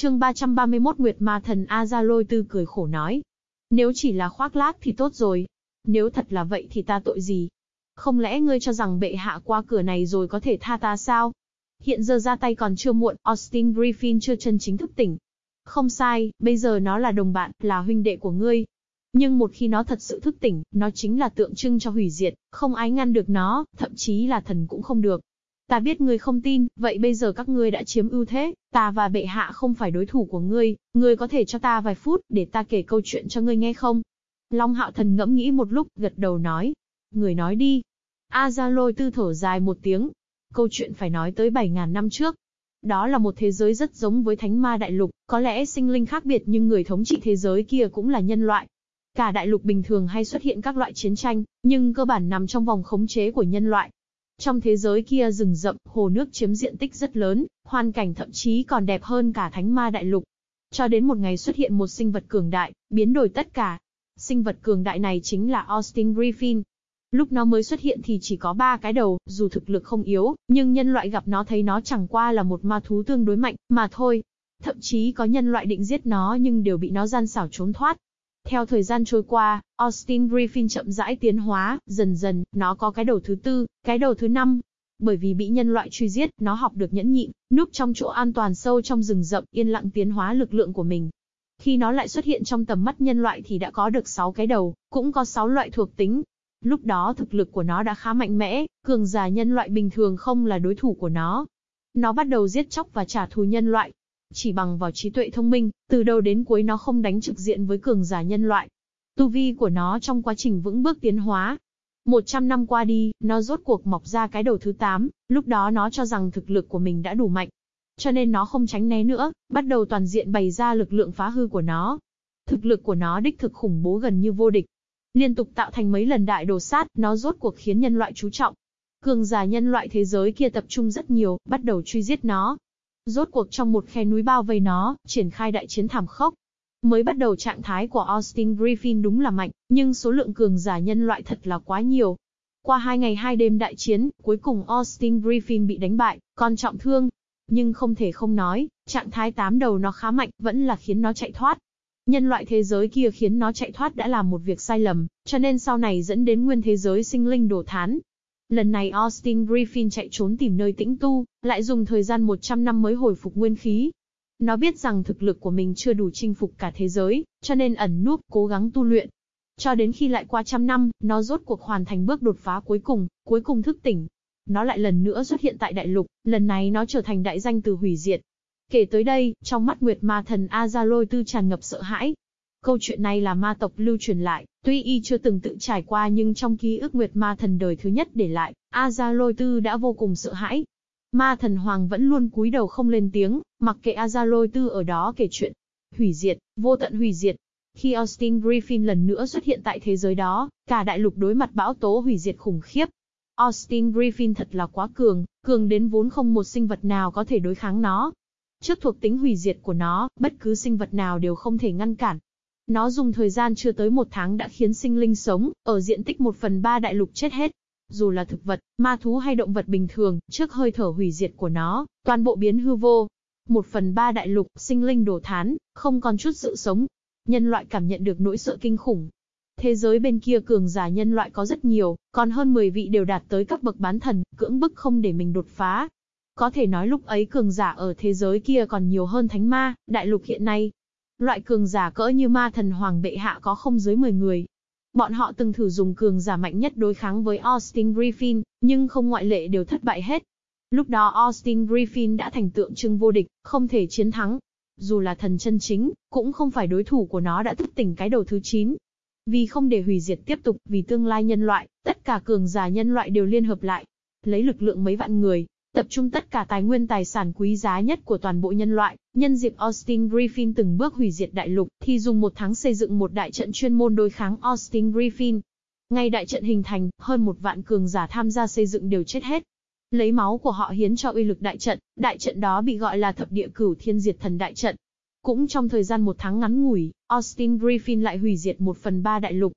chương 331 Nguyệt Ma Thần A Gia Lôi Tư cười khổ nói. Nếu chỉ là khoác lác thì tốt rồi. Nếu thật là vậy thì ta tội gì? Không lẽ ngươi cho rằng bệ hạ qua cửa này rồi có thể tha ta sao? Hiện giờ ra tay còn chưa muộn, Austin Griffin chưa chân chính thức tỉnh. Không sai, bây giờ nó là đồng bạn, là huynh đệ của ngươi. Nhưng một khi nó thật sự thức tỉnh, nó chính là tượng trưng cho hủy diệt, không ai ngăn được nó, thậm chí là thần cũng không được. Ta biết ngươi không tin, vậy bây giờ các ngươi đã chiếm ưu thế, ta và bệ hạ không phải đối thủ của ngươi, ngươi có thể cho ta vài phút để ta kể câu chuyện cho ngươi nghe không? Long hạo thần ngẫm nghĩ một lúc, gật đầu nói. Người nói đi. A Gia Lôi tư thở dài một tiếng. Câu chuyện phải nói tới 7.000 năm trước. Đó là một thế giới rất giống với thánh ma đại lục, có lẽ sinh linh khác biệt nhưng người thống trị thế giới kia cũng là nhân loại. Cả đại lục bình thường hay xuất hiện các loại chiến tranh, nhưng cơ bản nằm trong vòng khống chế của nhân loại. Trong thế giới kia rừng rậm, hồ nước chiếm diện tích rất lớn, hoàn cảnh thậm chí còn đẹp hơn cả thánh ma đại lục. Cho đến một ngày xuất hiện một sinh vật cường đại, biến đổi tất cả. Sinh vật cường đại này chính là Austin Griffin. Lúc nó mới xuất hiện thì chỉ có ba cái đầu, dù thực lực không yếu, nhưng nhân loại gặp nó thấy nó chẳng qua là một ma thú tương đối mạnh, mà thôi. Thậm chí có nhân loại định giết nó nhưng đều bị nó gian xảo trốn thoát. Theo thời gian trôi qua, Austin Griffin chậm rãi tiến hóa, dần dần, nó có cái đầu thứ tư, cái đầu thứ năm. Bởi vì bị nhân loại truy giết, nó học được nhẫn nhịn, núp trong chỗ an toàn sâu trong rừng rậm, yên lặng tiến hóa lực lượng của mình. Khi nó lại xuất hiện trong tầm mắt nhân loại thì đã có được 6 cái đầu, cũng có 6 loại thuộc tính. Lúc đó thực lực của nó đã khá mạnh mẽ, cường giả nhân loại bình thường không là đối thủ của nó. Nó bắt đầu giết chóc và trả thù nhân loại, chỉ bằng vào trí tuệ thông minh, từ đầu đến cuối nó không đánh trực diện với cường giả nhân loại. Tu vi của nó trong quá trình vững bước tiến hóa. 100 năm qua đi, nó rốt cuộc mọc ra cái đầu thứ 8, lúc đó nó cho rằng thực lực của mình đã đủ mạnh. Cho nên nó không tránh né nữa, bắt đầu toàn diện bày ra lực lượng phá hư của nó. Thực lực của nó đích thực khủng bố gần như vô địch. Liên tục tạo thành mấy lần đại đồ sát, nó rốt cuộc khiến nhân loại chú trọng. Cường giả nhân loại thế giới kia tập trung rất nhiều, bắt đầu truy giết nó, Rốt cuộc trong một khe núi bao vây nó, triển khai đại chiến thảm khốc. Mới bắt đầu trạng thái của Austin Griffin đúng là mạnh, nhưng số lượng cường giả nhân loại thật là quá nhiều. Qua hai ngày hai đêm đại chiến, cuối cùng Austin Griffin bị đánh bại, còn trọng thương. Nhưng không thể không nói, trạng thái tám đầu nó khá mạnh, vẫn là khiến nó chạy thoát. Nhân loại thế giới kia khiến nó chạy thoát đã là một việc sai lầm, cho nên sau này dẫn đến nguyên thế giới sinh linh đổ thán, Lần này Austin Griffin chạy trốn tìm nơi tĩnh tu, lại dùng thời gian 100 năm mới hồi phục nguyên khí. Nó biết rằng thực lực của mình chưa đủ chinh phục cả thế giới, cho nên ẩn núp, cố gắng tu luyện. Cho đến khi lại qua trăm năm, nó rốt cuộc hoàn thành bước đột phá cuối cùng, cuối cùng thức tỉnh. Nó lại lần nữa xuất hiện tại đại lục, lần này nó trở thành đại danh từ hủy diệt. Kể tới đây, trong mắt Nguyệt Ma Thần Azaloi tư tràn ngập sợ hãi, Câu chuyện này là ma tộc lưu truyền lại, tuy y chưa từng tự trải qua nhưng trong ký ức Nguyệt Ma Thần đời thứ nhất để lại, A Gia Lôi Tư đã vô cùng sợ hãi. Ma Thần Hoàng vẫn luôn cúi đầu không lên tiếng, mặc kệ A Gia Lôi Tư ở đó kể chuyện. Hủy diệt, vô tận hủy diệt. Khi Austin Griffin lần nữa xuất hiện tại thế giới đó, cả đại lục đối mặt bão tố hủy diệt khủng khiếp. Austin Griffin thật là quá cường, cường đến vốn không một sinh vật nào có thể đối kháng nó. Trước thuộc tính hủy diệt của nó, bất cứ sinh vật nào đều không thể ngăn cản, nó dùng thời gian chưa tới một tháng đã khiến sinh linh sống, ở diện tích một phần ba đại lục chết hết. Dù là thực vật, ma thú hay động vật bình thường, trước hơi thở hủy diệt của nó, toàn bộ biến hư vô. Một phần ba đại lục, sinh linh đổ thán, không còn chút sự sống. Nhân loại cảm nhận được nỗi sợ kinh khủng. Thế giới bên kia cường giả nhân loại có rất nhiều, còn hơn 10 vị đều đạt tới các bậc bán thần, cưỡng bức không để mình đột phá. Có thể nói lúc ấy cường giả ở thế giới kia còn nhiều hơn thánh ma, đại lục hiện nay, Loại cường giả cỡ như ma thần hoàng bệ hạ có không dưới 10 người. Bọn họ từng thử dùng cường giả mạnh nhất đối kháng với Austin Griffin, nhưng không ngoại lệ đều thất bại hết. Lúc đó Austin Griffin đã thành tượng trưng vô địch, không thể chiến thắng. Dù là thần chân chính, cũng không phải đối thủ của nó đã thức tỉnh cái đầu thứ 9. Vì không để hủy diệt tiếp tục, vì tương lai nhân loại, tất cả cường giả nhân loại đều liên hợp lại. Lấy lực lượng mấy vạn người, tập trung tất cả tài nguyên tài sản quý giá nhất của toàn bộ nhân loại, nhân dịp Austin Griffin từng bước hủy diệt đại lục, thì dùng một tháng xây dựng một đại trận chuyên môn đối kháng Austin Griffin. Ngay đại trận hình thành, hơn một vạn cường giả tham gia xây dựng đều chết hết. Lấy máu của họ hiến cho uy lực đại trận, đại trận đó bị gọi là thập địa cửu thiên diệt thần đại trận. Cũng trong thời gian một tháng ngắn ngủi, Austin Griffin lại hủy diệt một phần ba đại lục.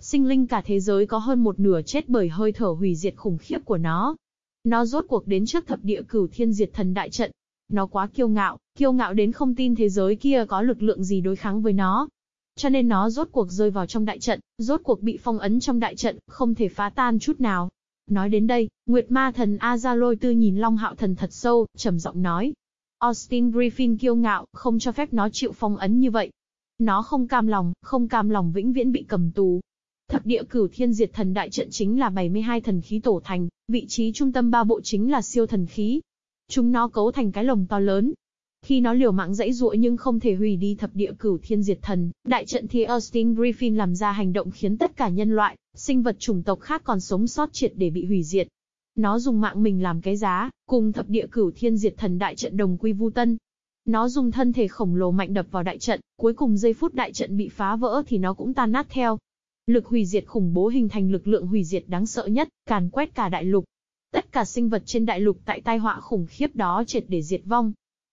Sinh linh cả thế giới có hơn một nửa chết bởi hơi thở hủy diệt khủng khiếp của nó, nó rốt cuộc đến trước thập địa cửu thiên diệt thần đại trận. Nó quá kiêu ngạo, kiêu ngạo đến không tin thế giới kia có lực lượng gì đối kháng với nó. Cho nên nó rốt cuộc rơi vào trong đại trận, rốt cuộc bị phong ấn trong đại trận, không thể phá tan chút nào. Nói đến đây, Nguyệt Ma Thần Azalôi Tư nhìn Long Hạo Thần thật sâu, trầm giọng nói. Austin Griffin kiêu ngạo, không cho phép nó chịu phong ấn như vậy. Nó không cam lòng, không cam lòng vĩnh viễn bị cầm tù. Thập địa cửu thiên diệt thần đại trận chính là 72 thần khí tổ thành, vị trí trung tâm ba bộ chính là siêu thần khí. Chúng nó cấu thành cái lồng to lớn. Khi nó liều mạng dãy dụa nhưng không thể hủy đi thập địa cửu thiên diệt thần, đại trận thì Austin Griffin làm ra hành động khiến tất cả nhân loại, sinh vật chủng tộc khác còn sống sót triệt để bị hủy diệt. Nó dùng mạng mình làm cái giá, cùng thập địa cửu thiên diệt thần đại trận đồng quy vu tân. Nó dùng thân thể khổng lồ mạnh đập vào đại trận, cuối cùng giây phút đại trận bị phá vỡ thì nó cũng tan nát theo. Lực hủy diệt khủng bố hình thành lực lượng hủy diệt đáng sợ nhất, càn quét cả đại lục. Tất cả sinh vật trên đại lục tại tai họa khủng khiếp đó triệt để diệt vong.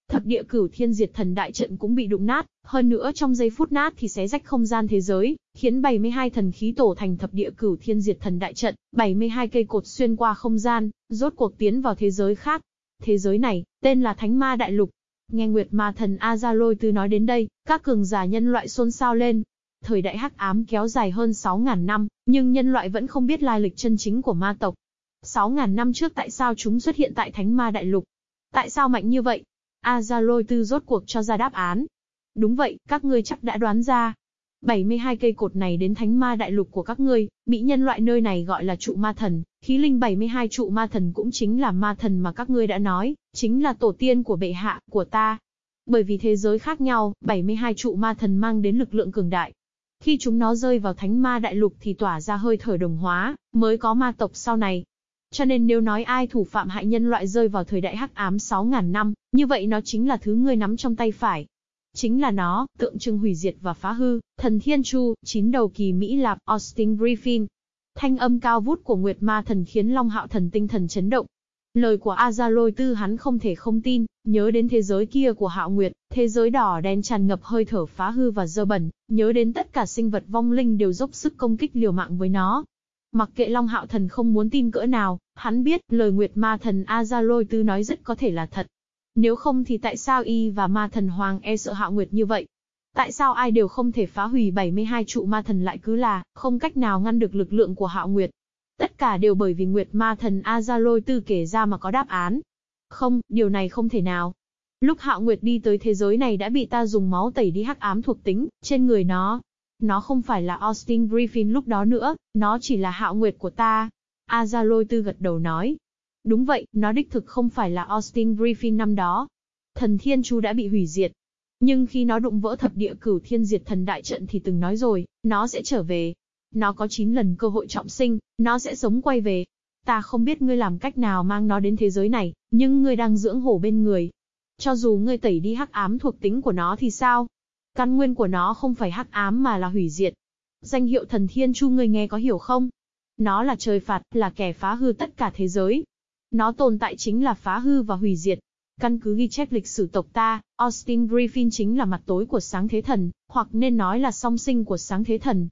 Thập địa cửu thiên diệt thần đại trận cũng bị đụng nát, hơn nữa trong giây phút nát thì xé rách không gian thế giới, khiến 72 thần khí tổ thành thập địa cửu thiên diệt thần đại trận, 72 cây cột xuyên qua không gian, rốt cuộc tiến vào thế giới khác. Thế giới này, tên là Thánh Ma Đại Lục. Nghe Nguyệt Ma Thần Azalôi Tư nói đến đây, các cường giả nhân loại xôn xao lên, Thời đại hắc ám kéo dài hơn 6.000 năm, nhưng nhân loại vẫn không biết lai lịch chân chính của ma tộc. 6.000 năm trước tại sao chúng xuất hiện tại Thánh Ma Đại Lục? Tại sao mạnh như vậy? Azalôi Tư rốt cuộc cho ra đáp án. Đúng vậy, các ngươi chắc đã đoán ra. 72 cây cột này đến Thánh Ma Đại Lục của các ngươi, bị nhân loại nơi này gọi là trụ ma thần, khí linh 72 trụ ma thần cũng chính là ma thần mà các ngươi đã nói, chính là tổ tiên của bệ hạ, của ta. Bởi vì thế giới khác nhau, 72 trụ ma thần mang đến lực lượng cường đại, khi chúng nó rơi vào thánh ma đại lục thì tỏa ra hơi thở đồng hóa, mới có ma tộc sau này. Cho nên nếu nói ai thủ phạm hại nhân loại rơi vào thời đại hắc ám 6.000 năm, như vậy nó chính là thứ ngươi nắm trong tay phải. Chính là nó, tượng trưng hủy diệt và phá hư, thần thiên chu, chín đầu kỳ Mỹ Lạp, Austin Griffin. Thanh âm cao vút của Nguyệt Ma thần khiến Long Hạo thần tinh thần chấn động, Lời của Azalôi Tư hắn không thể không tin, nhớ đến thế giới kia của Hạo Nguyệt, thế giới đỏ đen tràn ngập hơi thở phá hư và dơ bẩn, nhớ đến tất cả sinh vật vong linh đều dốc sức công kích liều mạng với nó. Mặc kệ Long Hạo Thần không muốn tin cỡ nào, hắn biết lời Nguyệt Ma Thần Azalôi Tư nói rất có thể là thật. Nếu không thì tại sao y và Ma Thần Hoàng e sợ Hạo Nguyệt như vậy? Tại sao ai đều không thể phá hủy 72 trụ ma thần lại cứ là, không cách nào ngăn được lực lượng của Hạo Nguyệt? Tất cả đều bởi vì Nguyệt Ma Thần Azaloi Tư kể ra mà có đáp án. Không, điều này không thể nào. Lúc Hạo Nguyệt đi tới thế giới này đã bị ta dùng máu tẩy đi hắc ám thuộc tính, trên người nó. Nó không phải là Austin Griffin lúc đó nữa, nó chỉ là Hạo Nguyệt của ta. Azaloi Tư gật đầu nói. Đúng vậy, nó đích thực không phải là Austin Griffin năm đó. Thần Thiên Chu đã bị hủy diệt. Nhưng khi nó đụng vỡ thập địa cửu thiên diệt thần đại trận thì từng nói rồi, nó sẽ trở về. Nó có 9 lần cơ hội trọng sinh, nó sẽ sống quay về. Ta không biết ngươi làm cách nào mang nó đến thế giới này, nhưng ngươi đang dưỡng hổ bên người. Cho dù ngươi tẩy đi hắc ám thuộc tính của nó thì sao? Căn nguyên của nó không phải hắc ám mà là hủy diệt. Danh hiệu thần thiên chu ngươi nghe có hiểu không? Nó là trời phạt, là kẻ phá hư tất cả thế giới. Nó tồn tại chính là phá hư và hủy diệt. Căn cứ ghi chép lịch sử tộc ta, Austin Griffin chính là mặt tối của sáng thế thần, hoặc nên nói là song sinh của sáng thế thần.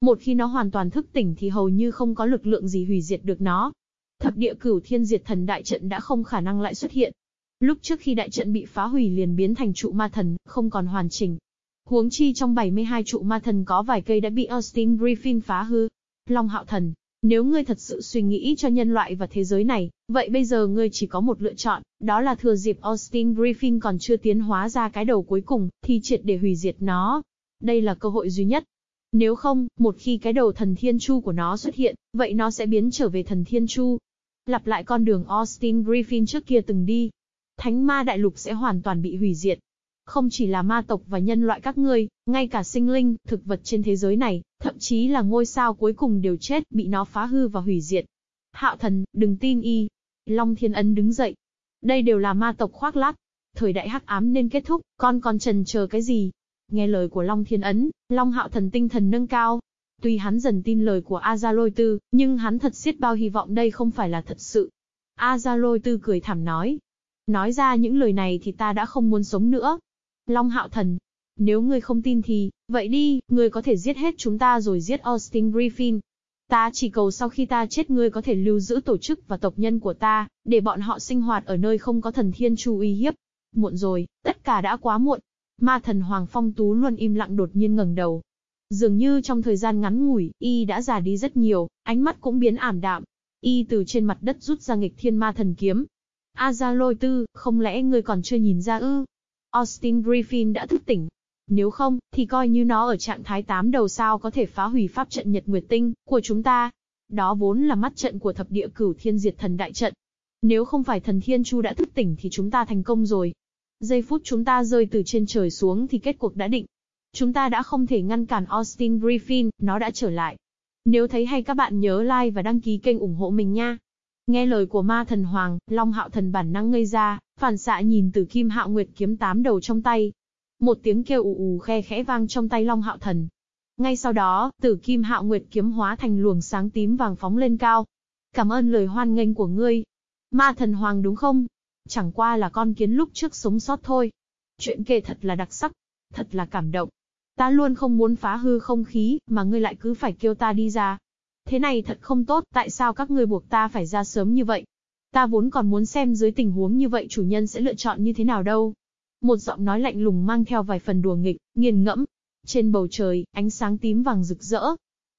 Một khi nó hoàn toàn thức tỉnh thì hầu như không có lực lượng gì hủy diệt được nó. Thập địa cửu thiên diệt thần đại trận đã không khả năng lại xuất hiện. Lúc trước khi đại trận bị phá hủy liền biến thành trụ ma thần, không còn hoàn chỉnh. Huống chi trong 72 trụ ma thần có vài cây đã bị Austin Griffin phá hư. Long hạo thần, nếu ngươi thật sự suy nghĩ cho nhân loại và thế giới này, vậy bây giờ ngươi chỉ có một lựa chọn, đó là thừa dịp Austin Griffin còn chưa tiến hóa ra cái đầu cuối cùng, thì triệt để hủy diệt nó. Đây là cơ hội duy nhất, nếu không, một khi cái đầu thần thiên chu của nó xuất hiện, vậy nó sẽ biến trở về thần thiên chu. Lặp lại con đường Austin Griffin trước kia từng đi. Thánh ma đại lục sẽ hoàn toàn bị hủy diệt. Không chỉ là ma tộc và nhân loại các ngươi, ngay cả sinh linh, thực vật trên thế giới này, thậm chí là ngôi sao cuối cùng đều chết, bị nó phá hư và hủy diệt. Hạo thần, đừng tin y. Long Thiên Ấn đứng dậy. Đây đều là ma tộc khoác lác. Thời đại hắc ám nên kết thúc, con còn trần chờ cái gì? Nghe lời của Long Thiên Ấn, Long Hạo Thần tinh thần nâng cao. Tuy hắn dần tin lời của Azalôi Tư, nhưng hắn thật siết bao hy vọng đây không phải là thật sự. Azalôi Tư cười thảm nói. Nói ra những lời này thì ta đã không muốn sống nữa. Long Hạo Thần, nếu ngươi không tin thì, vậy đi, ngươi có thể giết hết chúng ta rồi giết Austin Griffin. Ta chỉ cầu sau khi ta chết ngươi có thể lưu giữ tổ chức và tộc nhân của ta, để bọn họ sinh hoạt ở nơi không có thần thiên chu uy hiếp. Muộn rồi, tất cả đã quá muộn. Ma thần Hoàng Phong Tú luôn im lặng đột nhiên ngẩng đầu. Dường như trong thời gian ngắn ngủi, y đã già đi rất nhiều, ánh mắt cũng biến ảm đạm. Y từ trên mặt đất rút ra nghịch thiên ma thần kiếm. A lôi tư, không lẽ ngươi còn chưa nhìn ra ư? Austin Griffin đã thức tỉnh. Nếu không, thì coi như nó ở trạng thái tám đầu sao có thể phá hủy pháp trận Nhật Nguyệt Tinh của chúng ta. Đó vốn là mắt trận của thập địa cửu thiên diệt thần đại trận. Nếu không phải thần thiên chu đã thức tỉnh thì chúng ta thành công rồi. Giây phút chúng ta rơi từ trên trời xuống thì kết cuộc đã định. Chúng ta đã không thể ngăn cản Austin Griffin, nó đã trở lại. Nếu thấy hay các bạn nhớ like và đăng ký kênh ủng hộ mình nha. Nghe lời của ma thần hoàng, Long Hạo thần bản năng ngây ra, phản xạ nhìn từ kim hạo nguyệt kiếm tám đầu trong tay. Một tiếng kêu ù ù khe khẽ vang trong tay Long Hạo thần. Ngay sau đó, tử kim hạo nguyệt kiếm hóa thành luồng sáng tím vàng phóng lên cao. Cảm ơn lời hoan nghênh của ngươi. Ma thần hoàng đúng không? Chẳng qua là con kiến lúc trước sống sót thôi. Chuyện kể thật là đặc sắc, thật là cảm động. Ta luôn không muốn phá hư không khí, mà ngươi lại cứ phải kêu ta đi ra. Thế này thật không tốt, tại sao các ngươi buộc ta phải ra sớm như vậy? Ta vốn còn muốn xem dưới tình huống như vậy chủ nhân sẽ lựa chọn như thế nào đâu. Một giọng nói lạnh lùng mang theo vài phần đùa nghịch, nghiền ngẫm. Trên bầu trời, ánh sáng tím vàng rực rỡ.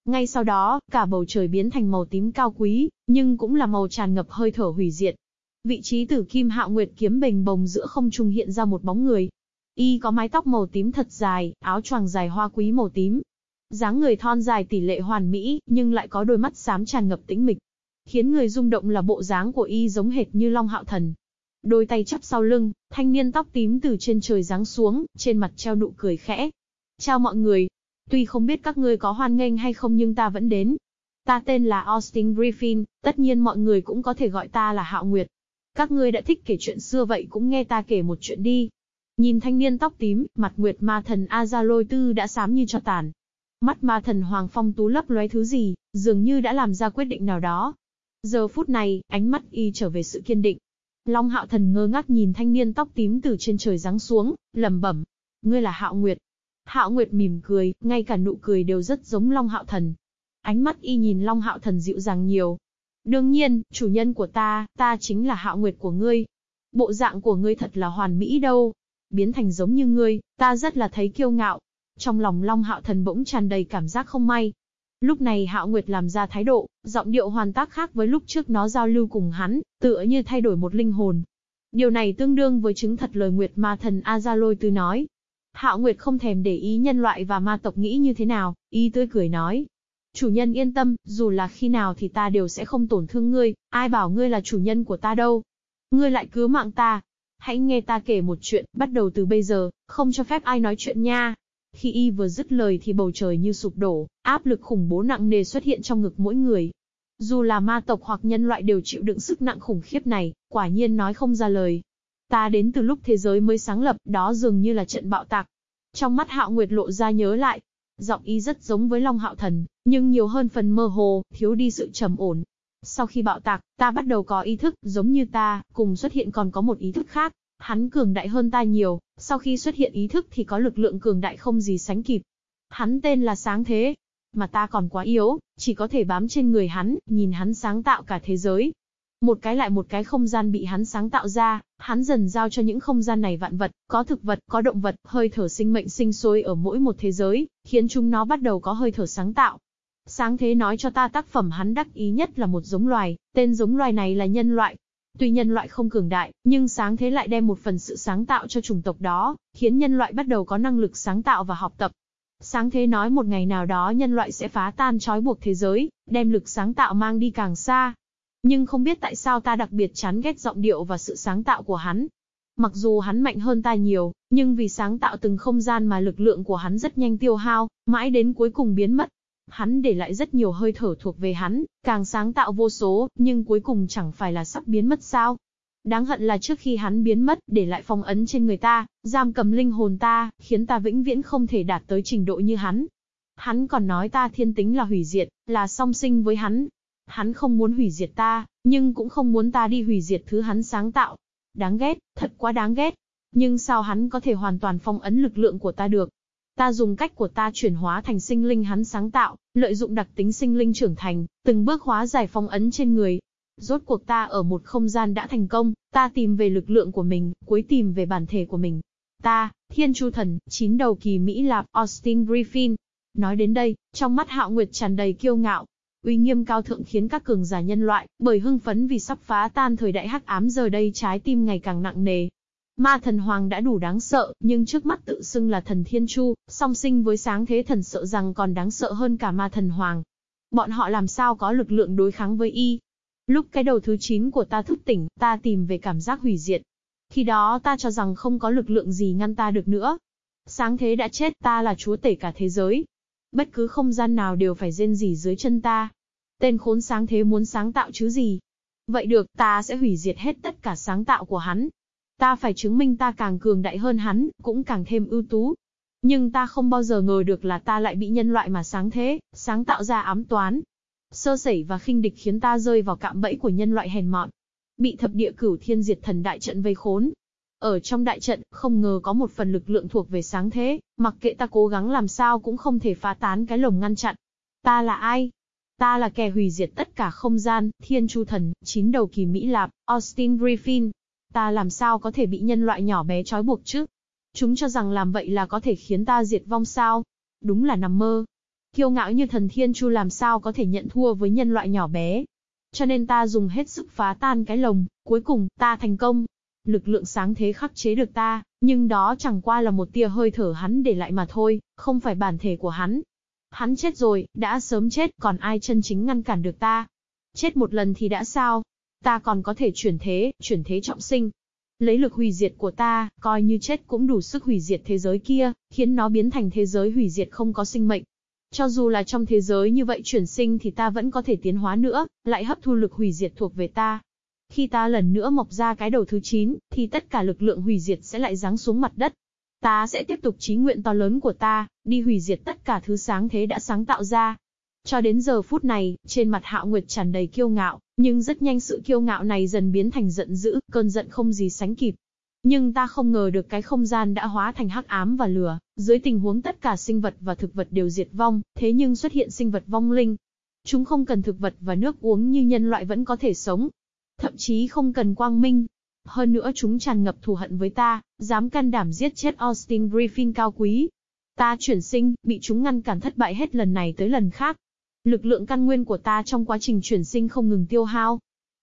Ngay sau đó, cả bầu trời biến thành màu tím cao quý, nhưng cũng là màu tràn ngập hơi thở hủy diệt. Vị trí tử kim hạo nguyệt kiếm bình bồng giữa không trung hiện ra một bóng người. Y có mái tóc màu tím thật dài, áo choàng dài hoa quý màu tím, dáng người thon dài tỷ lệ hoàn mỹ, nhưng lại có đôi mắt xám tràn ngập tĩnh mịch. Khiến người rung động là bộ dáng của y giống hệt như Long Hạo Thần. Đôi tay chắp sau lưng, thanh niên tóc tím từ trên trời giáng xuống, trên mặt treo nụ cười khẽ. Chào mọi người. Tuy không biết các ngươi có hoan nghênh hay không nhưng ta vẫn đến. Ta tên là Austin Griffin, tất nhiên mọi người cũng có thể gọi ta là Hạo Nguyệt. Các ngươi đã thích kể chuyện xưa vậy cũng nghe ta kể một chuyện đi. Nhìn thanh niên tóc tím, mặt Nguyệt ma thần Azaloi Tư đã xám như cho tàn. Mắt ma thần Hoàng Phong Tú lấp lóe thứ gì, dường như đã làm ra quyết định nào đó. Giờ phút này, ánh mắt y trở về sự kiên định. Long Hạo Thần ngơ ngác nhìn thanh niên tóc tím từ trên trời giáng xuống, lẩm bẩm: "Ngươi là Hạo Nguyệt?" Hạo Nguyệt mỉm cười, ngay cả nụ cười đều rất giống Long Hạo Thần. Ánh mắt y nhìn Long Hạo Thần dịu dàng nhiều. "Đương nhiên, chủ nhân của ta, ta chính là Hạo Nguyệt của ngươi. Bộ dạng của ngươi thật là hoàn mỹ đâu. Biến thành giống như ngươi, ta rất là thấy kiêu ngạo." Trong lòng Long Hạo Thần bỗng tràn đầy cảm giác không may. Lúc này Hạo Nguyệt làm ra thái độ, giọng điệu hoàn tác khác với lúc trước nó giao lưu cùng hắn, tựa như thay đổi một linh hồn. Điều này tương đương với chứng thật lời Nguyệt Ma Thần Azaloi Tư nói. Hạo Nguyệt không thèm để ý nhân loại và ma tộc nghĩ như thế nào, ý tươi cười nói. Chủ nhân yên tâm, dù là khi nào thì ta đều sẽ không tổn thương ngươi, ai bảo ngươi là chủ nhân của ta đâu. Ngươi lại cứu mạng ta. Hãy nghe ta kể một chuyện, bắt đầu từ bây giờ, không cho phép ai nói chuyện nha. Khi y vừa dứt lời thì bầu trời như sụp đổ, áp lực khủng bố nặng nề xuất hiện trong ngực mỗi người. Dù là ma tộc hoặc nhân loại đều chịu đựng sức nặng khủng khiếp này, quả nhiên nói không ra lời. Ta đến từ lúc thế giới mới sáng lập, đó dường như là trận bạo tạc. Trong mắt Hạo Nguyệt lộ ra nhớ lại. Giọng y rất giống với Long Hạo Thần, nhưng nhiều hơn phần mơ hồ, thiếu đi sự trầm ổn. Sau khi bạo tạc, ta bắt đầu có ý thức, giống như ta, cùng xuất hiện còn có một ý thức khác. Hắn cường đại hơn ta nhiều, sau khi xuất hiện ý thức thì có lực lượng cường đại không gì sánh kịp. Hắn tên là sáng thế, mà ta còn quá yếu, chỉ có thể bám trên người hắn, nhìn hắn sáng tạo cả thế giới. Một cái lại một cái không gian bị hắn sáng tạo ra, hắn dần giao cho những không gian này vạn vật, có thực vật, có động vật, hơi thở sinh mệnh sinh sôi ở mỗi một thế giới, khiến chúng nó bắt đầu có hơi thở sáng tạo. Sáng thế nói cho ta tác phẩm hắn đắc ý nhất là một giống loài, tên giống loài này là nhân loại, Tuy nhân loại không cường đại, nhưng sáng thế lại đem một phần sự sáng tạo cho chủng tộc đó, khiến nhân loại bắt đầu có năng lực sáng tạo và học tập. Sáng thế nói một ngày nào đó nhân loại sẽ phá tan trói buộc thế giới, đem lực sáng tạo mang đi càng xa. Nhưng không biết tại sao ta đặc biệt chán ghét giọng điệu và sự sáng tạo của hắn. Mặc dù hắn mạnh hơn ta nhiều, nhưng vì sáng tạo từng không gian mà lực lượng của hắn rất nhanh tiêu hao, mãi đến cuối cùng biến mất. Hắn để lại rất nhiều hơi thở thuộc về hắn, càng sáng tạo vô số, nhưng cuối cùng chẳng phải là sắp biến mất sao. Đáng hận là trước khi hắn biến mất, để lại phong ấn trên người ta, giam cầm linh hồn ta, khiến ta vĩnh viễn không thể đạt tới trình độ như hắn. Hắn còn nói ta thiên tính là hủy diệt, là song sinh với hắn. Hắn không muốn hủy diệt ta, nhưng cũng không muốn ta đi hủy diệt thứ hắn sáng tạo. Đáng ghét, thật quá đáng ghét. Nhưng sao hắn có thể hoàn toàn phong ấn lực lượng của ta được? Ta dùng cách của ta chuyển hóa thành sinh linh hắn sáng tạo, lợi dụng đặc tính sinh linh trưởng thành, từng bước hóa giải phong ấn trên người. Rốt cuộc ta ở một không gian đã thành công, ta tìm về lực lượng của mình, cuối tìm về bản thể của mình. Ta, Thiên Chu Thần, chín đầu kỳ Mỹ Lạp, Austin Griffin. Nói đến đây, trong mắt Hạo Nguyệt tràn đầy kiêu ngạo. Uy nghiêm cao thượng khiến các cường giả nhân loại, bởi hưng phấn vì sắp phá tan thời đại hắc ám giờ đây trái tim ngày càng nặng nề. Ma thần hoàng đã đủ đáng sợ, nhưng trước mắt tự xưng là thần thiên chu, song sinh với sáng thế thần sợ rằng còn đáng sợ hơn cả ma thần hoàng. Bọn họ làm sao có lực lượng đối kháng với y? Lúc cái đầu thứ 9 của ta thức tỉnh, ta tìm về cảm giác hủy diệt. Khi đó ta cho rằng không có lực lượng gì ngăn ta được nữa. Sáng thế đã chết, ta là chúa tể cả thế giới. Bất cứ không gian nào đều phải rên rỉ dưới chân ta. Tên khốn sáng thế muốn sáng tạo chứ gì. Vậy được, ta sẽ hủy diệt hết tất cả sáng tạo của hắn. Ta phải chứng minh ta càng cường đại hơn hắn, cũng càng thêm ưu tú. Nhưng ta không bao giờ ngờ được là ta lại bị nhân loại mà sáng thế, sáng tạo ra ám toán. Sơ sẩy và khinh địch khiến ta rơi vào cạm bẫy của nhân loại hèn mọn. Bị thập địa cửu thiên diệt thần đại trận vây khốn. Ở trong đại trận, không ngờ có một phần lực lượng thuộc về sáng thế, mặc kệ ta cố gắng làm sao cũng không thể phá tán cái lồng ngăn chặn. Ta là ai? Ta là kẻ hủy diệt tất cả không gian, thiên chu thần, chín đầu kỳ Mỹ Lạp, Austin Griffin. Ta làm sao có thể bị nhân loại nhỏ bé trói buộc chứ? Chúng cho rằng làm vậy là có thể khiến ta diệt vong sao? Đúng là nằm mơ. Kiêu ngạo như thần thiên chu làm sao có thể nhận thua với nhân loại nhỏ bé. Cho nên ta dùng hết sức phá tan cái lồng, cuối cùng, ta thành công. Lực lượng sáng thế khắc chế được ta, nhưng đó chẳng qua là một tia hơi thở hắn để lại mà thôi, không phải bản thể của hắn. Hắn chết rồi, đã sớm chết, còn ai chân chính ngăn cản được ta? Chết một lần thì đã sao? Ta còn có thể chuyển thế, chuyển thế trọng sinh. Lấy lực hủy diệt của ta, coi như chết cũng đủ sức hủy diệt thế giới kia, khiến nó biến thành thế giới hủy diệt không có sinh mệnh. Cho dù là trong thế giới như vậy chuyển sinh thì ta vẫn có thể tiến hóa nữa, lại hấp thu lực hủy diệt thuộc về ta. Khi ta lần nữa mọc ra cái đầu thứ 9, thì tất cả lực lượng hủy diệt sẽ lại giáng xuống mặt đất. Ta sẽ tiếp tục chí nguyện to lớn của ta, đi hủy diệt tất cả thứ sáng thế đã sáng tạo ra. Cho đến giờ phút này, trên mặt Hạo Nguyệt tràn đầy kiêu ngạo, nhưng rất nhanh sự kiêu ngạo này dần biến thành giận dữ, cơn giận không gì sánh kịp. Nhưng ta không ngờ được cái không gian đã hóa thành hắc ám và lửa, dưới tình huống tất cả sinh vật và thực vật đều diệt vong, thế nhưng xuất hiện sinh vật vong linh. Chúng không cần thực vật và nước uống như nhân loại vẫn có thể sống. Thậm chí không cần quang minh. Hơn nữa chúng tràn ngập thù hận với ta, dám can đảm giết chết Austin Griffin cao quý. Ta chuyển sinh, bị chúng ngăn cản thất bại hết lần này tới lần khác. Lực lượng căn nguyên của ta trong quá trình chuyển sinh không ngừng tiêu hao,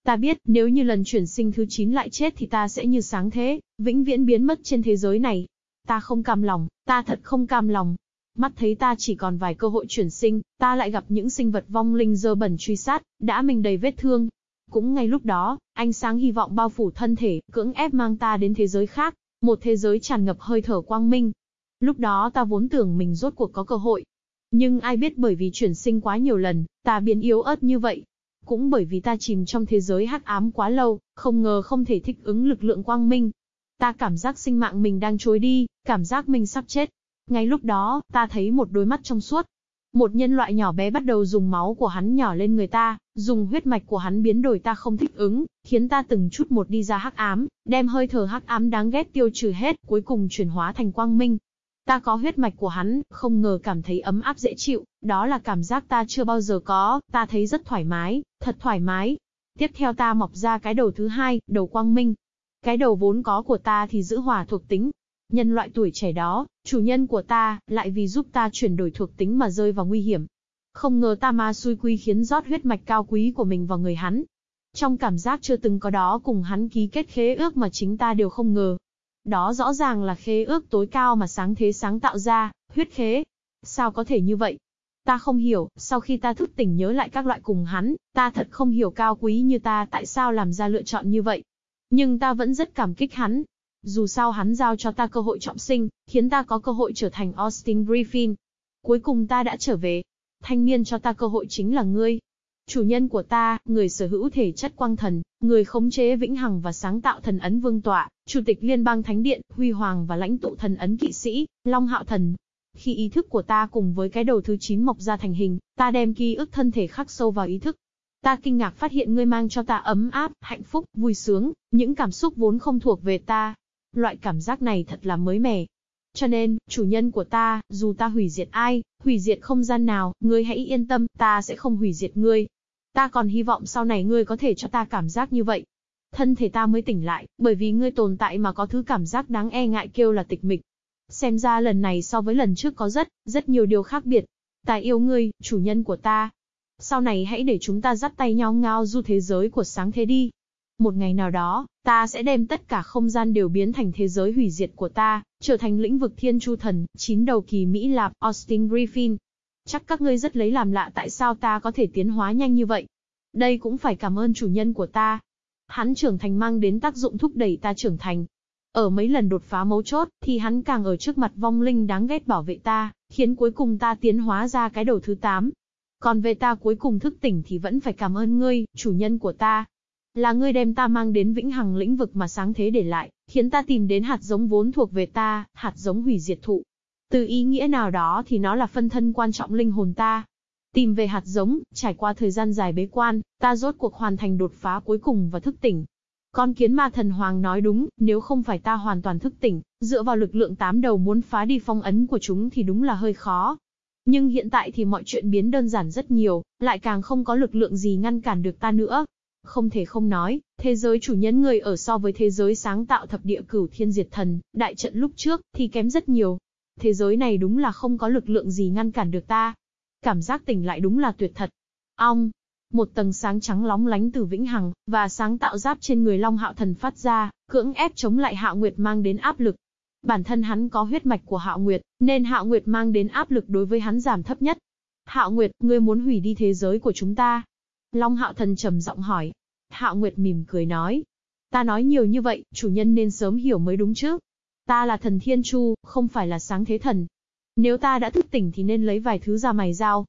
Ta biết, nếu như lần chuyển sinh thứ 9 lại chết thì ta sẽ như sáng thế, vĩnh viễn biến mất trên thế giới này. Ta không cam lòng, ta thật không cam lòng. Mắt thấy ta chỉ còn vài cơ hội chuyển sinh, ta lại gặp những sinh vật vong linh dơ bẩn truy sát, đã mình đầy vết thương. Cũng ngay lúc đó, ánh sáng hy vọng bao phủ thân thể, cưỡng ép mang ta đến thế giới khác, một thế giới tràn ngập hơi thở quang minh. Lúc đó ta vốn tưởng mình rốt cuộc có cơ hội. Nhưng ai biết bởi vì chuyển sinh quá nhiều lần, ta biến yếu ớt như vậy, cũng bởi vì ta chìm trong thế giới hắc ám quá lâu, không ngờ không thể thích ứng lực lượng quang minh. Ta cảm giác sinh mạng mình đang trôi đi, cảm giác mình sắp chết. Ngay lúc đó, ta thấy một đôi mắt trong suốt. Một nhân loại nhỏ bé bắt đầu dùng máu của hắn nhỏ lên người ta, dùng huyết mạch của hắn biến đổi ta không thích ứng, khiến ta từng chút một đi ra hắc ám, đem hơi thở hắc ám đáng ghét tiêu trừ hết, cuối cùng chuyển hóa thành quang minh. Ta có huyết mạch của hắn, không ngờ cảm thấy ấm áp dễ chịu, đó là cảm giác ta chưa bao giờ có, ta thấy rất thoải mái, thật thoải mái. Tiếp theo ta mọc ra cái đầu thứ hai, đầu quang minh. Cái đầu vốn có của ta thì giữ hỏa thuộc tính. Nhân loại tuổi trẻ đó, chủ nhân của ta, lại vì giúp ta chuyển đổi thuộc tính mà rơi vào nguy hiểm. Không ngờ ta ma xui quy khiến rót huyết mạch cao quý của mình vào người hắn. Trong cảm giác chưa từng có đó cùng hắn ký kết khế ước mà chính ta đều không ngờ, đó rõ ràng là khế ước tối cao mà sáng thế sáng tạo ra, huyết khế. Sao có thể như vậy? Ta không hiểu, sau khi ta thức tỉnh nhớ lại các loại cùng hắn, ta thật không hiểu cao quý như ta tại sao làm ra lựa chọn như vậy. Nhưng ta vẫn rất cảm kích hắn. Dù sao hắn giao cho ta cơ hội trọng sinh, khiến ta có cơ hội trở thành Austin Griffin. Cuối cùng ta đã trở về. Thanh niên cho ta cơ hội chính là ngươi. Chủ nhân của ta, người sở hữu thể chất quang thần, người khống chế vĩnh hằng và sáng tạo thần ấn vương tọa, chủ tịch liên bang thánh điện, huy hoàng và lãnh tụ thần ấn kỵ sĩ, long hạo thần. Khi ý thức của ta cùng với cái đầu thứ 9 mọc ra thành hình, ta đem ký ức thân thể khắc sâu vào ý thức. Ta kinh ngạc phát hiện ngươi mang cho ta ấm áp, hạnh phúc, vui sướng, những cảm xúc vốn không thuộc về ta. Loại cảm giác này thật là mới mẻ, cho nên, chủ nhân của ta, dù ta hủy diệt ai, hủy diệt không gian nào, ngươi hãy yên tâm, ta sẽ không hủy diệt ngươi. Ta còn hy vọng sau này ngươi có thể cho ta cảm giác như vậy. Thân thể ta mới tỉnh lại, bởi vì ngươi tồn tại mà có thứ cảm giác đáng e ngại kêu là tịch mịch. Xem ra lần này so với lần trước có rất, rất nhiều điều khác biệt. Ta yêu ngươi, chủ nhân của ta. Sau này hãy để chúng ta dắt tay nhau ngao du thế giới của sáng thế đi. Một ngày nào đó, ta sẽ đem tất cả không gian đều biến thành thế giới hủy diệt của ta, trở thành lĩnh vực thiên chu thần, chín đầu kỳ Mỹ Lạp, Austin Griffin. Chắc các ngươi rất lấy làm lạ tại sao ta có thể tiến hóa nhanh như vậy. Đây cũng phải cảm ơn chủ nhân của ta. Hắn trưởng thành mang đến tác dụng thúc đẩy ta trưởng thành. Ở mấy lần đột phá mấu chốt, thì hắn càng ở trước mặt vong linh đáng ghét bảo vệ ta, khiến cuối cùng ta tiến hóa ra cái đầu thứ 8. Còn về ta cuối cùng thức tỉnh thì vẫn phải cảm ơn ngươi, chủ nhân của ta. Là ngươi đem ta mang đến vĩnh hằng lĩnh vực mà sáng thế để lại, khiến ta tìm đến hạt giống vốn thuộc về ta, hạt giống hủy diệt thụ. Từ ý nghĩa nào đó thì nó là phân thân quan trọng linh hồn ta. Tìm về hạt giống, trải qua thời gian dài bế quan, ta rốt cuộc hoàn thành đột phá cuối cùng và thức tỉnh. Con kiến ma thần hoàng nói đúng, nếu không phải ta hoàn toàn thức tỉnh, dựa vào lực lượng tám đầu muốn phá đi phong ấn của chúng thì đúng là hơi khó. Nhưng hiện tại thì mọi chuyện biến đơn giản rất nhiều, lại càng không có lực lượng gì ngăn cản được ta nữa. Không thể không nói, thế giới chủ nhân người ở so với thế giới sáng tạo thập địa cửu thiên diệt thần, đại trận lúc trước, thì kém rất nhiều. Thế giới này đúng là không có lực lượng gì ngăn cản được ta. Cảm giác tỉnh lại đúng là tuyệt thật. Ong, một tầng sáng trắng lóng lánh từ vĩnh hằng, và sáng tạo giáp trên người Long Hạo Thần phát ra, cưỡng ép chống lại Hạo Nguyệt mang đến áp lực. Bản thân hắn có huyết mạch của Hạo Nguyệt, nên Hạo Nguyệt mang đến áp lực đối với hắn giảm thấp nhất. Hạo Nguyệt, ngươi muốn hủy đi thế giới của chúng ta. Long Hạo Thần trầm giọng hỏi. Hạo Nguyệt mỉm cười nói. Ta nói nhiều như vậy, chủ nhân nên sớm hiểu mới đúng chứ. Ta là thần Thiên Chu, không phải là sáng thế thần. Nếu ta đã thức tỉnh thì nên lấy vài thứ ra mày giao.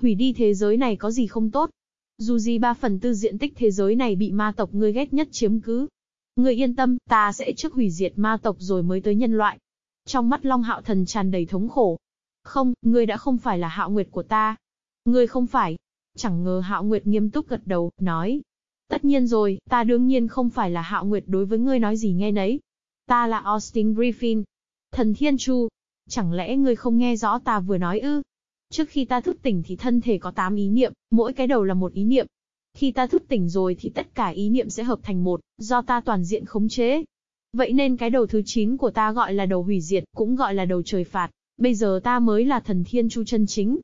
Hủy đi thế giới này có gì không tốt. Dù gì ba phần tư diện tích thế giới này bị ma tộc ngươi ghét nhất chiếm cứ. Ngươi yên tâm, ta sẽ trước hủy diệt ma tộc rồi mới tới nhân loại. Trong mắt Long Hạo Thần tràn đầy thống khổ. Không, ngươi đã không phải là Hạo Nguyệt của ta. Ngươi không phải. Chẳng ngờ Hạo Nguyệt nghiêm túc gật đầu, nói. Tất nhiên rồi, ta đương nhiên không phải là Hạo Nguyệt đối với ngươi nói gì nghe nấy. Ta là Austin Griffin. Thần Thiên Chu. Chẳng lẽ ngươi không nghe rõ ta vừa nói ư? Trước khi ta thức tỉnh thì thân thể có 8 ý niệm, mỗi cái đầu là một ý niệm. Khi ta thức tỉnh rồi thì tất cả ý niệm sẽ hợp thành một, do ta toàn diện khống chế. Vậy nên cái đầu thứ 9 của ta gọi là đầu hủy diệt, cũng gọi là đầu trời phạt. Bây giờ ta mới là thần thiên chu chân chính.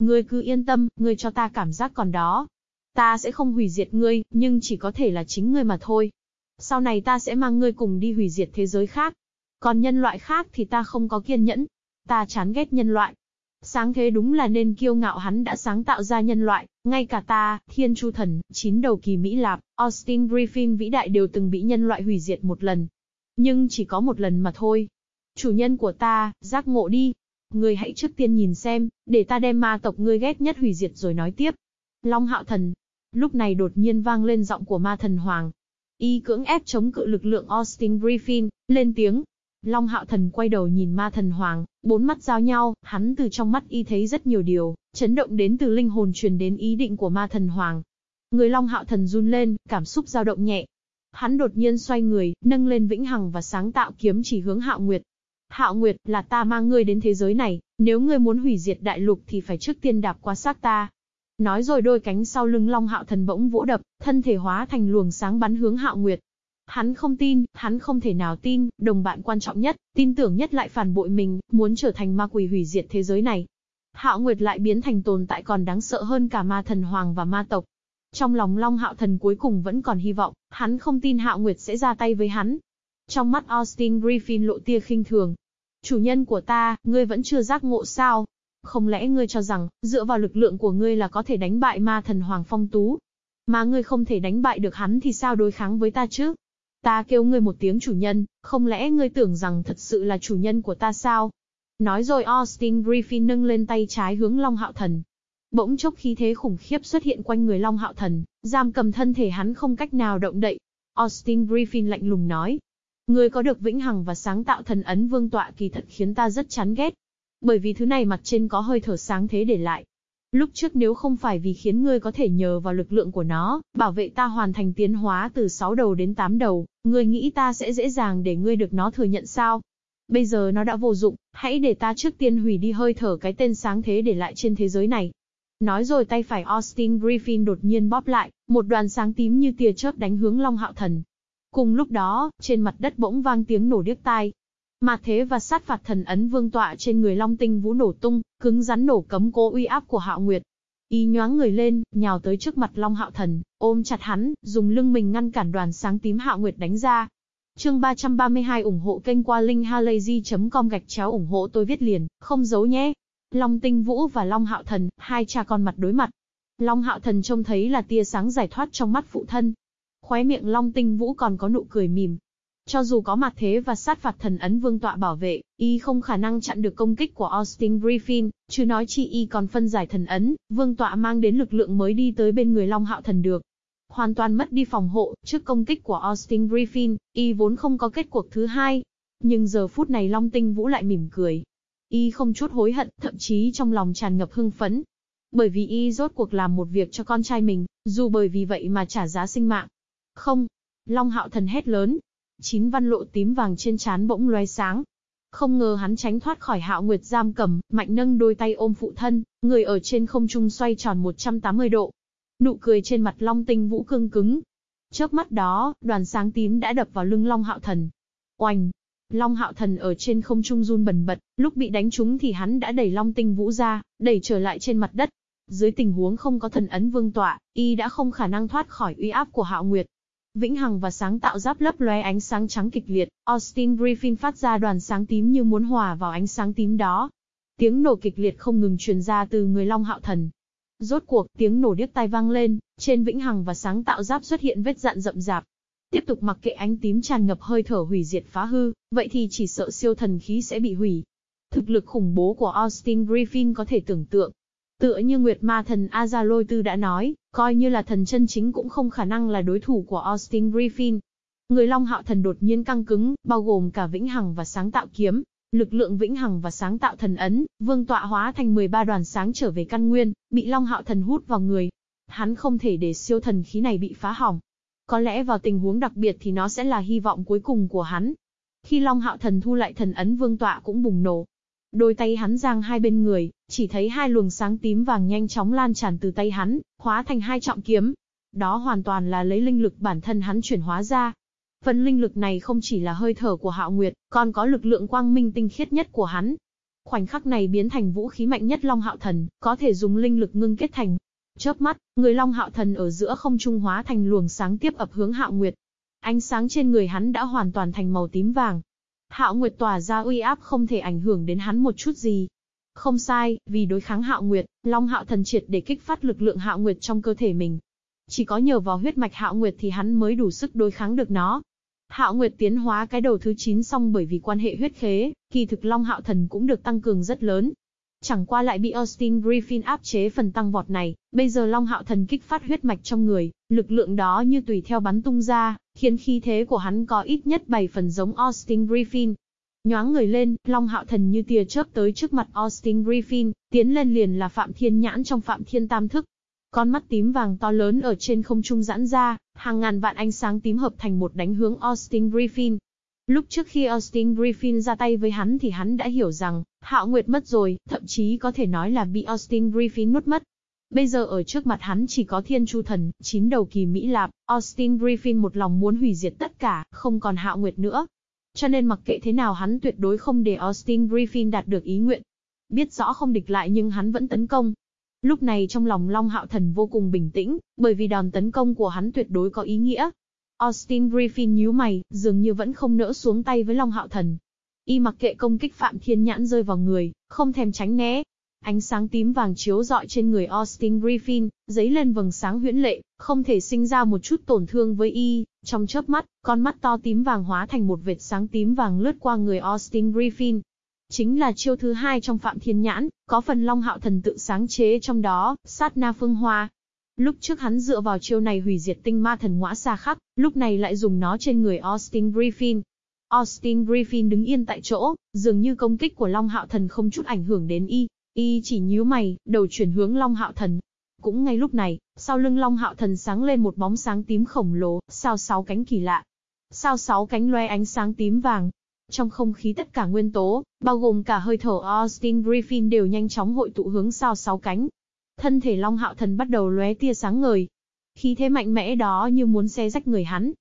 Ngươi cứ yên tâm, ngươi cho ta cảm giác còn đó. Ta sẽ không hủy diệt ngươi, nhưng chỉ có thể là chính ngươi mà thôi. Sau này ta sẽ mang ngươi cùng đi hủy diệt thế giới khác. Còn nhân loại khác thì ta không có kiên nhẫn. Ta chán ghét nhân loại. Sáng thế đúng là nên kiêu ngạo hắn đã sáng tạo ra nhân loại, ngay cả ta, Thiên Chu Thần, chín đầu kỳ Mỹ Lạp, Austin Griffin vĩ đại đều từng bị nhân loại hủy diệt một lần. Nhưng chỉ có một lần mà thôi. Chủ nhân của ta, giác ngộ đi. Ngươi hãy trước tiên nhìn xem, để ta đem ma tộc ngươi ghét nhất hủy diệt rồi nói tiếp. Long Hạo Thần. Lúc này đột nhiên vang lên giọng của ma thần Hoàng. Y cưỡng ép chống cự lực lượng Austin Griffin, lên tiếng, Long hạo thần quay đầu nhìn ma thần hoàng, bốn mắt giao nhau, hắn từ trong mắt y thấy rất nhiều điều, chấn động đến từ linh hồn truyền đến ý định của ma thần hoàng. Người long hạo thần run lên, cảm xúc dao động nhẹ. Hắn đột nhiên xoay người, nâng lên vĩnh hằng và sáng tạo kiếm chỉ hướng hạo nguyệt. Hạo nguyệt, là ta mang ngươi đến thế giới này, nếu ngươi muốn hủy diệt đại lục thì phải trước tiên đạp qua xác ta. Nói rồi đôi cánh sau lưng long hạo thần bỗng vỗ đập, thân thể hóa thành luồng sáng bắn hướng hạo nguyệt. Hắn không tin, hắn không thể nào tin, đồng bạn quan trọng nhất, tin tưởng nhất lại phản bội mình, muốn trở thành ma quỷ hủy diệt thế giới này. Hạo Nguyệt lại biến thành tồn tại còn đáng sợ hơn cả ma thần hoàng và ma tộc. Trong lòng Long Hạo Thần cuối cùng vẫn còn hy vọng, hắn không tin Hạo Nguyệt sẽ ra tay với hắn. Trong mắt Austin Griffin lộ tia khinh thường. Chủ nhân của ta, ngươi vẫn chưa giác ngộ sao? Không lẽ ngươi cho rằng, dựa vào lực lượng của ngươi là có thể đánh bại ma thần Hoàng Phong Tú? Mà ngươi không thể đánh bại được hắn thì sao đối kháng với ta chứ? Ta kêu ngươi một tiếng chủ nhân, không lẽ ngươi tưởng rằng thật sự là chủ nhân của ta sao? Nói rồi Austin Griffin nâng lên tay trái hướng Long Hạo Thần. Bỗng chốc khí thế khủng khiếp xuất hiện quanh người Long Hạo Thần, giam cầm thân thể hắn không cách nào động đậy. Austin Griffin lạnh lùng nói. Ngươi có được vĩnh hằng và sáng tạo thần ấn vương tọa kỳ thật khiến ta rất chán ghét. Bởi vì thứ này mặt trên có hơi thở sáng thế để lại, Lúc trước nếu không phải vì khiến ngươi có thể nhờ vào lực lượng của nó, bảo vệ ta hoàn thành tiến hóa từ 6 đầu đến 8 đầu, ngươi nghĩ ta sẽ dễ dàng để ngươi được nó thừa nhận sao? Bây giờ nó đã vô dụng, hãy để ta trước tiên hủy đi hơi thở cái tên sáng thế để lại trên thế giới này. Nói rồi tay phải Austin Griffin đột nhiên bóp lại, một đoàn sáng tím như tia chớp đánh hướng Long Hạo Thần. Cùng lúc đó, trên mặt đất bỗng vang tiếng nổ điếc tai. Mà thế và sát phạt thần ấn vương tọa trên người Long Tinh Vũ nổ tung, cứng rắn nổ cấm cố uy áp của Hạo Nguyệt. Y nhoáng người lên, nhào tới trước mặt Long Hạo Thần, ôm chặt hắn, dùng lưng mình ngăn cản đoàn sáng tím Hạo Nguyệt đánh ra. Chương 332 ủng hộ kênh qua linkhalazy.com gạch chéo ủng hộ tôi viết liền, không giấu nhé. Long Tinh Vũ và Long Hạo Thần, hai cha con mặt đối mặt. Long Hạo Thần trông thấy là tia sáng giải thoát trong mắt phụ thân. Khóe miệng Long Tinh Vũ còn có nụ cười mỉm. Cho dù có mặt thế và sát phạt thần ấn vương tọa bảo vệ, y không khả năng chặn được công kích của Austin Griffin, chứ nói chi y còn phân giải thần ấn, vương tọa mang đến lực lượng mới đi tới bên người Long Hạo Thần được. Hoàn toàn mất đi phòng hộ, trước công kích của Austin Griffin, y vốn không có kết cuộc thứ hai. Nhưng giờ phút này Long Tinh Vũ lại mỉm cười, Y không chút hối hận, thậm chí trong lòng tràn ngập hưng phấn. Bởi vì Y rốt cuộc làm một việc cho con trai mình, dù bởi vì vậy mà trả giá sinh mạng. Không. Long hạo thần hét lớn. Chín văn lộ tím vàng trên trán bỗng loe sáng. Không ngờ hắn tránh thoát khỏi hạo nguyệt giam cầm, mạnh nâng đôi tay ôm phụ thân, người ở trên không trung xoay tròn 180 độ. Nụ cười trên mặt Long Tinh Vũ cương cứng. Chớp mắt đó, đoàn sáng tím đã đập vào lưng Long Hạo Thần. Oanh! Long hạo thần ở trên không trung run bần bật, lúc bị đánh trúng thì hắn đã đẩy long tinh vũ ra, đẩy trở lại trên mặt đất. Dưới tình huống không có thần ấn vương tọa, y đã không khả năng thoát khỏi uy áp của hạo nguyệt. Vĩnh Hằng và sáng tạo giáp lấp lóe ánh sáng trắng kịch liệt, Austin Griffin phát ra đoàn sáng tím như muốn hòa vào ánh sáng tím đó. Tiếng nổ kịch liệt không ngừng truyền ra từ người Long Hạo Thần. Rốt cuộc, tiếng nổ điếc tai vang lên, trên Vĩnh Hằng và sáng tạo giáp xuất hiện vết dạn rậm rạp, Tiếp tục mặc kệ ánh tím tràn ngập hơi thở hủy diệt phá hư, vậy thì chỉ sợ siêu thần khí sẽ bị hủy. Thực lực khủng bố của Austin Griffin có thể tưởng tượng. Tựa như Nguyệt Ma thần Azaloi Tư đã nói, coi như là thần chân chính cũng không khả năng là đối thủ của Austin Griffin. Người Long Hạo thần đột nhiên căng cứng, bao gồm cả vĩnh hằng và sáng tạo kiếm, lực lượng vĩnh hằng và sáng tạo thần ấn, vương tọa hóa thành 13 đoàn sáng trở về căn nguyên, bị Long Hạo thần hút vào người. Hắn không thể để siêu thần khí này bị phá hỏng. Có lẽ vào tình huống đặc biệt thì nó sẽ là hy vọng cuối cùng của hắn. Khi Long Hạo Thần thu lại thần ấn vương tọa cũng bùng nổ. Đôi tay hắn giang hai bên người, chỉ thấy hai luồng sáng tím vàng nhanh chóng lan tràn từ tay hắn, hóa thành hai trọng kiếm. Đó hoàn toàn là lấy linh lực bản thân hắn chuyển hóa ra. Phần linh lực này không chỉ là hơi thở của Hạo Nguyệt, còn có lực lượng quang minh tinh khiết nhất của hắn. Khoảnh khắc này biến thành vũ khí mạnh nhất Long Hạo Thần, có thể dùng linh lực ngưng kết thành, Chớp mắt, người Long Hạo Thần ở giữa không trung hóa thành luồng sáng tiếp ập hướng Hạo Nguyệt. Ánh sáng trên người hắn đã hoàn toàn thành màu tím vàng. Hạo Nguyệt tỏa ra uy áp không thể ảnh hưởng đến hắn một chút gì. Không sai, vì đối kháng Hạo Nguyệt, Long Hạo Thần triệt để kích phát lực lượng Hạo Nguyệt trong cơ thể mình. Chỉ có nhờ vào huyết mạch Hạo Nguyệt thì hắn mới đủ sức đối kháng được nó. Hạo Nguyệt tiến hóa cái đầu thứ 9 xong bởi vì quan hệ huyết khế, kỳ thực Long Hạo Thần cũng được tăng cường rất lớn. Chẳng qua lại bị Austin Griffin áp chế phần tăng vọt này, bây giờ Long Hạo Thần kích phát huyết mạch trong người, lực lượng đó như tùy theo bắn tung ra, khiến khí thế của hắn có ít nhất 7 phần giống Austin Griffin. Nhoáng người lên, Long Hạo Thần như tia chớp tới trước mặt Austin Griffin, tiến lên liền là Phạm Thiên Nhãn trong Phạm Thiên Tam Thức. Con mắt tím vàng to lớn ở trên không trung giãn ra, hàng ngàn vạn ánh sáng tím hợp thành một đánh hướng Austin Griffin, Lúc trước khi Austin Griffin ra tay với hắn thì hắn đã hiểu rằng, Hạo Nguyệt mất rồi, thậm chí có thể nói là bị Austin Griffin nuốt mất. Bây giờ ở trước mặt hắn chỉ có Thiên Chu Thần, chín đầu kỳ Mỹ Lạp, Austin Griffin một lòng muốn hủy diệt tất cả, không còn Hạo Nguyệt nữa. Cho nên mặc kệ thế nào hắn tuyệt đối không để Austin Griffin đạt được ý nguyện. Biết rõ không địch lại nhưng hắn vẫn tấn công. Lúc này trong lòng Long Hạo Thần vô cùng bình tĩnh, bởi vì đòn tấn công của hắn tuyệt đối có ý nghĩa, Austin Griffin nhíu mày, dường như vẫn không nỡ xuống tay với Long Hạo Thần. Y mặc kệ công kích Phạm Thiên Nhãn rơi vào người, không thèm tránh né. Ánh sáng tím vàng chiếu rọi trên người Austin Griffin, giấy lên vầng sáng huyễn lệ, không thể sinh ra một chút tổn thương với y. Trong chớp mắt, con mắt to tím vàng hóa thành một vệt sáng tím vàng lướt qua người Austin Griffin. Chính là chiêu thứ hai trong Phạm Thiên Nhãn, có phần Long Hạo Thần tự sáng chế trong đó, sát na phương hoa, Lúc trước hắn dựa vào chiêu này hủy diệt tinh ma thần ngõa xa khắc, lúc này lại dùng nó trên người Austin Griffin. Austin Griffin đứng yên tại chỗ, dường như công kích của Long Hạo Thần không chút ảnh hưởng đến y. Y chỉ nhíu mày, đầu chuyển hướng Long Hạo Thần. Cũng ngay lúc này, sau lưng Long Hạo Thần sáng lên một bóng sáng tím khổng lồ, sao sáu cánh kỳ lạ. Sao sáu cánh loe ánh sáng tím vàng. Trong không khí tất cả nguyên tố, bao gồm cả hơi thở Austin Griffin đều nhanh chóng hội tụ hướng sao sáu cánh, thân thể Long Hạo Thần bắt đầu lóe tia sáng ngời. Khí thế mạnh mẽ đó như muốn xé rách người hắn.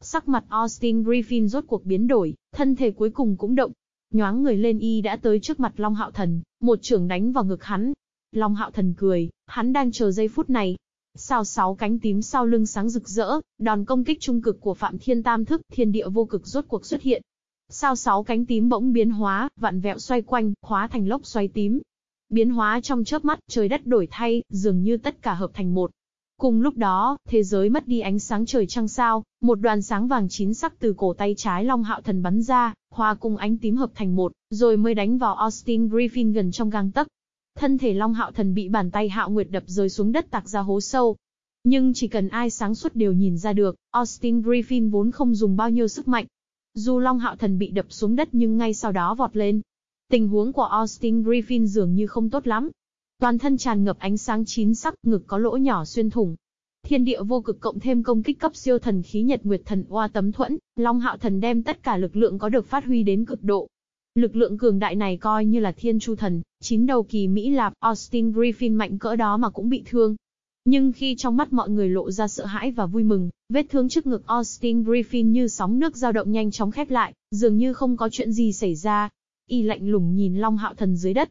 Sắc mặt Austin Griffin rốt cuộc biến đổi, thân thể cuối cùng cũng động. Nhoáng người lên y đã tới trước mặt Long Hạo Thần, một trưởng đánh vào ngực hắn. Long Hạo Thần cười, hắn đang chờ giây phút này. Sao sáu cánh tím sau lưng sáng rực rỡ, đòn công kích trung cực của Phạm Thiên Tam thức, thiên địa vô cực rốt cuộc xuất hiện. Sao sáu cánh tím bỗng biến hóa, vặn vẹo xoay quanh, hóa thành lốc xoay tím, Biến hóa trong chớp mắt, trời đất đổi thay, dường như tất cả hợp thành một. Cùng lúc đó, thế giới mất đi ánh sáng trời trăng sao, một đoàn sáng vàng chín sắc từ cổ tay trái Long Hạo Thần bắn ra, hòa cùng ánh tím hợp thành một, rồi mới đánh vào Austin Griffin gần trong gang tấc. Thân thể Long Hạo Thần bị bàn tay Hạo Nguyệt đập rơi xuống đất tạc ra hố sâu. Nhưng chỉ cần ai sáng suốt đều nhìn ra được, Austin Griffin vốn không dùng bao nhiêu sức mạnh. Dù Long Hạo Thần bị đập xuống đất nhưng ngay sau đó vọt lên, Tình huống của Austin Griffin dường như không tốt lắm. Toàn thân tràn ngập ánh sáng chín sắc, ngực có lỗ nhỏ xuyên thủng. Thiên địa vô cực cộng thêm công kích cấp siêu thần khí Nhật Nguyệt Thần Oa tấm thuẫn, Long Hạo Thần đem tất cả lực lượng có được phát huy đến cực độ. Lực lượng cường đại này coi như là Thiên Chu Thần, chín đầu kỳ Mỹ Lạp, Austin Griffin mạnh cỡ đó mà cũng bị thương. Nhưng khi trong mắt mọi người lộ ra sợ hãi và vui mừng, vết thương trước ngực Austin Griffin như sóng nước dao động nhanh chóng khép lại, dường như không có chuyện gì xảy ra y lạnh lùng nhìn Long Hạo Thần dưới đất.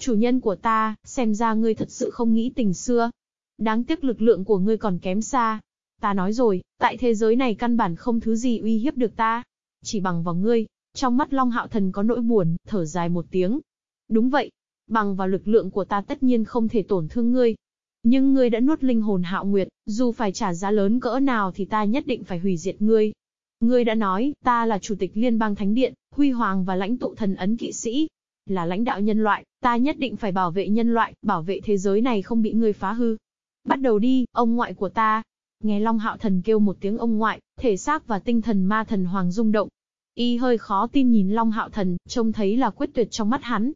Chủ nhân của ta, xem ra ngươi thật sự không nghĩ tình xưa. Đáng tiếc lực lượng của ngươi còn kém xa. Ta nói rồi, tại thế giới này căn bản không thứ gì uy hiếp được ta. Chỉ bằng vào ngươi, trong mắt Long Hạo Thần có nỗi buồn, thở dài một tiếng. Đúng vậy, bằng vào lực lượng của ta tất nhiên không thể tổn thương ngươi. Nhưng ngươi đã nuốt linh hồn Hạo Nguyệt, dù phải trả giá lớn cỡ nào thì ta nhất định phải hủy diệt ngươi. Ngươi đã nói, ta là chủ tịch liên bang thánh điện, huy hoàng và lãnh tụ thần ấn kỵ sĩ. Là lãnh đạo nhân loại, ta nhất định phải bảo vệ nhân loại, bảo vệ thế giới này không bị ngươi phá hư. Bắt đầu đi, ông ngoại của ta. Nghe Long Hạo Thần kêu một tiếng ông ngoại, thể xác và tinh thần ma thần hoàng rung động. Y hơi khó tin nhìn Long Hạo Thần, trông thấy là quyết tuyệt trong mắt hắn.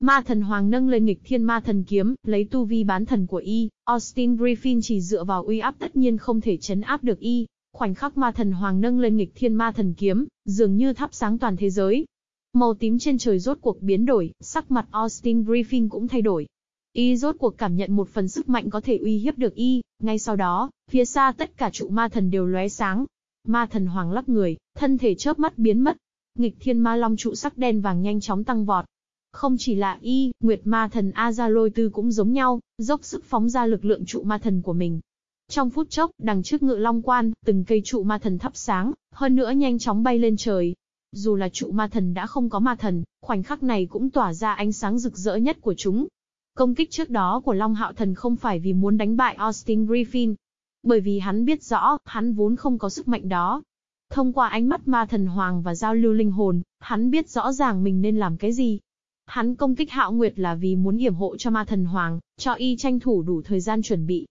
Ma thần hoàng nâng lên nghịch thiên ma thần kiếm, lấy tu vi bán thần của Y, Austin Griffin chỉ dựa vào uy áp tất nhiên không thể chấn áp được Y, Khoảnh khắc ma thần hoàng nâng lên nghịch thiên ma thần kiếm, dường như thắp sáng toàn thế giới. Màu tím trên trời rốt cuộc biến đổi, sắc mặt Austin Griffin cũng thay đổi. Y rốt cuộc cảm nhận một phần sức mạnh có thể uy hiếp được Y, ngay sau đó, phía xa tất cả trụ ma thần đều lóe sáng. Ma thần hoàng lắc người, thân thể chớp mắt biến mất. Nghịch thiên ma long trụ sắc đen vàng nhanh chóng tăng vọt. Không chỉ là Y, Nguyệt ma thần Azaloi Tư cũng giống nhau, dốc sức phóng ra lực lượng trụ ma thần của mình. Trong phút chốc, đằng trước ngự long quan, từng cây trụ ma thần thắp sáng, hơn nữa nhanh chóng bay lên trời. Dù là trụ ma thần đã không có ma thần, khoảnh khắc này cũng tỏa ra ánh sáng rực rỡ nhất của chúng. Công kích trước đó của Long Hạo Thần không phải vì muốn đánh bại Austin Griffin, bởi vì hắn biết rõ, hắn vốn không có sức mạnh đó. Thông qua ánh mắt ma thần hoàng và giao lưu linh hồn, hắn biết rõ ràng mình nên làm cái gì. Hắn công kích Hạo Nguyệt là vì muốn yểm hộ cho ma thần hoàng, cho y tranh thủ đủ thời gian chuẩn bị,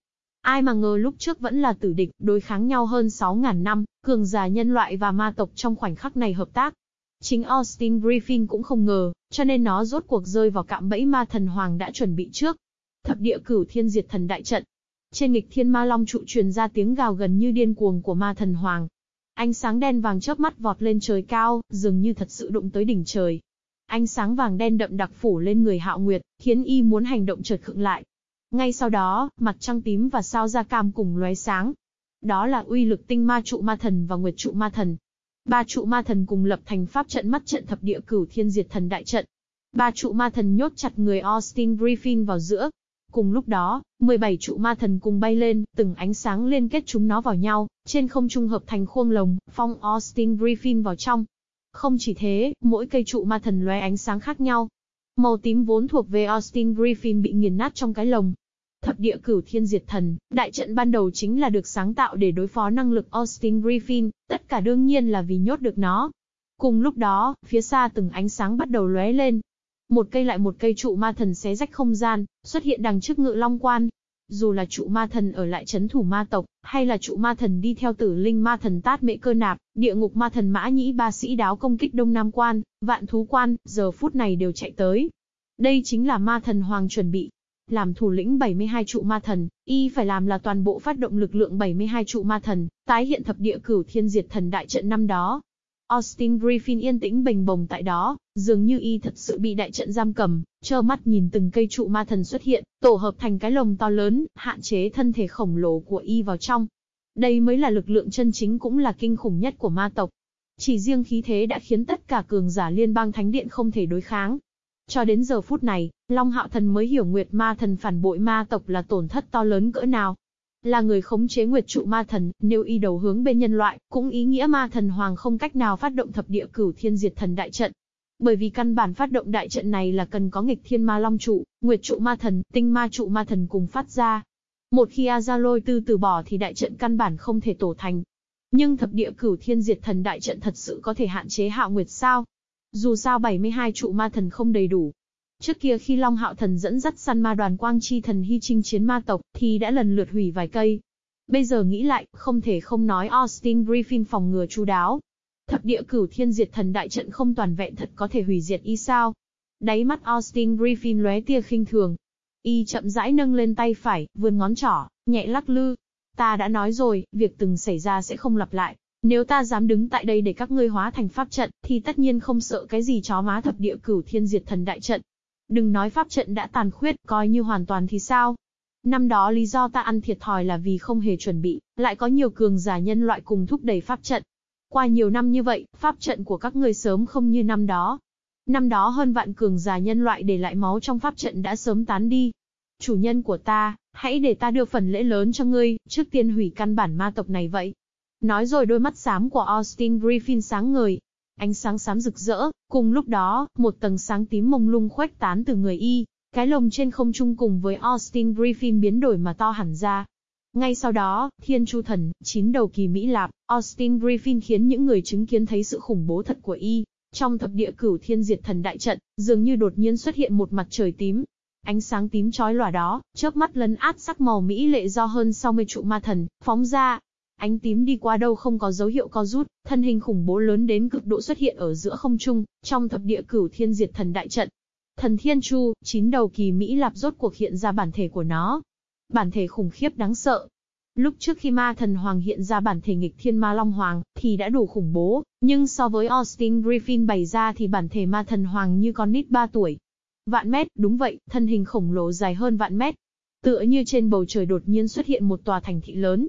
Ai mà ngờ lúc trước vẫn là tử địch, đối kháng nhau hơn 6.000 năm, cường giả nhân loại và ma tộc trong khoảnh khắc này hợp tác. Chính Austin Griffin cũng không ngờ, cho nên nó rốt cuộc rơi vào cạm bẫy ma thần hoàng đã chuẩn bị trước. Thập địa cửu thiên diệt thần đại trận. Trên nghịch thiên ma long trụ truyền ra tiếng gào gần như điên cuồng của ma thần hoàng. Ánh sáng đen vàng chớp mắt vọt lên trời cao, dường như thật sự đụng tới đỉnh trời. Ánh sáng vàng đen đậm đặc phủ lên người hạo nguyệt, khiến y muốn hành động chợt khựng lại, ngay sau đó, mặt trăng tím và sao da cam cùng lóe sáng. Đó là uy lực tinh ma trụ ma thần và nguyệt trụ ma thần. Ba trụ ma thần cùng lập thành pháp trận mắt trận thập địa cửu thiên diệt thần đại trận. Ba trụ ma thần nhốt chặt người Austin Griffin vào giữa. Cùng lúc đó, 17 trụ ma thần cùng bay lên, từng ánh sáng liên kết chúng nó vào nhau, trên không trung hợp thành khuôn lồng, phong Austin Griffin vào trong. Không chỉ thế, mỗi cây trụ ma thần lóe ánh sáng khác nhau, Màu tím vốn thuộc về Austin Griffin bị nghiền nát trong cái lồng. Thập địa cửu thiên diệt thần, đại trận ban đầu chính là được sáng tạo để đối phó năng lực Austin Griffin, tất cả đương nhiên là vì nhốt được nó. Cùng lúc đó, phía xa từng ánh sáng bắt đầu lóe lên. Một cây lại một cây trụ ma thần xé rách không gian, xuất hiện đằng trước ngự long quan. Dù là trụ ma thần ở lại chấn thủ ma tộc, hay là trụ ma thần đi theo tử linh ma thần tát mệ cơ nạp, địa ngục ma thần mã nhĩ ba sĩ đáo công kích đông nam quan, vạn thú quan, giờ phút này đều chạy tới. Đây chính là ma thần hoàng chuẩn bị. Làm thủ lĩnh 72 trụ ma thần, y phải làm là toàn bộ phát động lực lượng 72 trụ ma thần, tái hiện thập địa cửu thiên diệt thần đại trận năm đó. Austin Griffin yên tĩnh bình bồng tại đó, dường như y thật sự bị đại trận giam cầm, trơ mắt nhìn từng cây trụ ma thần xuất hiện, tổ hợp thành cái lồng to lớn, hạn chế thân thể khổng lồ của y vào trong. Đây mới là lực lượng chân chính cũng là kinh khủng nhất của ma tộc. Chỉ riêng khí thế đã khiến tất cả cường giả liên bang thánh điện không thể đối kháng. Cho đến giờ phút này, Long Hạo Thần mới hiểu Nguyệt Ma Thần phản bội ma tộc là tổn thất to lớn cỡ nào. Là người khống chế Nguyệt Trụ Ma Thần, nếu y đầu hướng bên nhân loại, cũng ý nghĩa Ma Thần Hoàng không cách nào phát động thập địa cửu thiên diệt thần đại trận. Bởi vì căn bản phát động đại trận này là cần có nghịch thiên ma long trụ, Nguyệt Trụ Ma Thần, tinh ma trụ Ma Thần cùng phát ra. Một khi Azaloi tư từ bỏ thì đại trận căn bản không thể tổ thành. Nhưng thập địa cửu thiên diệt thần đại trận thật sự có thể hạn chế Hạo Nguyệt sao? Dù sao 72 trụ ma thần không đầy đủ, Trước kia khi Long Hạo Thần dẫn dắt săn ma đoàn quang chi thần hy trinh chiến ma tộc, thì đã lần lượt hủy vài cây. Bây giờ nghĩ lại, không thể không nói Austin Griffin phòng ngừa chu đáo. Thập địa cửu thiên diệt thần đại trận không toàn vẹn thật có thể hủy diệt y sao. Đáy mắt Austin Griffin lóe tia khinh thường. Y chậm rãi nâng lên tay phải, vươn ngón trỏ, nhẹ lắc lư. Ta đã nói rồi, việc từng xảy ra sẽ không lặp lại. Nếu ta dám đứng tại đây để các ngươi hóa thành pháp trận, thì tất nhiên không sợ cái gì chó má thập địa cửu thiên diệt thần đại trận. Đừng nói pháp trận đã tàn khuyết, coi như hoàn toàn thì sao? Năm đó lý do ta ăn thiệt thòi là vì không hề chuẩn bị, lại có nhiều cường giả nhân loại cùng thúc đẩy pháp trận. Qua nhiều năm như vậy, pháp trận của các ngươi sớm không như năm đó. Năm đó hơn vạn cường giả nhân loại để lại máu trong pháp trận đã sớm tán đi. Chủ nhân của ta, hãy để ta đưa phần lễ lớn cho ngươi, trước tiên hủy căn bản ma tộc này vậy. Nói rồi đôi mắt xám của Austin Griffin sáng ngời, Ánh sáng xám rực rỡ, cùng lúc đó, một tầng sáng tím mông lung khuếch tán từ người y, cái lồng trên không trung cùng với Austin Griffin biến đổi mà to hẳn ra. Ngay sau đó, Thiên Chu Thần, chín đầu kỳ Mỹ Lạp, Austin Griffin khiến những người chứng kiến thấy sự khủng bố thật của y. Trong thập địa cửu thiên diệt thần đại trận, dường như đột nhiên xuất hiện một mặt trời tím. Ánh sáng tím chói lòa đó, chớp mắt lấn át sắc màu mỹ lệ do hơn 60 trụ ma thần, phóng ra, Ánh tím đi qua đâu không có dấu hiệu co rút, thân hình khủng bố lớn đến cực độ xuất hiện ở giữa không trung, trong thập địa cửu thiên diệt thần đại trận. Thần Thiên Chu, chín đầu kỳ Mỹ Lạp rốt cuộc hiện ra bản thể của nó. Bản thể khủng khiếp đáng sợ. Lúc trước khi ma thần hoàng hiện ra bản thể nghịch thiên ma long hoàng, thì đã đủ khủng bố, nhưng so với Austin Griffin bày ra thì bản thể ma thần hoàng như con nít 3 tuổi. Vạn mét, đúng vậy, thân hình khổng lồ dài hơn vạn mét. Tựa như trên bầu trời đột nhiên xuất hiện một tòa thành thị lớn,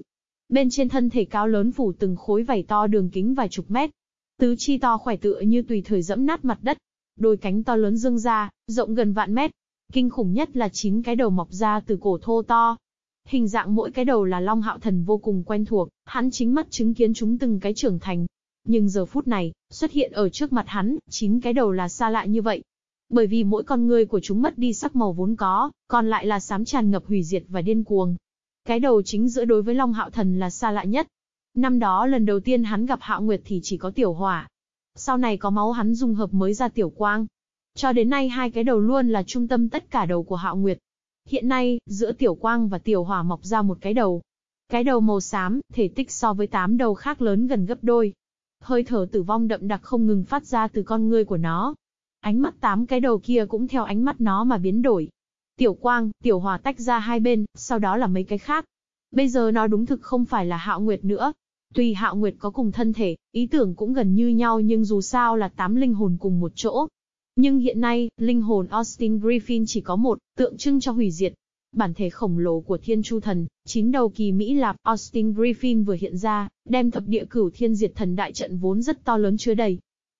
Bên trên thân thể cao lớn phủ từng khối vảy to đường kính vài chục mét. Tứ chi to khỏe tựa như tùy thời dẫm nát mặt đất. Đôi cánh to lớn dương ra, rộng gần vạn mét. Kinh khủng nhất là chín cái đầu mọc ra từ cổ thô to. Hình dạng mỗi cái đầu là Long Hạo Thần vô cùng quen thuộc, hắn chính mắt chứng kiến chúng từng cái trưởng thành. Nhưng giờ phút này, xuất hiện ở trước mặt hắn, chín cái đầu là xa lạ như vậy. Bởi vì mỗi con người của chúng mất đi sắc màu vốn có, còn lại là xám tràn ngập hủy diệt và điên cuồng. Cái đầu chính giữa đối với Long Hạo Thần là xa lạ nhất. Năm đó lần đầu tiên hắn gặp Hạo Nguyệt thì chỉ có tiểu hỏa. Sau này có máu hắn dung hợp mới ra tiểu quang. Cho đến nay hai cái đầu luôn là trung tâm tất cả đầu của Hạo Nguyệt. Hiện nay, giữa tiểu quang và tiểu hỏa mọc ra một cái đầu. Cái đầu màu xám, thể tích so với tám đầu khác lớn gần gấp đôi. Hơi thở tử vong đậm đặc không ngừng phát ra từ con ngươi của nó. Ánh mắt tám cái đầu kia cũng theo ánh mắt nó mà biến đổi. Tiểu quang, tiểu hòa tách ra hai bên, sau đó là mấy cái khác. Bây giờ nó đúng thực không phải là hạo nguyệt nữa. Tuy hạo nguyệt có cùng thân thể, ý tưởng cũng gần như nhau nhưng dù sao là tám linh hồn cùng một chỗ. Nhưng hiện nay, linh hồn Austin Griffin chỉ có một, tượng trưng cho hủy diệt. Bản thể khổng lồ của thiên chu thần, chín đầu kỳ Mỹ Lạp Austin Griffin vừa hiện ra, đem thập địa cửu thiên diệt thần đại trận vốn rất to lớn chứa đầy.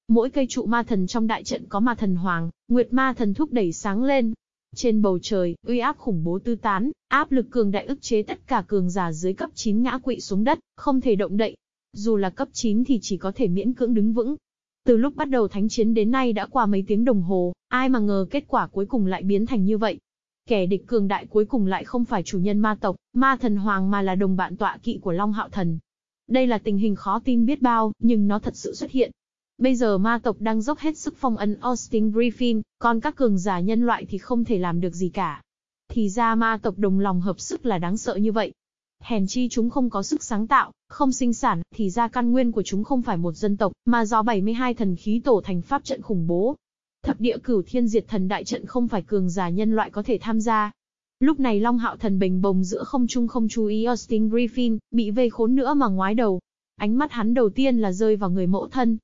Mỗi cây trụ ma thần trong đại trận có ma thần hoàng, nguyệt ma thần thúc đẩy sáng lên, trên bầu trời, uy áp khủng bố tư tán, áp lực cường đại ức chế tất cả cường giả dưới cấp 9 ngã quỵ xuống đất, không thể động đậy. Dù là cấp 9 thì chỉ có thể miễn cưỡng đứng vững. Từ lúc bắt đầu thánh chiến đến nay đã qua mấy tiếng đồng hồ, ai mà ngờ kết quả cuối cùng lại biến thành như vậy. Kẻ địch cường đại cuối cùng lại không phải chủ nhân ma tộc, ma thần hoàng mà là đồng bạn tọa kỵ của Long Hạo Thần. Đây là tình hình khó tin biết bao, nhưng nó thật sự xuất hiện. Bây giờ ma tộc đang dốc hết sức phong ấn Austin Griffin, còn các cường giả nhân loại thì không thể làm được gì cả. Thì ra ma tộc đồng lòng hợp sức là đáng sợ như vậy. Hèn chi chúng không có sức sáng tạo, không sinh sản, thì ra căn nguyên của chúng không phải một dân tộc, mà do 72 thần khí tổ thành pháp trận khủng bố. Thập địa cửu thiên diệt thần đại trận không phải cường giả nhân loại có thể tham gia. Lúc này Long Hạo thần bình bồng giữa không trung không chú ý Austin Griffin, bị vây khốn nữa mà ngoái đầu. Ánh mắt hắn đầu tiên là rơi vào người mẫu thân,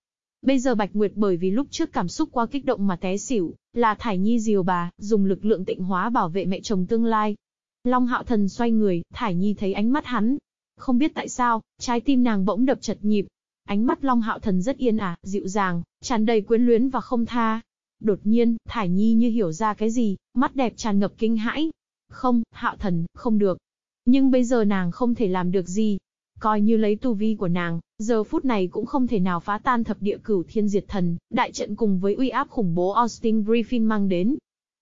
Bây giờ Bạch Nguyệt bởi vì lúc trước cảm xúc quá kích động mà té xỉu, là Thải Nhi diều bà, dùng lực lượng tịnh hóa bảo vệ mẹ chồng tương lai. Long Hạo Thần xoay người, Thải Nhi thấy ánh mắt hắn. Không biết tại sao, trái tim nàng bỗng đập chật nhịp. Ánh mắt Long Hạo Thần rất yên ả, dịu dàng, tràn đầy quyến luyến và không tha. Đột nhiên, Thải Nhi như hiểu ra cái gì, mắt đẹp tràn ngập kinh hãi. Không, Hạo Thần, không được. Nhưng bây giờ nàng không thể làm được gì, Coi như lấy tu vi của nàng, giờ phút này cũng không thể nào phá tan thập địa cửu thiên diệt thần, đại trận cùng với uy áp khủng bố Austin Griffin mang đến.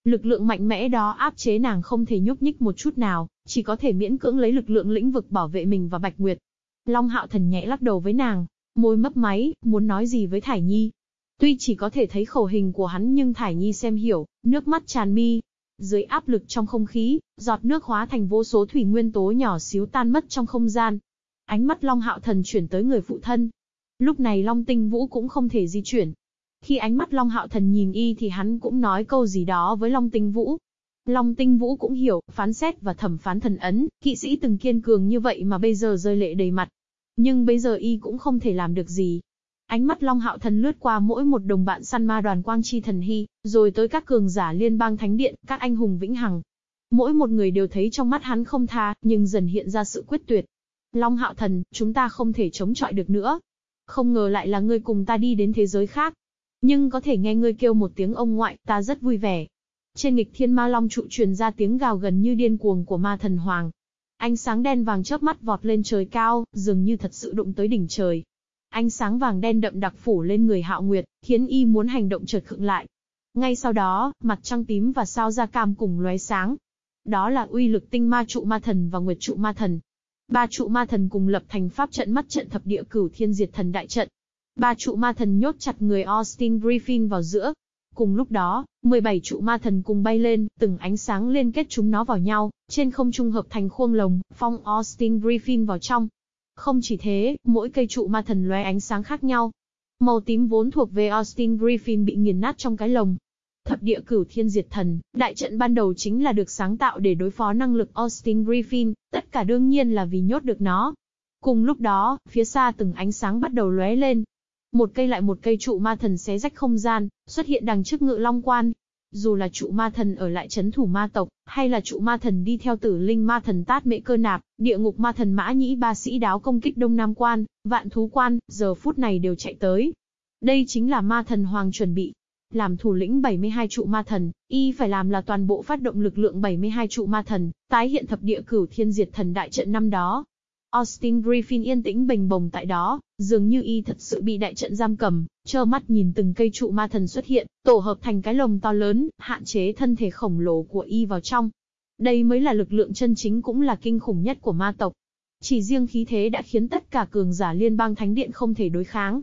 Lực lượng mạnh mẽ đó áp chế nàng không thể nhúc nhích một chút nào, chỉ có thể miễn cưỡng lấy lực lượng lĩnh vực bảo vệ mình và Bạch Nguyệt. Long Hạo Thần nhẹ lắc đầu với nàng, môi mấp máy, muốn nói gì với Thải Nhi. Tuy chỉ có thể thấy khẩu hình của hắn nhưng Thải Nhi xem hiểu, nước mắt tràn mi. Dưới áp lực trong không khí, giọt nước hóa thành vô số thủy nguyên tố nhỏ xíu tan mất trong không gian, Ánh mắt Long Hạo Thần chuyển tới người phụ thân. Lúc này Long Tinh Vũ cũng không thể di chuyển. Khi ánh mắt Long Hạo Thần nhìn y thì hắn cũng nói câu gì đó với Long Tinh Vũ. Long Tinh Vũ cũng hiểu, phán xét và thẩm phán thần ấn, kỵ sĩ từng kiên cường như vậy mà bây giờ rơi lệ đầy mặt. Nhưng bây giờ y cũng không thể làm được gì. Ánh mắt Long Hạo Thần lướt qua mỗi một đồng bạn săn ma đoàn quang chi thần hy, rồi tới các cường giả liên bang thánh điện, các anh hùng vĩnh hằng. Mỗi một người đều thấy trong mắt hắn không tha, nhưng dần hiện ra sự quyết tuyệt. Long Hạo Thần, chúng ta không thể chống chọi được nữa. Không ngờ lại là ngươi cùng ta đi đến thế giới khác. Nhưng có thể nghe ngươi kêu một tiếng ông ngoại, ta rất vui vẻ. Trên nghịch thiên ma long trụ truyền ra tiếng gào gần như điên cuồng của ma thần hoàng. Ánh sáng đen vàng chớp mắt vọt lên trời cao, dường như thật sự đụng tới đỉnh trời. Ánh sáng vàng đen đậm đặc phủ lên người hạo nguyệt, khiến y muốn hành động chợt khựng lại. Ngay sau đó, mặt trăng tím và sao da cam cùng lóe sáng. Đó là uy lực tinh ma trụ ma thần và nguyệt trụ ma thần, Ba trụ ma thần cùng lập thành pháp trận mắt trận thập địa cửu thiên diệt thần đại trận. Ba trụ ma thần nhốt chặt người Austin Griffin vào giữa. Cùng lúc đó, 17 trụ ma thần cùng bay lên, từng ánh sáng liên kết chúng nó vào nhau, trên không trung hợp thành khuôn lồng, phong Austin Griffin vào trong. Không chỉ thế, mỗi cây trụ ma thần lóe ánh sáng khác nhau. Màu tím vốn thuộc về Austin Griffin bị nghiền nát trong cái lồng, Thập địa cửu thiên diệt thần, đại trận ban đầu chính là được sáng tạo để đối phó năng lực Austin Griffin, tất cả đương nhiên là vì nhốt được nó. Cùng lúc đó, phía xa từng ánh sáng bắt đầu lóe lên. Một cây lại một cây trụ ma thần xé rách không gian, xuất hiện đằng trước ngự long quan. Dù là trụ ma thần ở lại chấn thủ ma tộc, hay là trụ ma thần đi theo tử linh ma thần tát mệ cơ nạp, địa ngục ma thần mã nhĩ ba sĩ đáo công kích đông nam quan, vạn thú quan, giờ phút này đều chạy tới. Đây chính là ma thần hoàng chuẩn bị, làm thủ lĩnh 72 trụ ma thần, y phải làm là toàn bộ phát động lực lượng 72 trụ ma thần, tái hiện thập địa cửu thiên diệt thần đại trận năm đó. Austin Griffin yên tĩnh bình bồng tại đó, dường như y thật sự bị đại trận giam cầm, trơ mắt nhìn từng cây trụ ma thần xuất hiện, tổ hợp thành cái lồng to lớn, hạn chế thân thể khổng lồ của y vào trong. Đây mới là lực lượng chân chính cũng là kinh khủng nhất của ma tộc. Chỉ riêng khí thế đã khiến tất cả cường giả liên bang thánh điện không thể đối kháng,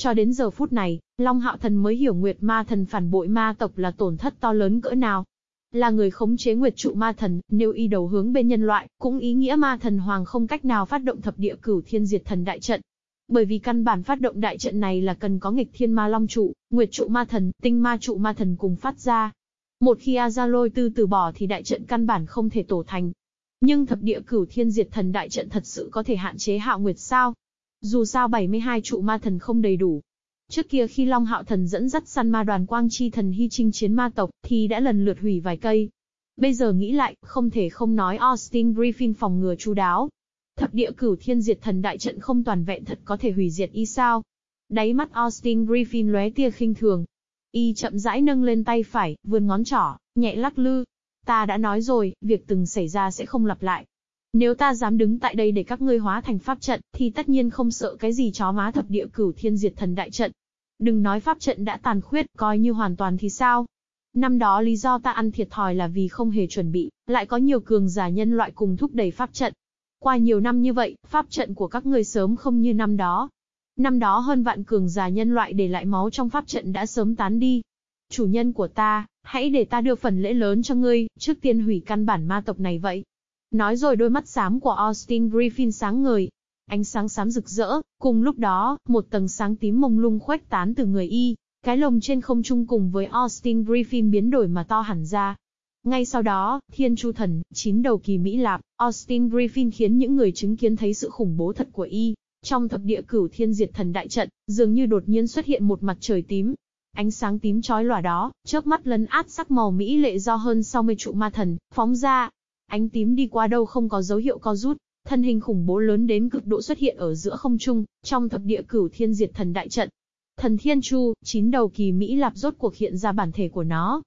cho đến giờ phút này, Long Hạo Thần mới hiểu Nguyệt Ma Thần phản bội ma tộc là tổn thất to lớn cỡ nào. Là người khống chế Nguyệt trụ ma thần, nếu y đầu hướng bên nhân loại, cũng ý nghĩa ma thần hoàng không cách nào phát động thập địa cửu thiên diệt thần đại trận. Bởi vì căn bản phát động đại trận này là cần có nghịch thiên ma long trụ, Nguyệt trụ ma thần, tinh ma trụ ma thần cùng phát ra. Một khi A La Lôi tư từ bỏ thì đại trận căn bản không thể tổ thành. Nhưng thập địa cửu thiên diệt thần đại trận thật sự có thể hạn chế hạo nguyệt sao? Dù sao 72 trụ ma thần không đầy đủ. Trước kia khi Long Hạo Thần dẫn dắt săn ma đoàn quang chi thần hy chinh chiến ma tộc, thì đã lần lượt hủy vài cây. Bây giờ nghĩ lại, không thể không nói Austin Griffin phòng ngừa chu đáo. Thập địa cửu thiên diệt thần đại trận không toàn vẹn thật có thể hủy diệt y sao. Đáy mắt Austin Griffin lóe tia khinh thường. Y chậm rãi nâng lên tay phải, vươn ngón trỏ, nhẹ lắc lư. Ta đã nói rồi, việc từng xảy ra sẽ không lặp lại. Nếu ta dám đứng tại đây để các ngươi hóa thành pháp trận, thì tất nhiên không sợ cái gì chó má thập địa cửu thiên diệt thần đại trận. Đừng nói pháp trận đã tàn khuyết, coi như hoàn toàn thì sao? Năm đó lý do ta ăn thiệt thòi là vì không hề chuẩn bị, lại có nhiều cường giả nhân loại cùng thúc đẩy pháp trận. Qua nhiều năm như vậy, pháp trận của các ngươi sớm không như năm đó. Năm đó hơn vạn cường giả nhân loại để lại máu trong pháp trận đã sớm tán đi. Chủ nhân của ta, hãy để ta đưa phần lễ lớn cho ngươi, trước tiên hủy căn bản ma tộc này vậy. Nói rồi đôi mắt xám của Austin Griffin sáng ngời. Ánh sáng xám rực rỡ, cùng lúc đó, một tầng sáng tím mông lung khuếch tán từ người y. Cái lồng trên không trung cùng với Austin Griffin biến đổi mà to hẳn ra. Ngay sau đó, Thiên Chu Thần, chín đầu kỳ Mỹ Lạp, Austin Griffin khiến những người chứng kiến thấy sự khủng bố thật của y. Trong thập địa cửu thiên diệt thần đại trận, dường như đột nhiên xuất hiện một mặt trời tím. Ánh sáng tím chói lòa đó, chớp mắt lấn át sắc màu mỹ lệ do hơn 60 trụ ma thần, phóng ra. Ánh tím đi qua đâu không có dấu hiệu co rút, thân hình khủng bố lớn đến cực độ xuất hiện ở giữa không trung, trong thập địa cửu thiên diệt thần đại trận. Thần Thiên Chu, chín đầu kỳ Mỹ Lạp rốt cuộc hiện ra bản thể của nó.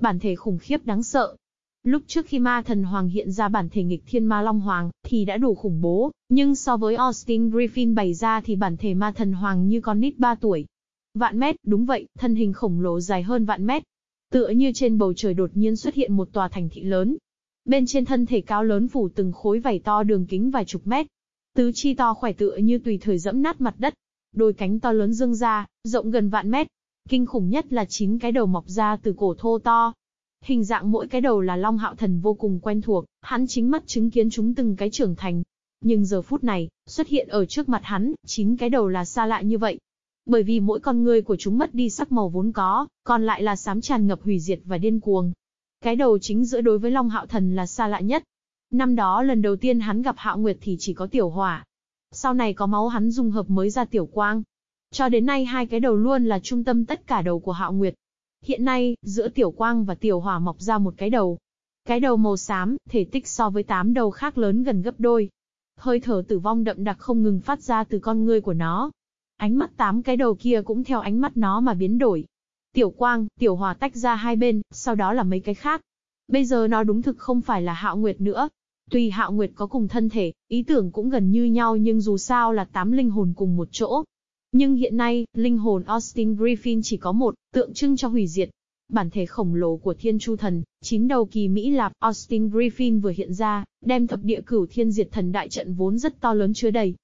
Bản thể khủng khiếp đáng sợ. Lúc trước khi ma thần hoàng hiện ra bản thể nghịch thiên ma long hoàng, thì đã đủ khủng bố, nhưng so với Austin Griffin bày ra thì bản thể ma thần hoàng như con nít 3 tuổi. Vạn mét, đúng vậy, thân hình khổng lồ dài hơn vạn mét. Tựa như trên bầu trời đột nhiên xuất hiện một tòa thành thị lớn, Bên trên thân thể cao lớn phủ từng khối vảy to đường kính vài chục mét. Tứ chi to khỏe tựa như tùy thời dẫm nát mặt đất. Đôi cánh to lớn dương ra, rộng gần vạn mét. Kinh khủng nhất là chín cái đầu mọc ra từ cổ thô to. Hình dạng mỗi cái đầu là Long Hạo Thần vô cùng quen thuộc, hắn chính mắt chứng kiến chúng từng cái trưởng thành. Nhưng giờ phút này, xuất hiện ở trước mặt hắn, chín cái đầu là xa lạ như vậy. Bởi vì mỗi con người của chúng mất đi sắc màu vốn có, còn lại là sám tràn ngập hủy diệt và điên cuồng. Cái đầu chính giữa đối với Long Hạo Thần là xa lạ nhất. Năm đó lần đầu tiên hắn gặp Hạo Nguyệt thì chỉ có tiểu hỏa. Sau này có máu hắn dung hợp mới ra tiểu quang. Cho đến nay hai cái đầu luôn là trung tâm tất cả đầu của Hạo Nguyệt. Hiện nay, giữa tiểu quang và tiểu hỏa mọc ra một cái đầu. Cái đầu màu xám, thể tích so với tám đầu khác lớn gần gấp đôi. Hơi thở tử vong đậm đặc không ngừng phát ra từ con ngươi của nó. Ánh mắt tám cái đầu kia cũng theo ánh mắt nó mà biến đổi. Tiểu quang, tiểu hòa tách ra hai bên, sau đó là mấy cái khác. Bây giờ nó đúng thực không phải là hạo nguyệt nữa. Tuy hạo nguyệt có cùng thân thể, ý tưởng cũng gần như nhau nhưng dù sao là tám linh hồn cùng một chỗ. Nhưng hiện nay, linh hồn Austin Griffin chỉ có một, tượng trưng cho hủy diệt. Bản thể khổng lồ của thiên chu thần, chín đầu kỳ Mỹ Lạp Austin Griffin vừa hiện ra, đem thập địa cửu thiên diệt thần đại trận vốn rất to lớn chứa đầy.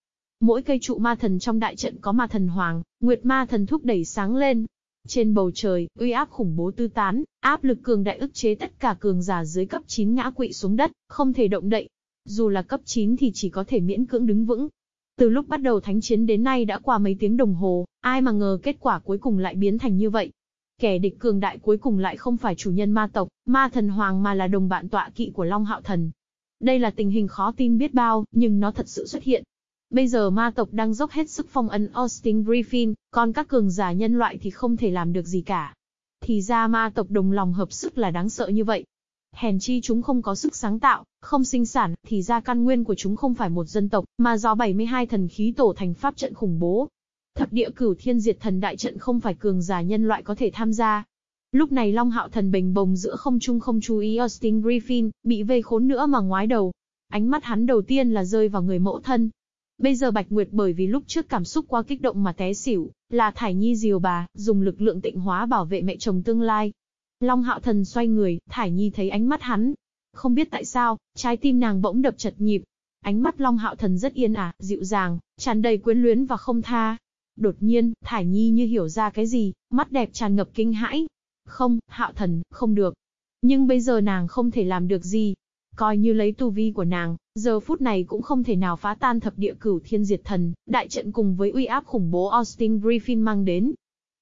Mỗi cây trụ ma thần trong đại trận có ma thần hoàng, nguyệt ma thần thúc đẩy sáng lên, trên bầu trời, uy áp khủng bố tư tán, áp lực cường đại ức chế tất cả cường giả dưới cấp 9 ngã quỵ xuống đất, không thể động đậy. Dù là cấp 9 thì chỉ có thể miễn cưỡng đứng vững. Từ lúc bắt đầu thánh chiến đến nay đã qua mấy tiếng đồng hồ, ai mà ngờ kết quả cuối cùng lại biến thành như vậy. Kẻ địch cường đại cuối cùng lại không phải chủ nhân ma tộc, ma thần hoàng mà là đồng bạn tọa kỵ của Long Hạo Thần. Đây là tình hình khó tin biết bao, nhưng nó thật sự xuất hiện. Bây giờ ma tộc đang dốc hết sức phong ấn Austin Griffin, còn các cường giả nhân loại thì không thể làm được gì cả. Thì ra ma tộc đồng lòng hợp sức là đáng sợ như vậy. Hèn chi chúng không có sức sáng tạo, không sinh sản, thì ra căn nguyên của chúng không phải một dân tộc, mà do 72 thần khí tổ thành pháp trận khủng bố. Thập địa cửu thiên diệt thần đại trận không phải cường giả nhân loại có thể tham gia. Lúc này Long Hạo thần bình bồng giữa không trung không chú ý Austin Griffin, bị vây khốn nữa mà ngoái đầu. Ánh mắt hắn đầu tiên là rơi vào người mẫu thân, Bây giờ Bạch Nguyệt bởi vì lúc trước cảm xúc quá kích động mà té xỉu, là Thải Nhi diều bà, dùng lực lượng tịnh hóa bảo vệ mẹ chồng tương lai. Long Hạo Thần xoay người, Thải Nhi thấy ánh mắt hắn. Không biết tại sao, trái tim nàng bỗng đập chật nhịp. Ánh mắt Long Hạo Thần rất yên ả, dịu dàng, tràn đầy quyến luyến và không tha. Đột nhiên, Thải Nhi như hiểu ra cái gì, mắt đẹp tràn ngập kinh hãi. Không, Hạo Thần, không được. Nhưng bây giờ nàng không thể làm được gì, Coi như lấy tu vi của nàng, giờ phút này cũng không thể nào phá tan thập địa cửu thiên diệt thần, đại trận cùng với uy áp khủng bố Austin Griffin mang đến.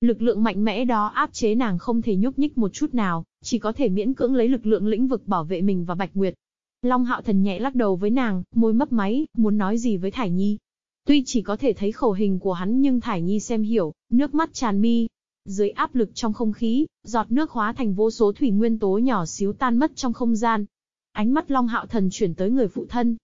Lực lượng mạnh mẽ đó áp chế nàng không thể nhúc nhích một chút nào, chỉ có thể miễn cưỡng lấy lực lượng lĩnh vực bảo vệ mình và Bạch Nguyệt. Long Hạo Thần nhẹ lắc đầu với nàng, môi mấp máy, muốn nói gì với Thải Nhi. Tuy chỉ có thể thấy khẩu hình của hắn nhưng Thải Nhi xem hiểu, nước mắt tràn mi. Dưới áp lực trong không khí, giọt nước hóa thành vô số thủy nguyên tố nhỏ xíu tan mất trong không gian, Ánh mắt Long Hạo Thần chuyển tới người phụ thân.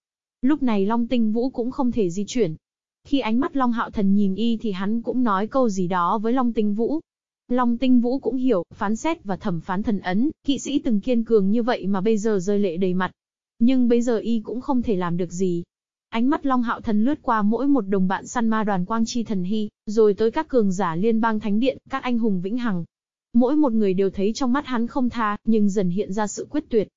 Lúc này Long Tinh Vũ cũng không thể di chuyển. Khi ánh mắt Long Hạo Thần nhìn y thì hắn cũng nói câu gì đó với Long Tinh Vũ. Long Tinh Vũ cũng hiểu, phán xét và thẩm phán thần ấn, kỵ sĩ từng kiên cường như vậy mà bây giờ rơi lệ đầy mặt. Nhưng bây giờ y cũng không thể làm được gì. Ánh mắt Long Hạo Thần lướt qua mỗi một đồng bạn săn ma đoàn Quang Chi Thần Hy, rồi tới các cường giả liên bang thánh điện, các anh hùng vĩnh hằng. Mỗi một người đều thấy trong mắt hắn không tha, nhưng dần hiện ra sự quyết tuyệt.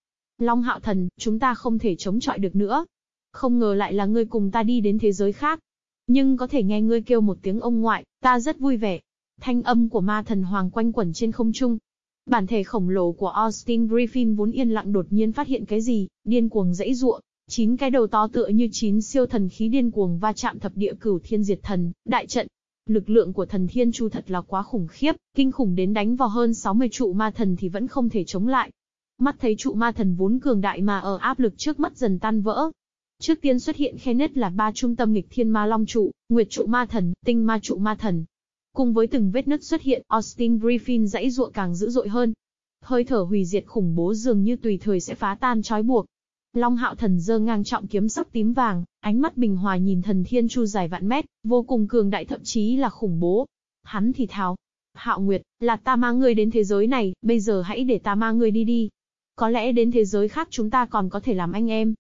Long hạo thần, chúng ta không thể chống chọi được nữa. Không ngờ lại là ngươi cùng ta đi đến thế giới khác. Nhưng có thể nghe ngươi kêu một tiếng ông ngoại, ta rất vui vẻ. Thanh âm của ma thần hoàng quanh quẩn trên không trung. Bản thể khổng lồ của Austin Griffin vốn yên lặng đột nhiên phát hiện cái gì, điên cuồng dãy ruộng. Chín cái đầu to tựa như chín siêu thần khí điên cuồng va chạm thập địa cửu thiên diệt thần, đại trận, lực lượng của thần thiên chu thật là quá khủng khiếp, kinh khủng đến đánh vào hơn 60 trụ ma thần thì vẫn không thể chống lại. Mắt thấy trụ ma thần vốn cường đại mà ở áp lực trước mắt dần tan vỡ. Trước tiên xuất hiện khe nứt là ba trung tâm nghịch thiên ma long trụ, nguyệt trụ ma thần, tinh ma trụ ma thần. Cùng với từng vết nứt xuất hiện, Austin Griffin dãy ruộng càng dữ dội hơn. Hơi thở hủy diệt khủng bố dường như tùy thời sẽ phá tan trói buộc. Long hạo thần dơ ngang trọng kiếm sắc tím vàng, ánh mắt bình hòa nhìn thần thiên chu dài vạn mét, vô cùng cường đại thậm chí là khủng bố. Hắn thì thào. Hạo Nguyệt, là ta mang ngươi đến thế giới này, bây giờ hãy để ta mang ngươi đi đi. Có lẽ đến thế giới khác chúng ta còn có thể làm anh em.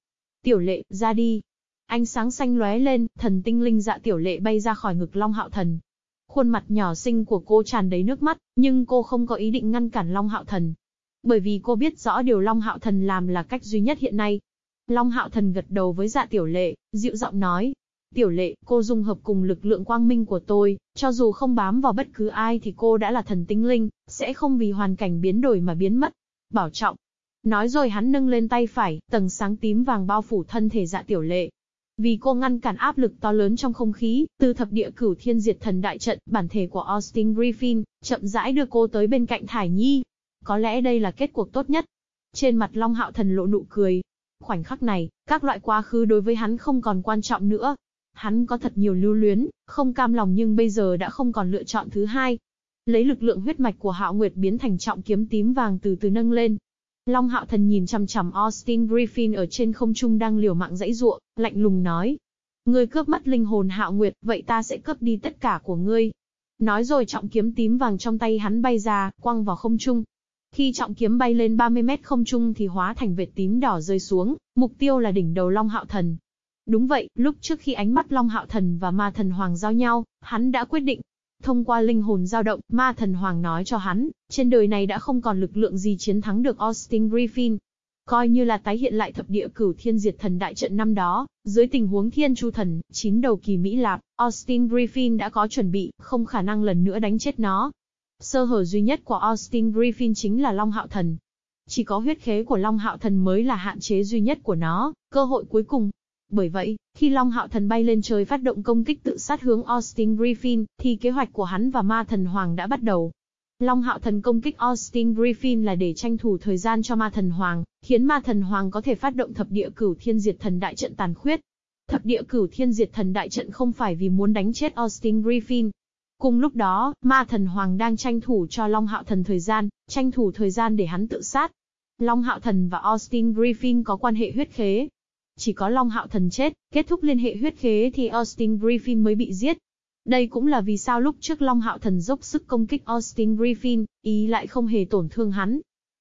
Tiểu lệ, ra đi. Ánh sáng xanh lóe lên, thần tinh linh dạ tiểu lệ bay ra khỏi ngực Long Hạo Thần. Khuôn mặt nhỏ xinh của cô tràn đầy nước mắt, nhưng cô không có ý định ngăn cản Long Hạo Thần. Bởi vì cô biết rõ điều Long Hạo Thần làm là cách duy nhất hiện nay. Long Hạo Thần gật đầu với dạ tiểu lệ, dịu giọng nói. Tiểu lệ, cô dung hợp cùng lực lượng quang minh của tôi, cho dù không bám vào bất cứ ai thì cô đã là thần tinh linh, sẽ không vì hoàn cảnh biến đổi mà biến mất. Bảo trọng, Nói rồi hắn nâng lên tay phải, tầng sáng tím vàng bao phủ thân thể dạ tiểu lệ. Vì cô ngăn cản áp lực to lớn trong không khí, từ thập địa cửu thiên diệt thần đại trận, bản thể của Austin Griffin, chậm rãi đưa cô tới bên cạnh Thải Nhi. Có lẽ đây là kết cuộc tốt nhất. Trên mặt Long Hạo Thần lộ nụ cười. Khoảnh khắc này, các loại quá khứ đối với hắn không còn quan trọng nữa. Hắn có thật nhiều lưu luyến, không cam lòng nhưng bây giờ đã không còn lựa chọn thứ hai. Lấy lực lượng huyết mạch của Hạo Nguyệt biến thành trọng kiếm tím vàng từ từ nâng lên, Long Hạo Thần nhìn chằm chằm Austin Griffin ở trên không trung đang liều mạng dãy ruộng, lạnh lùng nói. Ngươi cướp mất linh hồn Hạo Nguyệt, vậy ta sẽ cướp đi tất cả của ngươi. Nói rồi trọng kiếm tím vàng trong tay hắn bay ra, quăng vào không trung. Khi trọng kiếm bay lên 30 mét không trung thì hóa thành vệt tím đỏ rơi xuống, mục tiêu là đỉnh đầu Long Hạo Thần. Đúng vậy, lúc trước khi ánh mắt Long Hạo Thần và Ma Thần Hoàng giao nhau, hắn đã quyết định, Thông qua linh hồn dao động, ma thần hoàng nói cho hắn, trên đời này đã không còn lực lượng gì chiến thắng được Austin Griffin. Coi như là tái hiện lại thập địa cửu thiên diệt thần đại trận năm đó, dưới tình huống thiên chu thần, chín đầu kỳ Mỹ Lạp, Austin Griffin đã có chuẩn bị, không khả năng lần nữa đánh chết nó. Sơ hở duy nhất của Austin Griffin chính là Long Hạo Thần. Chỉ có huyết khế của Long Hạo Thần mới là hạn chế duy nhất của nó, cơ hội cuối cùng, bởi vậy, khi Long Hạo Thần bay lên trời phát động công kích tự sát hướng Austin Griffin, thì kế hoạch của hắn và Ma Thần Hoàng đã bắt đầu. Long Hạo Thần công kích Austin Griffin là để tranh thủ thời gian cho Ma Thần Hoàng, khiến Ma Thần Hoàng có thể phát động thập địa cửu thiên diệt thần đại trận tàn khuyết. Thập địa cửu thiên diệt thần đại trận không phải vì muốn đánh chết Austin Griffin. Cùng lúc đó, Ma Thần Hoàng đang tranh thủ cho Long Hạo Thần thời gian, tranh thủ thời gian để hắn tự sát. Long Hạo Thần và Austin Griffin có quan hệ huyết khế, chỉ có Long Hạo Thần chết, kết thúc liên hệ huyết khế thì Austin Griffin mới bị giết. Đây cũng là vì sao lúc trước Long Hạo Thần dốc sức công kích Austin Griffin, ý lại không hề tổn thương hắn.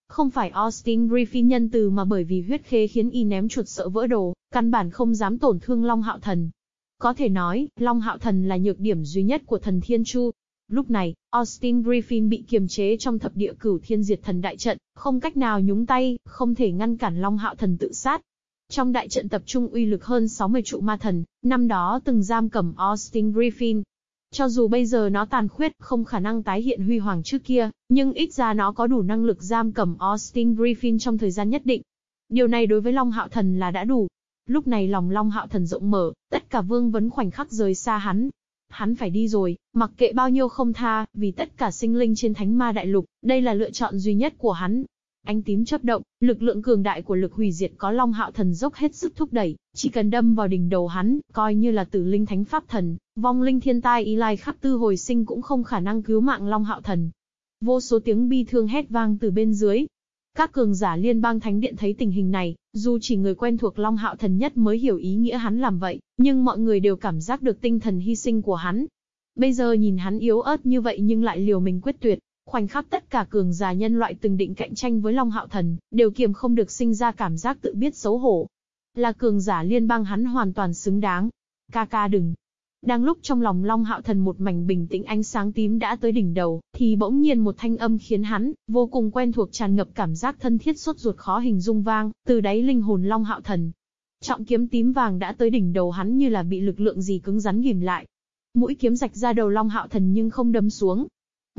Không phải Austin Griffin nhân từ mà bởi vì huyết khế khiến y ném chuột sợ vỡ đồ, căn bản không dám tổn thương Long Hạo Thần. Có thể nói, Long Hạo Thần là nhược điểm duy nhất của thần Thiên Chu. Lúc này, Austin Griffin bị kiềm chế trong thập địa cửu thiên diệt thần đại trận, không cách nào nhúng tay, không thể ngăn cản Long Hạo Thần tự sát. Trong đại trận tập trung uy lực hơn 60 trụ ma thần, năm đó từng giam cầm Austin Griffin. Cho dù bây giờ nó tàn khuyết, không khả năng tái hiện huy hoàng trước kia, nhưng ít ra nó có đủ năng lực giam cầm Austin Griffin trong thời gian nhất định. Điều này đối với Long Hạo Thần là đã đủ. Lúc này lòng Long Hạo Thần rộng mở, tất cả vương vấn khoảnh khắc rời xa hắn. Hắn phải đi rồi, mặc kệ bao nhiêu không tha, vì tất cả sinh linh trên thánh ma đại lục, đây là lựa chọn duy nhất của hắn, Ánh tím chớp động, lực lượng cường đại của lực hủy diệt có Long Hạo Thần dốc hết sức thúc đẩy, chỉ cần đâm vào đỉnh đầu hắn, coi như là tử linh thánh pháp thần, vong linh thiên tai Y lai khắc tư hồi sinh cũng không khả năng cứu mạng Long Hạo Thần. Vô số tiếng bi thương hét vang từ bên dưới. Các cường giả liên bang thánh điện thấy tình hình này, dù chỉ người quen thuộc Long Hạo Thần nhất mới hiểu ý nghĩa hắn làm vậy, nhưng mọi người đều cảm giác được tinh thần hy sinh của hắn. Bây giờ nhìn hắn yếu ớt như vậy nhưng lại liều mình quyết tuyệt, Khoảnh khắc tất cả cường giả nhân loại từng định cạnh tranh với Long Hạo Thần, đều kiềm không được sinh ra cảm giác tự biết xấu hổ. Là cường giả liên bang hắn hoàn toàn xứng đáng. Ca ca đừng. Đang lúc trong lòng Long Hạo Thần một mảnh bình tĩnh ánh sáng tím đã tới đỉnh đầu, thì bỗng nhiên một thanh âm khiến hắn, vô cùng quen thuộc tràn ngập cảm giác thân thiết suốt ruột khó hình dung vang, từ đáy linh hồn Long Hạo Thần. Trọng kiếm tím vàng đã tới đỉnh đầu hắn như là bị lực lượng gì cứng rắn ghim lại. Mũi kiếm rạch ra đầu Long Hạo Thần nhưng không đâm xuống,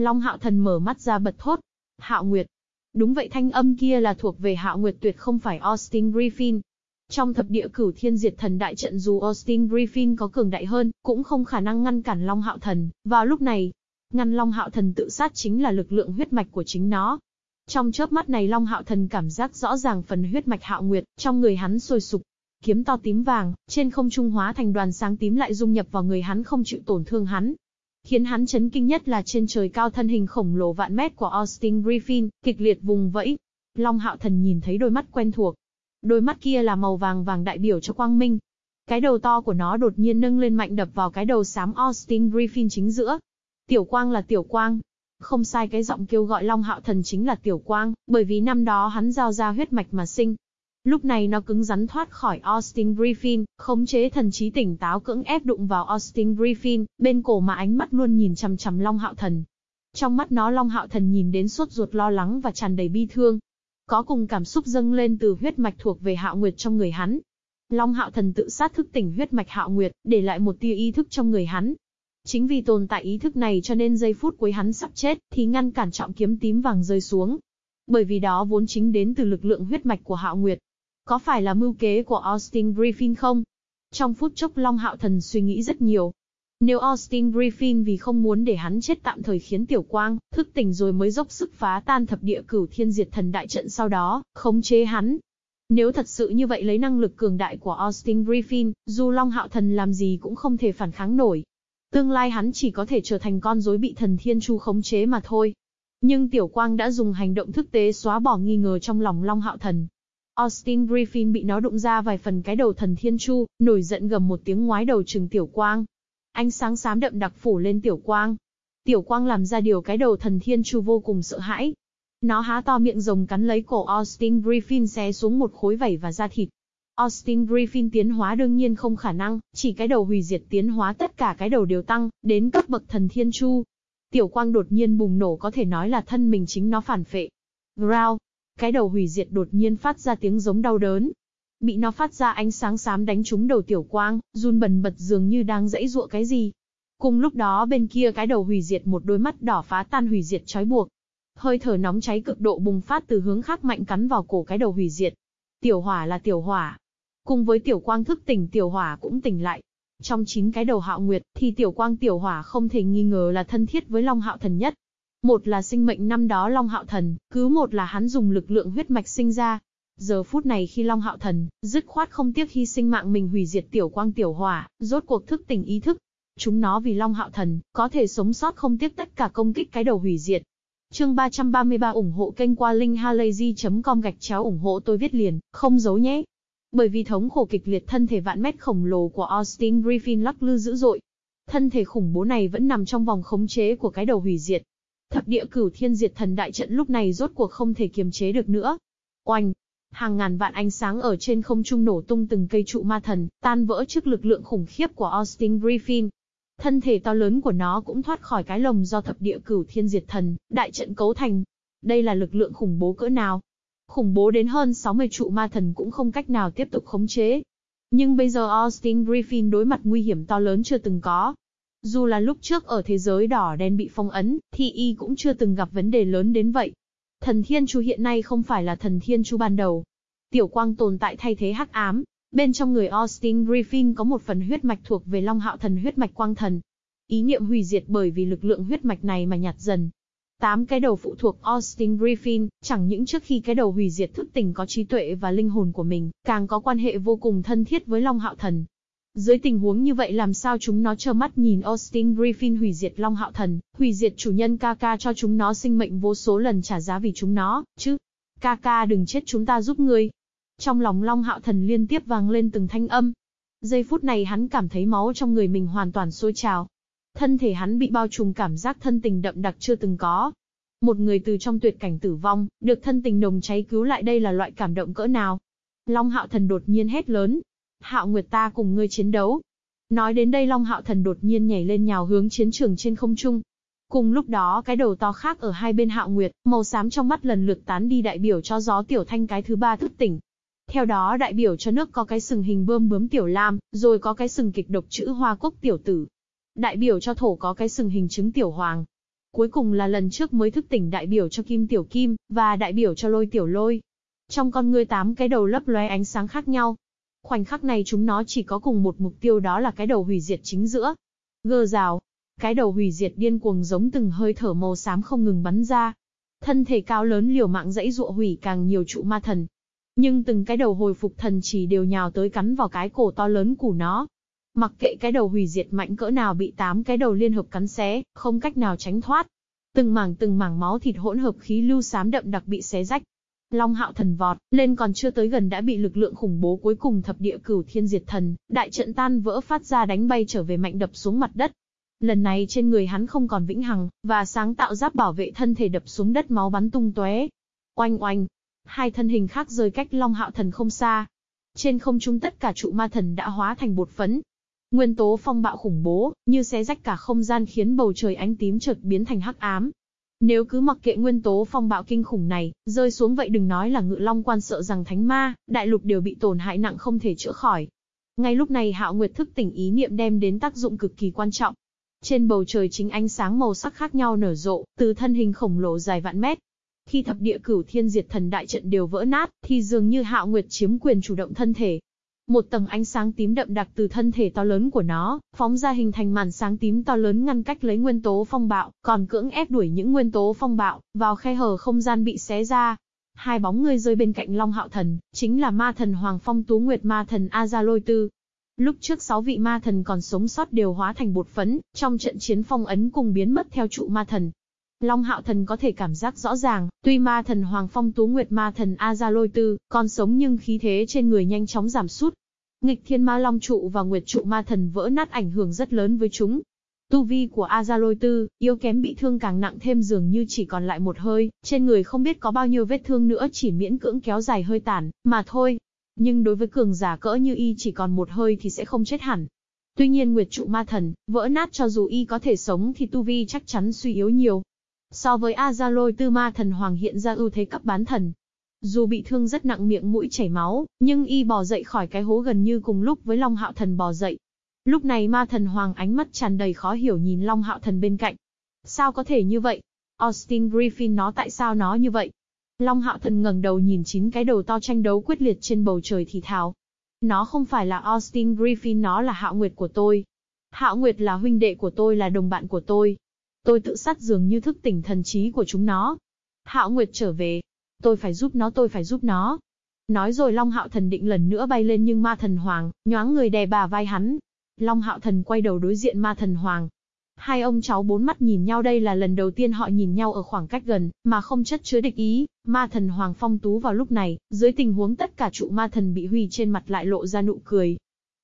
Long Hạo Thần mở mắt ra bật thốt. Hạo Nguyệt. Đúng vậy thanh âm kia là thuộc về Hạo Nguyệt tuyệt không phải Austin Griffin. Trong thập địa cửu thiên diệt thần đại trận dù Austin Griffin có cường đại hơn, cũng không khả năng ngăn cản Long Hạo Thần. Vào lúc này, ngăn Long Hạo Thần tự sát chính là lực lượng huyết mạch của chính nó. Trong chớp mắt này Long Hạo Thần cảm giác rõ ràng phần huyết mạch Hạo Nguyệt trong người hắn sôi sục. Kiếm to tím vàng, trên không trung hóa thành đoàn sáng tím lại dung nhập vào người hắn không chịu tổn thương hắn. Khiến hắn chấn kinh nhất là trên trời cao thân hình khổng lồ vạn mét của Austin Griffin, kịch liệt vùng vẫy. Long hạo thần nhìn thấy đôi mắt quen thuộc. Đôi mắt kia là màu vàng vàng đại biểu cho quang minh. Cái đầu to của nó đột nhiên nâng lên mạnh đập vào cái đầu xám Austin Griffin chính giữa. Tiểu quang là tiểu quang, không sai cái giọng kêu gọi Long Hạo Thần chính là Tiểu Quang, bởi vì năm đó hắn giao ra huyết mạch mà sinh. Lúc này nó cứng rắn thoát khỏi Austin Griffin, khống chế thần trí tỉnh táo cưỡng ép đụng vào Austin Griffin, bên cổ mà ánh mắt luôn nhìn chằm chằm Long Hạo Thần. Trong mắt nó Long Hạo Thần nhìn đến suốt ruột lo lắng và tràn đầy bi thương. Có cùng cảm xúc dâng lên từ huyết mạch thuộc về Hạo Nguyệt trong người hắn. Long Hạo Thần tự sát thức tỉnh huyết mạch Hạo Nguyệt, để lại một tia ý thức trong người hắn, Chính vì tồn tại ý thức này cho nên giây phút cuối hắn sắp chết, thì ngăn cản trọng kiếm tím vàng rơi xuống. Bởi vì đó vốn chính đến từ lực lượng huyết mạch của Hạo Nguyệt. Có phải là mưu kế của Austin Griffin không? Trong phút chốc Long Hạo Thần suy nghĩ rất nhiều. Nếu Austin Griffin vì không muốn để hắn chết tạm thời khiến Tiểu Quang thức tỉnh rồi mới dốc sức phá tan thập địa cửu thiên diệt thần đại trận sau đó, khống chế hắn. Nếu thật sự như vậy lấy năng lực cường đại của Austin Griffin, dù Long Hạo Thần làm gì cũng không thể phản kháng nổi. Tương lai hắn chỉ có thể trở thành con rối bị thần thiên chu khống chế mà thôi. Nhưng Tiểu Quang đã dùng hành động thức tế xóa bỏ nghi ngờ trong lòng Long Hạo Thần. Austin Griffin bị nó đụng ra vài phần cái đầu thần thiên chu, nổi giận gầm một tiếng ngoái đầu trừng Tiểu Quang. Ánh sáng xám đậm đặc phủ lên Tiểu Quang. Tiểu Quang làm ra điều cái đầu thần thiên chu vô cùng sợ hãi. Nó há to miệng rồng cắn lấy cổ Austin Griffin xé xuống một khối vảy và da thịt. Austin Griffin tiến hóa đương nhiên không khả năng, chỉ cái đầu hủy diệt tiến hóa tất cả cái đầu đều tăng, đến cấp bậc thần thiên chu. Tiểu quang đột nhiên bùng nổ có thể nói là thân mình chính nó phản phệ. Growl, cái đầu hủy diệt đột nhiên phát ra tiếng giống đau đớn. Bị nó phát ra ánh sáng xám đánh trúng đầu tiểu quang, run bần bật dường như đang dãy ruộng cái gì. Cùng lúc đó bên kia cái đầu hủy diệt một đôi mắt đỏ phá tan hủy diệt trói buộc. Hơi thở nóng cháy cực độ bùng phát từ hướng khác mạnh cắn vào cổ cái đầu hủy diệt. Tiểu hỏa là tiểu hỏa, Cùng với tiểu quang thức tỉnh tiểu hỏa cũng tỉnh lại. Trong chín cái đầu hạo nguyệt, thì tiểu quang tiểu hỏa không thể nghi ngờ là thân thiết với Long Hạo Thần nhất. Một là sinh mệnh năm đó Long Hạo Thần, cứ một là hắn dùng lực lượng huyết mạch sinh ra. Giờ phút này khi Long Hạo Thần, dứt khoát không tiếc hy sinh mạng mình hủy diệt tiểu quang tiểu hỏa, rốt cuộc thức tỉnh ý thức. Chúng nó vì Long Hạo Thần, có thể sống sót không tiếc tất cả công kích cái đầu hủy diệt. Chương 333 ủng hộ kênh qua linkhalazy.com gạch chéo ủng hộ tôi viết liền, không giấu nhé. Bởi vì thống khổ kịch liệt thân thể vạn mét khổng lồ của Austin Griffin lắc lư dữ dội. Thân thể khủng bố này vẫn nằm trong vòng khống chế của cái đầu hủy diệt. Thập địa cửu thiên diệt thần đại trận lúc này rốt cuộc không thể kiềm chế được nữa. Oanh! Hàng ngàn vạn ánh sáng ở trên không trung nổ tung từng cây trụ ma thần, tan vỡ trước lực lượng khủng khiếp của Austin Griffin. Thân thể to lớn của nó cũng thoát khỏi cái lồng do thập địa cửu thiên diệt thần, đại trận cấu thành. Đây là lực lượng khủng bố cỡ nào? khủng bố đến hơn 60 trụ ma thần cũng không cách nào tiếp tục khống chế. Nhưng bây giờ Austin Griffin đối mặt nguy hiểm to lớn chưa từng có. Dù là lúc trước ở thế giới đỏ đen bị phong ấn, thì y cũng chưa từng gặp vấn đề lớn đến vậy. Thần Thiên Chu hiện nay không phải là thần Thiên Chu ban đầu. Tiểu quang tồn tại thay thế hắc ám. Bên trong người Austin Griffin có một phần huyết mạch thuộc về Long Hạo Thần huyết mạch quang thần. Ý niệm hủy diệt bởi vì lực lượng huyết mạch này mà nhạt dần, Tám cái đầu phụ thuộc Austin Griffin, chẳng những trước khi cái đầu hủy diệt thức tỉnh có trí tuệ và linh hồn của mình, càng có quan hệ vô cùng thân thiết với Long Hạo Thần. Dưới tình huống như vậy làm sao chúng nó trơ mắt nhìn Austin Griffin hủy diệt Long Hạo Thần, hủy diệt chủ nhân Kaka cho chúng nó sinh mệnh vô số lần trả giá vì chúng nó, chứ? Kaka đừng chết chúng ta giúp ngươi. Trong lòng Long Hạo Thần liên tiếp vang lên từng thanh âm. Giây phút này hắn cảm thấy máu trong người mình hoàn toàn sôi trào, Thân thể hắn bị bao trùm cảm giác thân tình đậm đặc chưa từng có. Một người từ trong tuyệt cảnh tử vong, được thân tình nồng cháy cứu lại đây là loại cảm động cỡ nào. Long Hạo Thần đột nhiên hét lớn. Hạo Nguyệt ta cùng ngươi chiến đấu. Nói đến đây Long Hạo Thần đột nhiên nhảy lên nhào hướng chiến trường trên không trung. Cùng lúc đó cái đầu to khác ở hai bên Hạo Nguyệt, màu xám trong mắt lần lượt tán đi đại biểu cho gió tiểu thanh cái thứ ba thức tỉnh. Theo đó đại biểu cho nước có cái sừng hình bơm bướm tiểu lam, rồi có cái sừng kịch độc chữ hoa cốc tiểu tử, Đại biểu cho thổ có cái sừng hình trứng tiểu hoàng. Cuối cùng là lần trước mới thức tỉnh đại biểu cho kim tiểu kim, và đại biểu cho lôi tiểu lôi. Trong con ngươi tám cái đầu lấp lóe ánh sáng khác nhau. Khoảnh khắc này chúng nó chỉ có cùng một mục tiêu đó là cái đầu hủy diệt chính giữa. Gơ rào. Cái đầu hủy diệt điên cuồng giống từng hơi thở màu xám không ngừng bắn ra. Thân thể cao lớn liều mạng dãy dụa hủy càng nhiều trụ ma thần. nhưng từng cái đầu hồi phục thần chỉ đều nhào tới cắn vào cái cổ to lớn của nó. Mặc kệ cái đầu hủy diệt mạnh cỡ nào bị tám cái đầu liên hợp cắn xé, không cách nào tránh thoát. Từng mảng từng mảng máu thịt hỗn hợp khí lưu xám đậm đặc bị xé rách. Long hạo thần vọt, lên còn chưa tới gần đã bị lực lượng khủng bố cuối cùng thập địa cửu thiên diệt thần, đại trận tan vỡ phát ra đánh bay trở về mạnh đập xuống mặt đất. Lần này trên người hắn không còn vĩnh hằng, và sáng tạo giáp bảo vệ thân thể đập xuống đất máu bắn tung tóe. Oanh oanh, hai thân hình khác rơi cách Long Hạo Thần không xa. Trên không trung tất cả trụ ma thần đã hóa thành bột phấn. Nguyên tố phong bạo khủng bố, như xé rách cả không gian khiến bầu trời ánh tím chợt biến thành hắc ám. Nếu cứ mặc kệ nguyên tố phong bạo kinh khủng này, rơi xuống vậy đừng nói là ngự long quan sợ rằng thánh ma, đại lục đều bị tổn hại nặng không thể chữa khỏi. Ngay lúc này Hạo Nguyệt thức tỉnh ý niệm đem đến tác dụng cực kỳ quan trọng. Trên bầu trời chính ánh sáng màu sắc khác nhau nở rộ, từ thân hình khổng lồ dài vạn mét, khi thập địa cửu thiên diệt thần đại trận đều vỡ nát, thì dường như Hạo Nguyệt chiếm quyền chủ động thân thể. Một tầng ánh sáng tím đậm đặc từ thân thể to lớn của nó, phóng ra hình thành màn sáng tím to lớn ngăn cách lấy nguyên tố phong bạo, còn cưỡng ép đuổi những nguyên tố phong bạo, vào khe hở không gian bị xé ra. Hai bóng người rơi bên cạnh Long Hạo Thần, chính là ma thần Hoàng Phong Tú Nguyệt ma thần Azalôi Tư, Lúc trước sáu vị ma thần còn sống sót đều hóa thành bột phấn, trong trận chiến phong ấn cùng biến mất theo trụ ma thần. Long Hạo Thần có thể cảm giác rõ ràng, tuy ma thần Hoàng Phong Tú Nguyệt ma thần A Gia Lôi Tư, còn sống nhưng khí thế trên người nhanh chóng giảm sút. Nghịch Thiên Ma Long trụ và Nguyệt trụ ma thần vỡ nát ảnh hưởng rất lớn với chúng. Tu vi của A Gia Lôi Tư, yếu kém bị thương càng nặng thêm dường như chỉ còn lại một hơi, trên người không biết có bao nhiêu vết thương nữa chỉ miễn cưỡng kéo dài hơi tàn, mà thôi. Nhưng đối với cường giả cỡ như y chỉ còn một hơi thì sẽ không chết hẳn. Tuy nhiên Nguyệt trụ ma thần, vỡ nát cho dù y có thể sống thì tu vi chắc chắn suy yếu nhiều, So với Azalôi tư ma thần hoàng hiện ra ưu thế cấp bán thần. Dù bị thương rất nặng miệng mũi chảy máu, nhưng y bò dậy khỏi cái hố gần như cùng lúc với Long Hạo Thần bò dậy. Lúc này ma thần hoàng ánh mắt tràn đầy khó hiểu nhìn Long Hạo Thần bên cạnh. Sao có thể như vậy? Austin Griffin nó tại sao nó như vậy? Long Hạo Thần ngẩng đầu nhìn chín cái đầu to tranh đấu quyết liệt trên bầu trời thì thào. Nó không phải là Austin Griffin nó là Hạo Nguyệt của tôi. Hạo Nguyệt là huynh đệ của tôi là đồng bạn của tôi, Tôi tự sát dường như thức tỉnh thần trí của chúng nó. Hạo Nguyệt trở về. Tôi phải giúp nó tôi phải giúp nó. Nói rồi Long Hạo Thần định lần nữa bay lên nhưng ma thần hoàng, nhoáng người đè bà vai hắn. Long Hạo Thần quay đầu đối diện ma thần hoàng. Hai ông cháu bốn mắt nhìn nhau đây là lần đầu tiên họ nhìn nhau ở khoảng cách gần, mà không chất chứa địch ý. Ma thần hoàng phong tú vào lúc này, dưới tình huống tất cả trụ ma thần bị hủy trên mặt lại lộ ra nụ cười.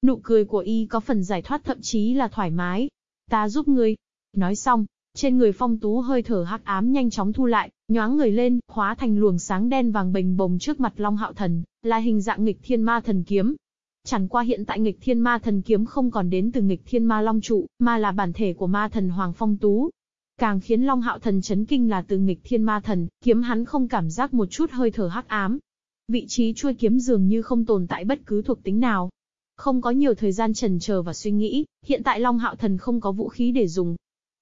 Nụ cười của y có phần giải thoát thậm chí là thoải mái. Ta giúp ngươi. Nói xong, trên người phong tú hơi thở hắc ám nhanh chóng thu lại, nhoáng người lên, hóa thành luồng sáng đen vàng bềnh bồng trước mặt Long Hạo Thần, là hình dạng nghịch thiên ma thần kiếm. Chẳng qua hiện tại nghịch thiên ma thần kiếm không còn đến từ nghịch thiên ma long trụ, mà là bản thể của ma thần Hoàng Phong Tú. Càng khiến Long Hạo Thần chấn kinh là từ nghịch thiên ma thần, kiếm hắn không cảm giác một chút hơi thở hắc ám. Vị trí chuôi kiếm dường như không tồn tại bất cứ thuộc tính nào. Không có nhiều thời gian trần chờ và suy nghĩ, hiện tại Long Hạo Thần không có vũ khí để dùng,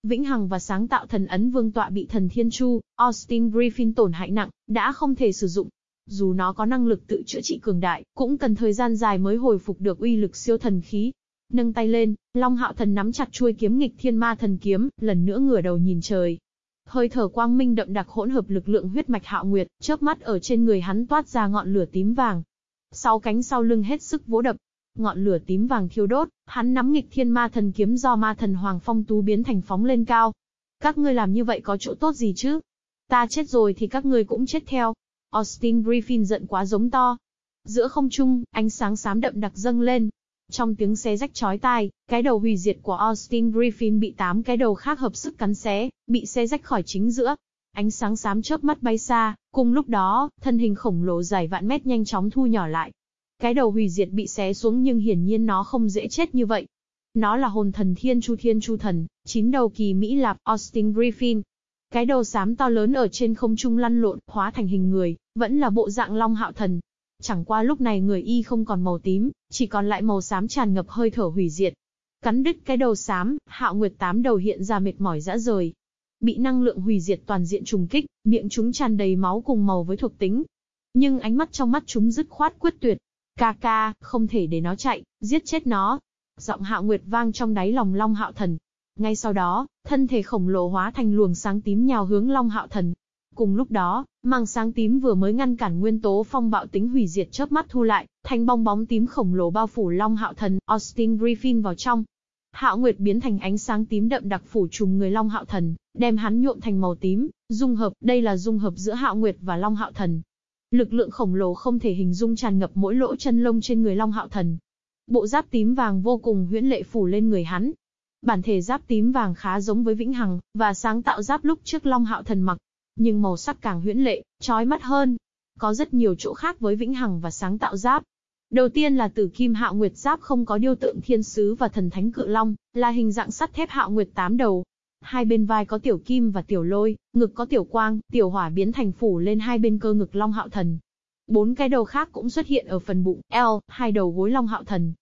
Vĩnh Hằng và sáng tạo thần ấn vương tọa bị thần Thiên Chu, Austin Griffin tổn hại nặng, đã không thể sử dụng. Dù nó có năng lực tự chữa trị cường đại, cũng cần thời gian dài mới hồi phục được uy lực siêu thần khí. Nâng tay lên, Long Hạo Thần nắm chặt chuôi kiếm nghịch thiên ma thần kiếm, lần nữa ngửa đầu nhìn trời. Hơi thở quang minh đậm đặc hỗn hợp lực lượng huyết mạch hạo nguyệt, chớp mắt ở trên người hắn toát ra ngọn lửa tím vàng. Sáu cánh sau lưng hết sức vỗ đập, ngọn lửa tím vàng thiêu đốt, hắn nắm nghịch thiên ma thần kiếm do ma thần Hoàng Phong Tú biến thành phóng lên cao. Các ngươi làm như vậy có chỗ tốt gì chứ? Ta chết rồi thì các ngươi cũng chết theo. Austin Griffin giận quá giống to. Giữa không trung, ánh sáng xám đậm đặc dâng lên. Trong tiếng xé rách chói tai, cái đầu hủy diệt của Austin Griffin bị tám cái đầu khác hợp sức cắn xé, bị xé rách khỏi chính giữa. Ánh sáng xám chớp mắt bay xa, cùng lúc đó, thân hình khổng lồ dài vạn mét nhanh chóng thu nhỏ lại, cái đầu hủy diệt bị xé xuống nhưng hiển nhiên nó không dễ chết như vậy. Nó là hồn thần thiên chu thiên chu thần, chín đầu kỳ Mỹ Lạp Austin Griffin. Cái đầu xám to lớn ở trên không trung lăn lộn, hóa thành hình người, vẫn là bộ dạng long hạo thần. Chẳng qua lúc này người y không còn màu tím, chỉ còn lại màu xám tràn ngập hơi thở hủy diệt. Cắn đứt cái đầu xám, hạo nguyệt tám đầu hiện ra mệt mỏi dã rời. Bị năng lượng hủy diệt toàn diện trùng kích, miệng chúng tràn đầy máu cùng màu với thuộc tính. Nhưng ánh mắt trong mắt chúng dứt khoát quyết tuyệt, Ca ca, không thể để nó chạy, giết chết nó. Giọng hạo nguyệt vang trong đáy lòng Long Hạo Thần. Ngay sau đó, thân thể khổng lồ hóa thành luồng sáng tím nhào hướng Long Hạo Thần. Cùng lúc đó, màng sáng tím vừa mới ngăn cản nguyên tố phong bạo tính hủy diệt chớp mắt thu lại, thành bong bóng tím khổng lồ bao phủ Long Hạo Thần, Austin Griffin vào trong. Hạo Nguyệt biến thành ánh sáng tím đậm đặc phủ trùm người Long Hạo Thần, đem hắn nhuộm thành màu tím, dung hợp, đây là dung hợp giữa Hạo Nguyệt và Long Hạo Thần. Lực lượng khổng lồ không thể hình dung tràn ngập mỗi lỗ chân lông trên người Long Hạo Thần. Bộ giáp tím vàng vô cùng huyễn lệ phủ lên người hắn. Bản thể giáp tím vàng khá giống với Vĩnh Hằng, và sáng tạo giáp lúc trước Long Hạo Thần mặc, nhưng màu sắc càng huyễn lệ, chói mắt hơn. Có rất nhiều chỗ khác với Vĩnh Hằng và sáng tạo giáp. Đầu tiên là tử kim hạo nguyệt giáp không có điêu tượng thiên sứ và thần thánh cự long, là hình dạng sắt thép hạo nguyệt tám đầu. Hai bên vai có tiểu kim và tiểu lôi, ngực có tiểu quang, tiểu hỏa biến thành phủ lên hai bên cơ ngực long hạo thần. Bốn cái đầu khác cũng xuất hiện ở phần bụng, eo, hai đầu gối long hạo thần.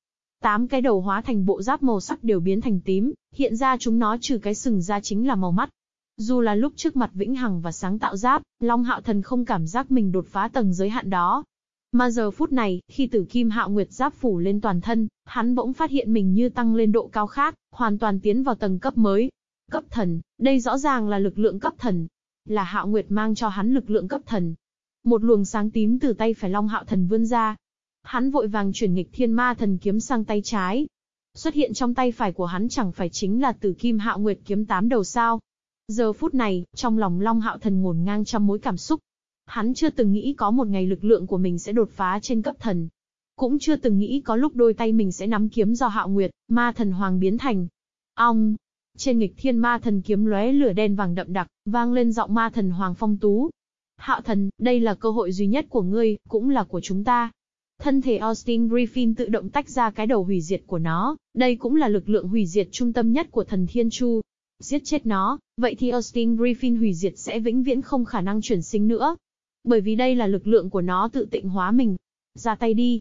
Tám cái đầu hóa thành bộ giáp màu sắc đều biến thành tím, hiện ra chúng nó trừ cái sừng ra chính là màu mắt. Dù là lúc trước mặt vĩnh hằng và sáng tạo giáp, Long Hạo Thần không cảm giác mình đột phá tầng giới hạn đó. Mà giờ phút này, khi tử kim hạo nguyệt giáp phủ lên toàn thân, hắn bỗng phát hiện mình như tăng lên độ cao khác, hoàn toàn tiến vào tầng cấp mới. Cấp thần, đây rõ ràng là lực lượng cấp thần. Là hạo nguyệt mang cho hắn lực lượng cấp thần. Một luồng sáng tím từ tay phải long hạo thần vươn ra. Hắn vội vàng chuyển nghịch thiên ma thần kiếm sang tay trái. Xuất hiện trong tay phải của hắn chẳng phải chính là tử kim hạo nguyệt kiếm tám đầu sao. Giờ phút này, trong lòng Long Hạo Thần ngổn ngang trăm mối cảm xúc. Hắn chưa từng nghĩ có một ngày lực lượng của mình sẽ đột phá trên cấp thần. Cũng chưa từng nghĩ có lúc đôi tay mình sẽ nắm kiếm do Hạo Nguyệt, ma thần hoàng biến thành. Ong! Trên nghịch thiên ma thần kiếm lóe lửa đen vàng đậm đặc, vang lên giọng ma thần hoàng phong tú. Hạo thần, đây là cơ hội duy nhất của ngươi, cũng là của chúng ta. Thân thể Austin Griffin tự động tách ra cái đầu hủy diệt của nó, đây cũng là lực lượng hủy diệt trung tâm nhất của thần Thiên Chu, Giết chết nó, vậy thì Austin Griffin hủy diệt sẽ vĩnh viễn không khả năng chuyển sinh nữa. Bởi vì đây là lực lượng của nó tự tịnh hóa mình. Ra tay đi.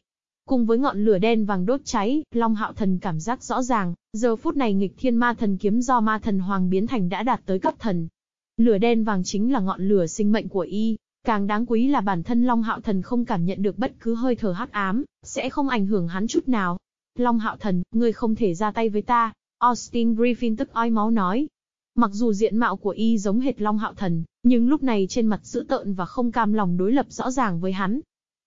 Cùng với ngọn lửa đen vàng đốt cháy, Long Hạo Thần cảm giác rõ ràng, giờ phút này nghịch thiên ma thần kiếm do ma thần hoàng biến thành đã đạt tới cấp thần. Lửa đen vàng chính là ngọn lửa sinh mệnh của y, càng đáng quý là bản thân Long Hạo Thần không cảm nhận được bất cứ hơi thở hắc ám, sẽ không ảnh hưởng hắn chút nào. Long Hạo Thần, ngươi không thể ra tay với ta, Austin Griffin tức oi máu nói. Mặc dù diện mạo của y giống hệt Long Hạo Thần, nhưng lúc này trên mặt dữ tợn và không cam lòng đối lập rõ ràng với hắn.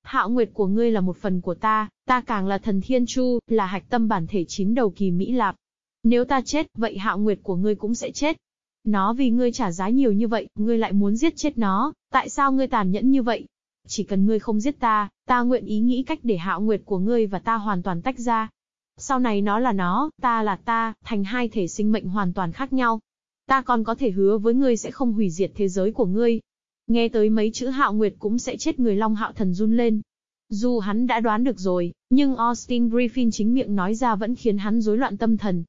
Hạo Nguyệt của ngươi là một phần của ta, ta càng là thần Thiên Chu, là hạch tâm bản thể chín đầu kỳ Mỹ Lạp. Nếu ta chết, vậy Hạo Nguyệt của ngươi cũng sẽ chết. Nó vì ngươi trả giá nhiều như vậy, ngươi lại muốn giết chết nó, tại sao ngươi tàn nhẫn như vậy? Chỉ cần ngươi không giết ta, ta nguyện ý nghĩ cách để Hạo Nguyệt của ngươi và ta hoàn toàn tách ra. Sau này nó là nó, ta là ta, thành hai thể sinh mệnh hoàn toàn khác nhau. Ta còn có thể hứa với ngươi sẽ không hủy diệt thế giới của ngươi. Nghe tới mấy chữ hạo nguyệt cũng sẽ chết người long hạo thần run lên. Dù hắn đã đoán được rồi, nhưng Austin Griffin chính miệng nói ra vẫn khiến hắn rối loạn tâm thần.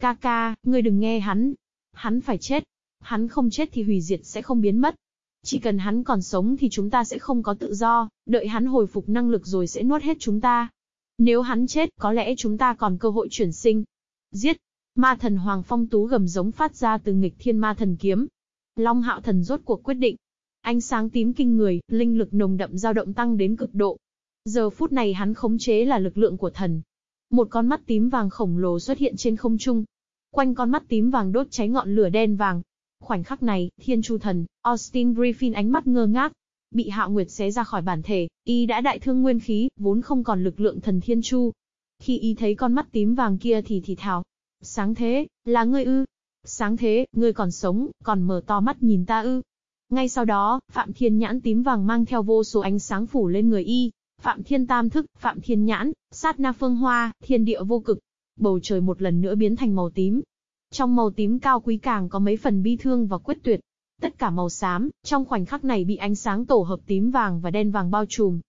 Kaka, ngươi đừng nghe hắn. Hắn phải chết. Hắn không chết thì hủy diệt sẽ không biến mất. Chỉ cần hắn còn sống thì chúng ta sẽ không có tự do, đợi hắn hồi phục năng lực rồi sẽ nuốt hết chúng ta. Nếu hắn chết, có lẽ chúng ta còn cơ hội chuyển sinh. Giết! Ma thần Hoàng Phong Tú gầm giống phát ra từ nghịch thiên ma thần kiếm. Long hạo thần rốt cuộc quyết định. Ánh sáng tím kinh người, linh lực nồng đậm dao động tăng đến cực độ. Giờ phút này hắn khống chế là lực lượng của thần. Một con mắt tím vàng khổng lồ xuất hiện trên không trung. Quanh con mắt tím vàng đốt cháy ngọn lửa đen vàng. Khoảnh khắc này, thiên chu thần, Austin Griffin ánh mắt ngơ ngác, bị Hạo Nguyệt xé ra khỏi bản thể, y đã đại thương nguyên khí, vốn không còn lực lượng thần thiên chu. Khi y thấy con mắt tím vàng kia thì thì thào. Sáng thế, là ngươi ư? Sáng thế, ngươi còn sống, còn mở to mắt nhìn ta ư? Ngay sau đó, Phạm Thiên Nhãn tím vàng mang theo vô số ánh sáng phủ lên người y. Phạm Thiên Tam Thức, Phạm Thiên Nhãn, Sát Na Phương Hoa, Thiên Địa Vô Cực. Bầu trời một lần nữa biến thành màu tím. Trong màu tím cao quý càng có mấy phần bi thương và quyết tuyệt. Tất cả màu xám, trong khoảnh khắc này bị ánh sáng tổ hợp tím vàng và đen vàng bao trùm.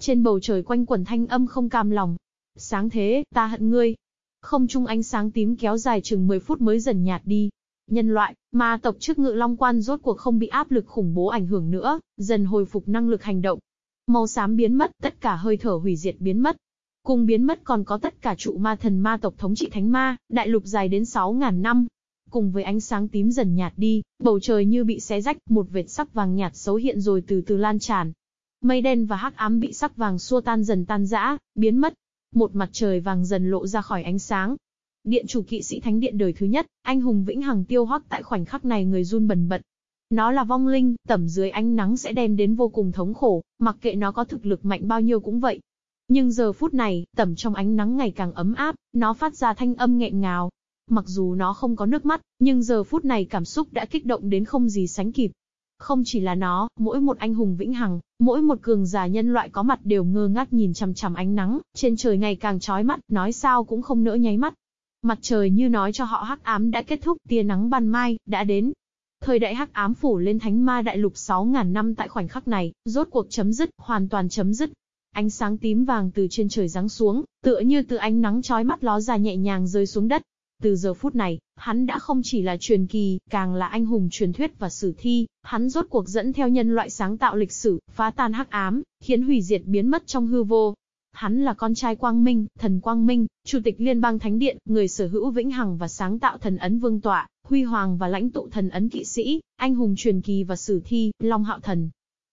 Trên bầu trời quanh quẩn thanh âm không cam lòng. Sáng thế, ta hận ngươi. Không trung ánh sáng tím kéo dài chừng 10 phút mới dần nhạt đi. Nhân loại, ma tộc trước ngự long quan rốt cuộc không bị áp lực khủng bố ảnh hưởng nữa, dần hồi phục năng lực hành động. Màu xám biến mất, tất cả hơi thở hủy diệt biến mất. Cùng biến mất còn có tất cả trụ ma thần ma tộc thống trị thánh ma, đại lục dài đến 6.000 năm, Cùng với ánh sáng tím dần nhạt đi, bầu trời như bị xé rách, một vệt sắc vàng nhạt xấu hiện rồi từ từ lan tràn. Mây đen và hắc ám bị sắc vàng xua tan dần tan rã, biến mất. Một mặt trời vàng dần lộ ra khỏi ánh sáng. Điện chủ kỵ sĩ thánh điện đời thứ nhất, anh hùng vĩnh hằng tiêu hoắc tại khoảnh khắc này người run bần bật. Nó là vong linh, tẩm dưới ánh nắng sẽ đem đến vô cùng thống khổ, mặc kệ nó có thực lực mạnh bao nhiêu cũng vậy. Nhưng giờ phút này, tẩm trong ánh nắng ngày càng ấm áp, nó phát ra thanh âm nghẹn ngào. Mặc dù nó không có nước mắt, nhưng giờ phút này cảm xúc đã kích động đến không gì sánh kịp. Không chỉ là nó, mỗi một anh hùng vĩnh hằng, mỗi một cường giả nhân loại có mặt đều ngơ ngác nhìn chằm chằm ánh nắng, trên trời ngày càng chói mắt, nói sao cũng không nỡ nháy mắt. Mặt trời như nói cho họ hắc ám đã kết thúc, tia nắng ban mai đã đến. Thời đại hắc ám phủ lên thánh ma đại lục 6.000 năm tại khoảnh khắc này, rốt cuộc chấm dứt, hoàn toàn chấm dứt. Ánh sáng tím vàng từ trên trời giáng xuống, tựa như từ ánh nắng chói mắt ló ra nhẹ nhàng rơi xuống đất. Từ giờ phút này, hắn đã không chỉ là truyền kỳ, càng là anh hùng truyền thuyết và sử thi, hắn rốt cuộc dẫn theo nhân loại sáng tạo lịch sử, phá tan hắc ám, khiến hủy diệt biến mất trong hư vô. Hắn là con trai Quang Minh, thần Quang Minh, chủ tịch Liên bang Thánh Điện, người sở hữu vĩnh hằng và sáng tạo thần ấn vương tọa, huy hoàng và lãnh tụ thần ấn kỵ sĩ, anh hùng truyền kỳ và sử thi, Long Hạo Thần.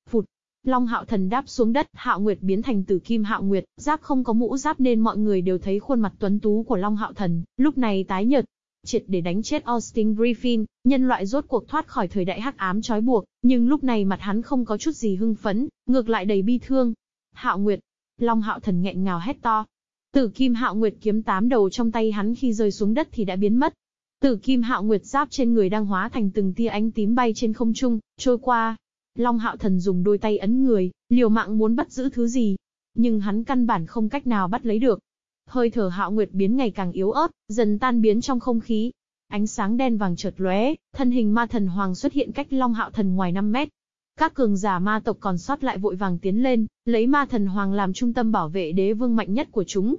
Phụt, Long Hạo Thần đáp xuống đất, Hạo Nguyệt biến thành Tử Kim Hạo Nguyệt, giáp không có mũ giáp nên mọi người đều thấy khuôn mặt tuấn tú của Long Hạo Thần, lúc này tái nhợt. Triệt để đánh chết Austin Griffin, nhân loại rốt cuộc thoát khỏi thời đại hắc ám trói buộc, nhưng lúc này mặt hắn không có chút gì hưng phấn, ngược lại đầy bi thương. Hạo Nguyệt, Long Hạo Thần nghẹn ngào hét to. Tử Kim Hạo Nguyệt kiếm tám đầu trong tay hắn khi rơi xuống đất thì đã biến mất. Tử Kim Hạo Nguyệt giáp trên người đang hóa thành từng tia ánh tím bay trên không trung, trôi qua, Long Hạo Thần dùng đôi tay ấn người, liều mạng muốn bắt giữ thứ gì. Nhưng hắn căn bản không cách nào bắt lấy được. Hơi thở Hạo Nguyệt biến ngày càng yếu ớt, dần tan biến trong không khí. Ánh sáng đen vàng chợt lóe, thân hình ma thần hoàng xuất hiện cách Long Hạo Thần ngoài 5 mét. Các cường giả ma tộc còn sót lại vội vàng tiến lên, lấy ma thần hoàng làm trung tâm bảo vệ đế vương mạnh nhất của chúng.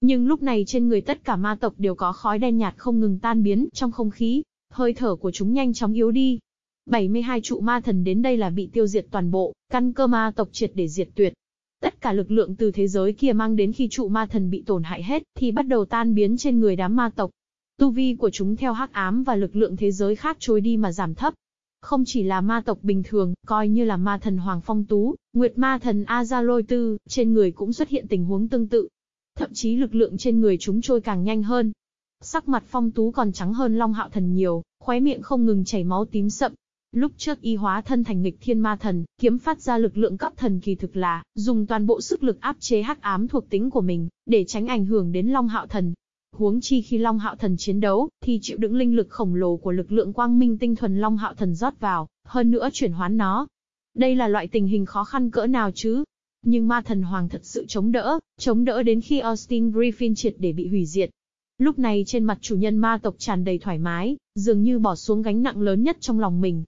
Nhưng lúc này trên người tất cả ma tộc đều có khói đen nhạt không ngừng tan biến trong không khí, hơi thở của chúng nhanh chóng yếu đi, 72 trụ ma thần đến đây là bị tiêu diệt toàn bộ, căn cơ ma tộc triệt để diệt tuyệt. Tất cả lực lượng từ thế giới kia mang đến khi trụ ma thần bị tổn hại hết, thì bắt đầu tan biến trên người đám ma tộc. Tu vi của chúng theo hắc ám và lực lượng thế giới khác trôi đi mà giảm thấp. Không chỉ là ma tộc bình thường, coi như là ma thần Hoàng Phong Tú, Nguyệt ma thần Azaloi Tư, trên người cũng xuất hiện tình huống tương tự. Thậm chí lực lượng trên người chúng trôi càng nhanh hơn. Sắc mặt Phong Tú còn trắng hơn Long Hạo Thần nhiều, khóe miệng không ngừng chảy máu tím sậm, Lúc trước y hóa thân thành nghịch thiên ma thần, kiếm phát ra lực lượng cấp thần kỳ thực là, dùng toàn bộ sức lực áp chế hắc ám thuộc tính của mình, để tránh ảnh hưởng đến Long Hạo Thần. Huống chi khi Long Hạo Thần chiến đấu, thì chịu đựng linh lực khổng lồ của lực lượng quang minh tinh thuần Long Hạo Thần rót vào, hơn nữa chuyển hoán nó. Đây là loại tình hình khó khăn cỡ nào chứ? Nhưng ma thần hoàng thật sự chống đỡ, chống đỡ đến khi Austin Griffin triệt để bị hủy diệt. Lúc này trên mặt chủ nhân ma tộc tràn đầy thoải mái, dường như bỏ xuống gánh nặng lớn nhất trong lòng mình,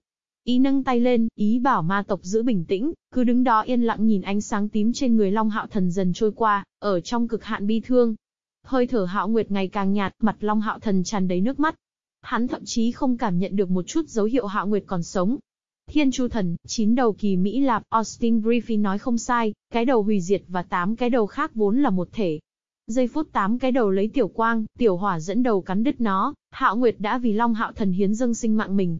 Ý nâng tay lên, ý bảo ma tộc giữ bình tĩnh, cứ đứng đó yên lặng nhìn ánh sáng tím trên người Long Hạo Thần dần trôi qua, ở trong cực hạn bi thương. Hơi thở Hạo Nguyệt ngày càng nhạt, mặt Long Hạo Thần tràn đầy nước mắt. Hắn thậm chí không cảm nhận được một chút dấu hiệu Hạo Nguyệt còn sống. Thiên Chu Thần, chín đầu kỳ Mỹ Lạp, Austin Griffin nói không sai, cái đầu hủy diệt và tám cái đầu khác vốn là một thể. Giây phút tám cái đầu lấy tiểu quang, tiểu hỏa dẫn đầu cắn đứt nó, Hạo Nguyệt đã vì Long Hạo Thần hiến dâng sinh mạng mình,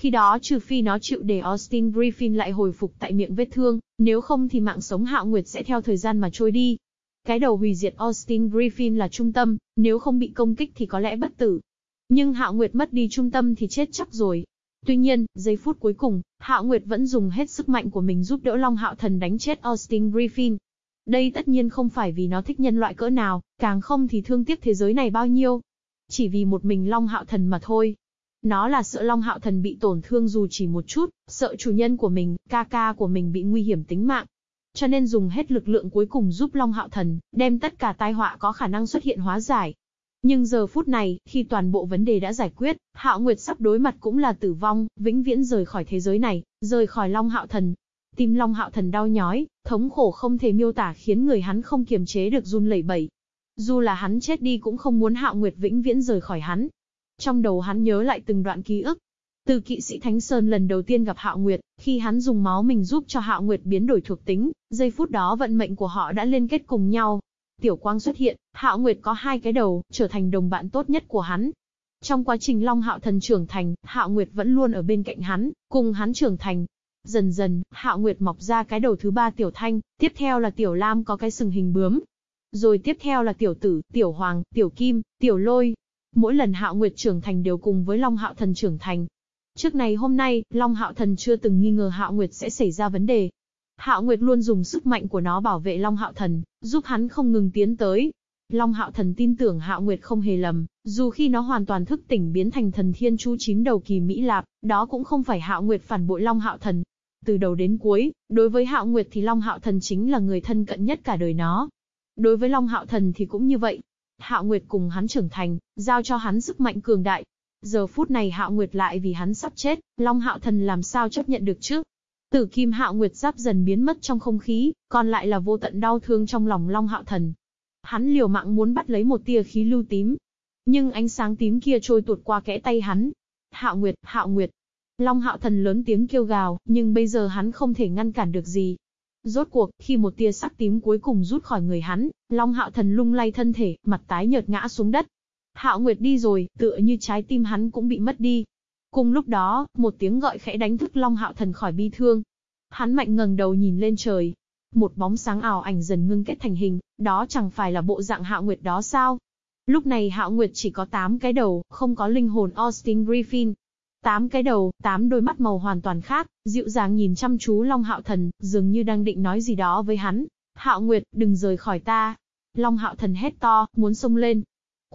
khi đó trừ phi nó chịu để Austin Griffin lại hồi phục tại miệng vết thương, nếu không thì mạng sống Hạo Nguyệt sẽ theo thời gian mà trôi đi. Cái đầu hủy diệt Austin Griffin là trung tâm, nếu không bị công kích thì có lẽ bất tử. Nhưng Hạo Nguyệt mất đi trung tâm thì chết chắc rồi. Tuy nhiên, giây phút cuối cùng, Hạo Nguyệt vẫn dùng hết sức mạnh của mình giúp đỡ Long Hạo Thần đánh chết Austin Griffin. Đây tất nhiên không phải vì nó thích nhân loại cỡ nào, càng không thì thương tiếc thế giới này bao nhiêu. Chỉ vì một mình Long Hạo Thần mà thôi. Nó là sợ Long Hạo Thần bị tổn thương dù chỉ một chút, sợ chủ nhân của mình, ca ca của mình bị nguy hiểm tính mạng. Cho nên dùng hết lực lượng cuối cùng giúp Long Hạo Thần, đem tất cả tai họa có khả năng xuất hiện hóa giải. Nhưng giờ phút này, khi toàn bộ vấn đề đã giải quyết, Hạo Nguyệt sắp đối mặt cũng là tử vong, vĩnh viễn rời khỏi thế giới này, rời khỏi Long Hạo Thần. Tim Long Hạo Thần đau nhói, thống khổ không thể miêu tả khiến người hắn không kiềm chế được run lẩy bẩy. Dù là hắn chết đi cũng không muốn Hạo Nguyệt vĩnh viễn rời khỏi hắn, trong đầu hắn nhớ lại từng đoạn ký ức. Từ kỵ sĩ Thánh Sơn lần đầu tiên gặp Hạo Nguyệt, khi hắn dùng máu mình giúp cho Hạo Nguyệt biến đổi thuộc tính, giây phút đó vận mệnh của họ đã liên kết cùng nhau. Tiểu Quang xuất hiện, Hạo Nguyệt có hai cái đầu, trở thành đồng bạn tốt nhất của hắn. Trong quá trình Long Hạo Thần trưởng thành, Hạo Nguyệt vẫn luôn ở bên cạnh hắn, cùng hắn trưởng thành. Dần dần, Hạo Nguyệt mọc ra cái đầu thứ ba Tiểu Thanh, tiếp theo là Tiểu Lam có cái sừng hình bướm. Rồi tiếp theo là Tiểu Tử, Tiểu Hoàng, Tiểu Kim, Tiểu Lôi, Mỗi lần Hạo Nguyệt trưởng thành đều cùng với Long Hạo Thần trưởng thành. Trước này hôm nay, Long Hạo Thần chưa từng nghi ngờ Hạo Nguyệt sẽ xảy ra vấn đề. Hạo Nguyệt luôn dùng sức mạnh của nó bảo vệ Long Hạo Thần, giúp hắn không ngừng tiến tới. Long Hạo Thần tin tưởng Hạo Nguyệt không hề lầm, dù khi nó hoàn toàn thức tỉnh biến thành thần thiên chu chín đầu kỳ Mỹ Lạp, đó cũng không phải Hạo Nguyệt phản bội Long Hạo Thần. Từ đầu đến cuối, đối với Hạo Nguyệt thì Long Hạo Thần chính là người thân cận nhất cả đời nó. Đối với Long Hạo Thần thì cũng như vậy. Hạo Nguyệt cùng hắn trưởng thành, giao cho hắn sức mạnh cường đại, Giờ phút này Hạo Nguyệt lại vì hắn sắp chết, Long Hạo Thần làm sao chấp nhận được chứ? Tử kim Hạo Nguyệt giáp dần biến mất trong không khí, còn lại là vô tận đau thương trong lòng Long Hạo Thần. Hắn liều mạng muốn bắt lấy một tia khí lưu tím, nhưng ánh sáng tím kia trôi tuột qua kẽ tay hắn. Hạo Nguyệt, Hạo Nguyệt. Long Hạo Thần lớn tiếng kêu gào, nhưng bây giờ hắn không thể ngăn cản được gì. Rốt cuộc, khi một tia sắc tím cuối cùng rút khỏi người hắn, Long Hạo Thần lung lay thân thể, mặt tái nhợt ngã xuống đất. Hạo Nguyệt đi rồi, tựa như trái tim hắn cũng bị mất đi. Cùng lúc đó, một tiếng gọi khẽ đánh thức Long Hạo Thần khỏi bi thương. Hắn mạnh ngẩng đầu nhìn lên trời. Một bóng sáng ảo ảnh dần ngưng kết thành hình, đó chẳng phải là bộ dạng Hạo Nguyệt đó sao? Lúc này Hạo Nguyệt chỉ có 8 cái đầu, không có linh hồn Austin Griffin. 8 cái đầu, 8 đôi mắt màu hoàn toàn khác, dịu dàng nhìn chăm chú Long Hạo Thần, dường như đang định nói gì đó với hắn. Hạo Nguyệt, đừng rời khỏi ta. Long Hạo Thần hét to, muốn xông lên,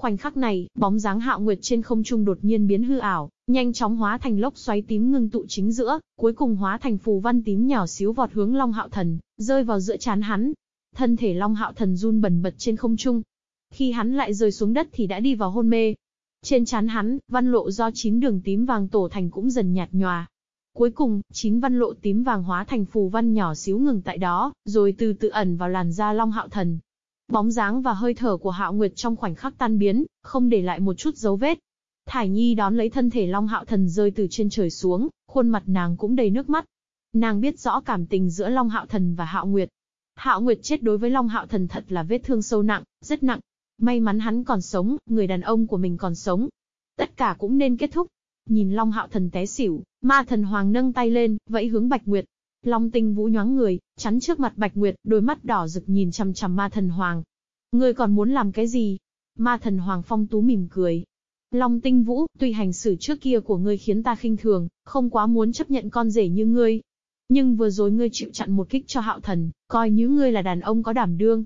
Khoảnh khắc này, bóng dáng Hạo Nguyệt trên không trung đột nhiên biến hư ảo, nhanh chóng hóa thành lốc xoáy tím ngưng tụ chính giữa, cuối cùng hóa thành phù văn tím nhỏ xíu vọt hướng Long Hạo Thần, rơi vào giữa chán hắn. Thân thể Long Hạo Thần run bần bật trên không trung. Khi hắn lại rơi xuống đất thì đã đi vào hôn mê. Trên chán hắn, văn lộ do chín đường tím vàng tổ thành cũng dần nhạt nhòa. Cuối cùng, chín văn lộ tím vàng hóa thành phù văn nhỏ xíu ngừng tại đó, rồi từ từ ẩn vào làn da Long Hạo Thần, Bóng dáng và hơi thở của Hạo Nguyệt trong khoảnh khắc tan biến, không để lại một chút dấu vết. Thải Nhi đón lấy thân thể Long Hạo Thần rơi từ trên trời xuống, khuôn mặt nàng cũng đầy nước mắt. Nàng biết rõ cảm tình giữa Long Hạo Thần và Hạo Nguyệt. Hạo Nguyệt chết đối với Long Hạo Thần thật là vết thương sâu nặng, rất nặng. May mắn hắn còn sống, người đàn ông của mình còn sống. Tất cả cũng nên kết thúc. Nhìn Long Hạo Thần té xỉu, ma thần hoàng nâng tay lên, vẫy hướng Bạch Nguyệt. Long tinh vũ nhoáng người, chắn trước mặt Bạch Nguyệt, đôi mắt đỏ rực nhìn chằm chằm ma thần hoàng. Ngươi còn muốn làm cái gì? Ma thần hoàng phong tú mỉm cười. Long tinh vũ, tuy hành xử trước kia của ngươi khiến ta khinh thường, không quá muốn chấp nhận con rể như ngươi. Nhưng vừa rồi ngươi chịu chặn một kích cho hạo thần, coi như ngươi là đàn ông có đảm đương.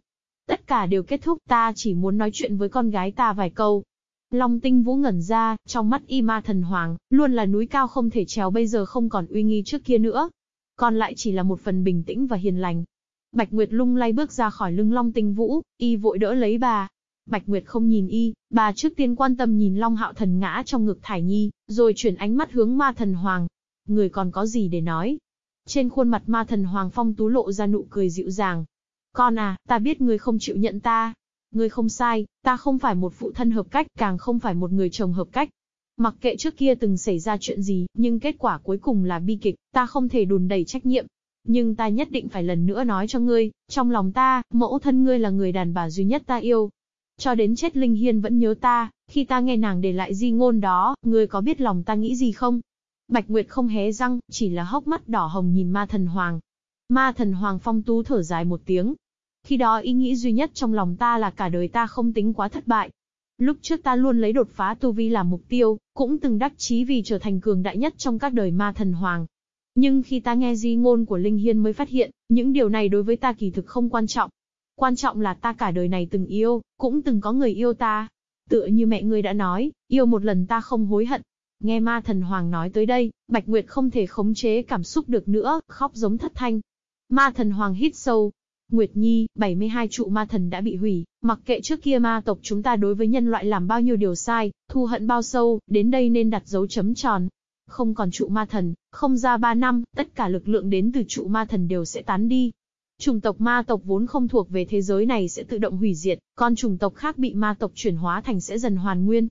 Tất cả đều kết thúc, ta chỉ muốn nói chuyện với con gái ta vài câu. Long tinh vũ ngẩn ra, trong mắt y ma thần hoàng, luôn là núi cao không thể trèo bây giờ không còn uy nghi trước kia nữa còn lại chỉ là một phần bình tĩnh và hiền lành. Bạch Nguyệt lung lay bước ra khỏi lưng Long Tinh Vũ, y vội đỡ lấy bà. Bạch Nguyệt không nhìn y, bà trước tiên quan tâm nhìn Long Hạo Thần ngã trong ngực Thải Nhi, rồi chuyển ánh mắt hướng Ma Thần Hoàng. Người còn có gì để nói? Trên khuôn mặt Ma Thần Hoàng Phong Tú lộ ra nụ cười dịu dàng. Con à, ta biết người không chịu nhận ta. Người không sai, ta không phải một phụ thân hợp cách, càng không phải một người chồng hợp cách. Mặc kệ trước kia từng xảy ra chuyện gì, nhưng kết quả cuối cùng là bi kịch, ta không thể đùn đẩy trách nhiệm. Nhưng ta nhất định phải lần nữa nói cho ngươi, trong lòng ta, mẫu thân ngươi là người đàn bà duy nhất ta yêu. Cho đến chết Linh Hiên vẫn nhớ ta, khi ta nghe nàng để lại di ngôn đó, ngươi có biết lòng ta nghĩ gì không? Bạch Nguyệt không hé răng, chỉ là hốc mắt đỏ hồng nhìn ma thần hoàng. Ma thần hoàng phong tú thở dài một tiếng. Khi đó ý nghĩ duy nhất trong lòng ta là cả đời ta không tính quá thất bại, Lúc trước ta luôn lấy đột phá tu vi làm mục tiêu, cũng từng đắc chí vì trở thành cường đại nhất trong các đời ma thần hoàng. Nhưng khi ta nghe di ngôn của Linh Hiên mới phát hiện, những điều này đối với ta kỳ thực không quan trọng. Quan trọng là ta cả đời này từng yêu, cũng từng có người yêu ta. Tựa như mẹ ngươi đã nói, yêu một lần ta không hối hận. Nghe ma thần hoàng nói tới đây, Bạch Nguyệt không thể khống chế cảm xúc được nữa, khóc giống thất thanh. Ma thần hoàng hít sâu, Nguyệt Nhi, 72 trụ ma thần đã bị hủy, mặc kệ trước kia ma tộc chúng ta đối với nhân loại làm bao nhiêu điều sai, thu hận bao sâu, đến đây nên đặt dấu chấm tròn. Không còn trụ ma thần, không ra 3 năm, tất cả lực lượng đến từ trụ ma thần đều sẽ tán đi. Chủng tộc ma tộc vốn không thuộc về thế giới này sẽ tự động hủy diệt, còn chủng tộc khác bị ma tộc chuyển hóa thành sẽ dần hoàn nguyên.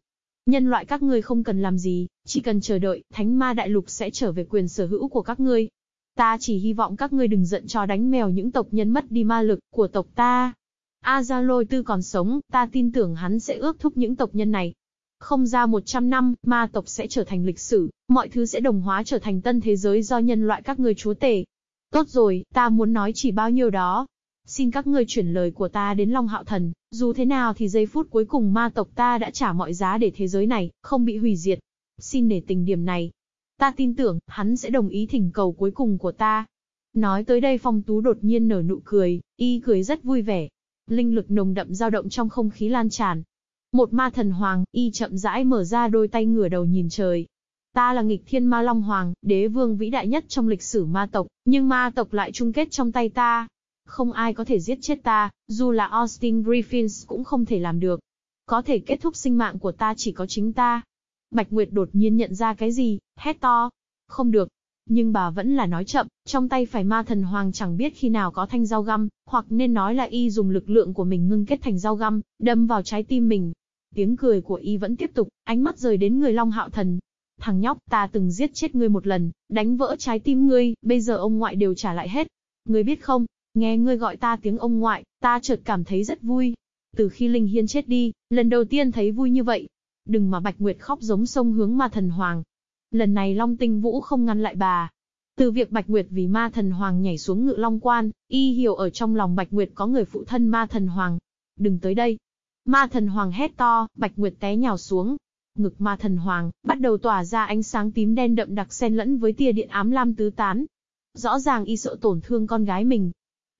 Nhân loại các ngươi không cần làm gì, chỉ cần chờ đợi, thánh ma đại lục sẽ trở về quyền sở hữu của các ngươi. Ta chỉ hy vọng các ngươi đừng giận cho đánh mèo những tộc nhân mất đi ma lực của tộc ta. A Gia Lôi Tư còn sống, ta tin tưởng hắn sẽ ước thúc những tộc nhân này. Không ra 100 năm, ma tộc sẽ trở thành lịch sử, mọi thứ sẽ đồng hóa trở thành tân thế giới do nhân loại các ngươi chúa tể. Tốt rồi, ta muốn nói chỉ bao nhiêu đó. Xin các ngươi chuyển lời của ta đến Long Hạo Thần, dù thế nào thì giây phút cuối cùng ma tộc ta đã trả mọi giá để thế giới này, không bị hủy diệt. Xin để tình điểm này. Ta tin tưởng, hắn sẽ đồng ý thỉnh cầu cuối cùng của ta. Nói tới đây Phong Tú đột nhiên nở nụ cười, y cười rất vui vẻ. Linh lực nồng đậm dao động trong không khí lan tràn. Một ma thần hoàng, y chậm rãi mở ra đôi tay ngửa đầu nhìn trời. Ta là nghịch thiên ma long hoàng, đế vương vĩ đại nhất trong lịch sử ma tộc, nhưng ma tộc lại chung kết trong tay ta. Không ai có thể giết chết ta, dù là Austin Griffins cũng không thể làm được. Có thể kết thúc sinh mạng của ta chỉ có chính ta. Bạch Nguyệt đột nhiên nhận ra cái gì, hét to. Không được. Nhưng bà vẫn là nói chậm, trong tay phải ma thần hoàng chẳng biết khi nào có thanh dao găm, hoặc nên nói là y dùng lực lượng của mình ngưng kết thành dao găm, đâm vào trái tim mình. Tiếng cười của y vẫn tiếp tục, ánh mắt rời đến người Long Hạo Thần. Thằng nhóc, ta từng giết chết ngươi một lần, đánh vỡ trái tim ngươi, bây giờ ông ngoại đều trả lại hết. Ngươi biết không, nghe ngươi gọi ta tiếng ông ngoại, ta chợt cảm thấy rất vui. Từ khi Linh Hiên chết đi, lần đầu tiên thấy vui như vậy. Đừng mà Bạch Nguyệt khóc giống sông hướng ma thần hoàng. Lần này Long Tinh Vũ không ngăn lại bà. Từ việc Bạch Nguyệt vì ma thần hoàng nhảy xuống ngự long quan, y hiểu ở trong lòng Bạch Nguyệt có người phụ thân ma thần hoàng. Đừng tới đây. Ma thần hoàng hét to, Bạch Nguyệt té nhào xuống. Ngực ma thần hoàng, bắt đầu tỏa ra ánh sáng tím đen đậm đặc xen lẫn với tia điện ám lam tứ tán. Rõ ràng y sợ tổn thương con gái mình,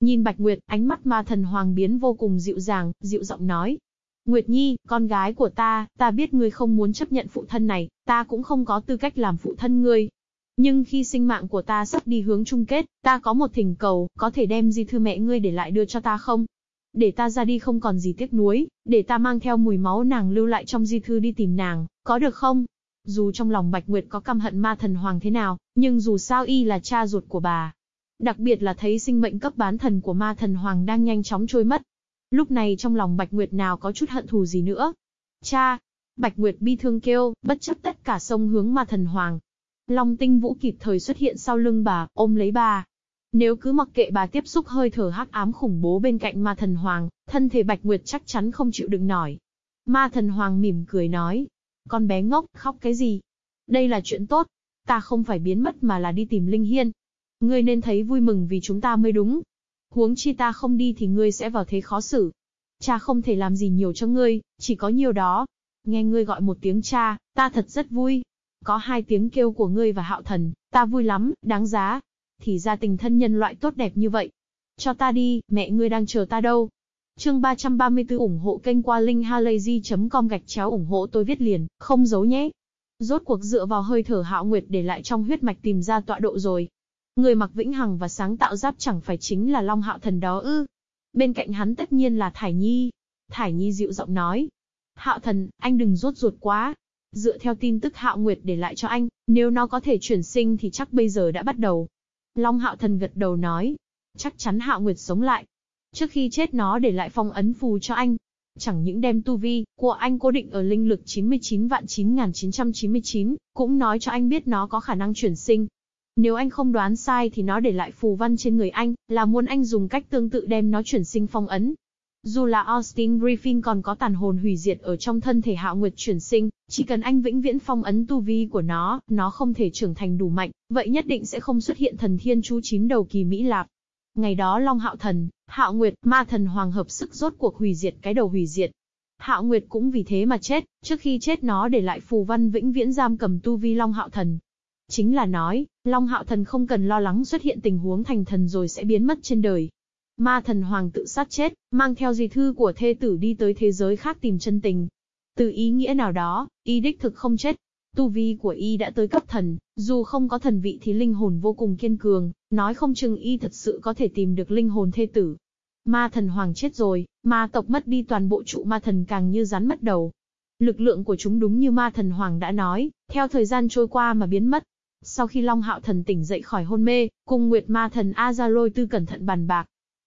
Nhìn Bạch Nguyệt, ánh mắt ma thần hoàng biến vô cùng dịu dàng, dịu giọng nói. Nguyệt Nhi, con gái của ta, ta biết ngươi không muốn chấp nhận phụ thân này, ta cũng không có tư cách làm phụ thân ngươi. Nhưng khi sinh mạng của ta sắp đi hướng chung kết, ta có một thỉnh cầu, có thể đem di thư mẹ ngươi để lại đưa cho ta không? Để ta ra đi không còn gì tiếc nuối, để ta mang theo mùi máu nàng lưu lại trong di thư đi tìm nàng, có được không? Dù trong lòng Bạch Nguyệt có căm hận ma thần hoàng thế nào, nhưng dù sao y là cha ruột của bà, Đặc biệt là thấy sinh mệnh cấp bán thần của ma thần hoàng đang nhanh chóng trôi mất. Lúc này trong lòng Bạch Nguyệt nào có chút hận thù gì nữa. Cha! Bạch Nguyệt bi thương kêu, bất chấp tất cả sông hướng ma thần hoàng. Long tinh vũ kịp thời xuất hiện sau lưng bà, ôm lấy bà. Nếu cứ mặc kệ bà tiếp xúc hơi thở hắc ám khủng bố bên cạnh ma thần hoàng, thân thể Bạch Nguyệt chắc chắn không chịu đựng nổi. Ma thần hoàng mỉm cười nói. Con bé ngốc, khóc cái gì? Đây là chuyện tốt. Ta không phải biến mất mà là đi tìm Linh Hiên, Ngươi nên thấy vui mừng vì chúng ta mới đúng. Huống chi ta không đi thì ngươi sẽ vào thế khó xử. Cha không thể làm gì nhiều cho ngươi, chỉ có nhiều đó. Nghe ngươi gọi một tiếng cha, ta thật rất vui. Có hai tiếng kêu của ngươi và hạo thần, ta vui lắm, đáng giá. Thì ra tình thân nhân loại tốt đẹp như vậy. Cho ta đi, mẹ ngươi đang chờ ta đâu. Chương 334 ủng hộ kênh qua linkhalazy.com gạch chéo ủng hộ tôi viết liền, không giấu nhé. Rốt cuộc dựa vào hơi thở hạo nguyệt để lại trong huyết mạch tìm ra tọa độ rồi. Người mặc vĩnh hằng và sáng tạo giáp chẳng phải chính là Long Hạo Thần đó ư. Bên cạnh hắn tất nhiên là Thải Nhi. Thải Nhi dịu giọng nói. Hạo Thần, anh đừng rốt ruột quá. Dựa theo tin tức Hạo Nguyệt để lại cho anh, nếu nó có thể chuyển sinh thì chắc bây giờ đã bắt đầu. Long Hạo Thần gật đầu nói. Chắc chắn Hạo Nguyệt sống lại. Trước khi chết nó để lại phong ấn phù cho anh, chẳng những đem tu vi của anh cố định ở linh lực 99 vạn 9999, cũng nói cho anh biết nó có khả năng chuyển sinh. Nếu anh không đoán sai thì nó để lại phù văn trên người anh, là muốn anh dùng cách tương tự đem nó chuyển sinh phong ấn. Dù là Austin Griffin còn có tàn hồn hủy diệt ở trong thân thể Hạo Nguyệt chuyển sinh, chỉ cần anh vĩnh viễn phong ấn tu vi của nó, nó không thể trưởng thành đủ mạnh, vậy nhất định sẽ không xuất hiện thần thiên chú chín đầu kỳ Mỹ Lạp. Ngày đó Long Hạo Thần, Hạo Nguyệt, Ma Thần Hoàng hợp sức rốt cuộc hủy diệt cái đầu hủy diệt. Hạo Nguyệt cũng vì thế mà chết, trước khi chết nó để lại phù văn vĩnh viễn giam cầm tu vi Long Hạo Thần, Chính là nói, Long Hạo Thần không cần lo lắng xuất hiện tình huống thành thần rồi sẽ biến mất trên đời. Ma thần hoàng tự sát chết, mang theo di thư của thê tử đi tới thế giới khác tìm chân tình. Từ ý nghĩa nào đó, y đích thực không chết. Tu vi của y đã tới cấp thần, dù không có thần vị thì linh hồn vô cùng kiên cường, nói không chừng y thật sự có thể tìm được linh hồn thê tử. Ma thần hoàng chết rồi, ma tộc mất đi toàn bộ trụ ma thần càng như rắn mất đầu. Lực lượng của chúng đúng như ma thần hoàng đã nói, theo thời gian trôi qua mà biến mất. Sau khi Long Hạo Thần tỉnh dậy khỏi hôn mê, cùng Nguyệt Ma Thần Azaloi Tư cẩn thận bàn bạc.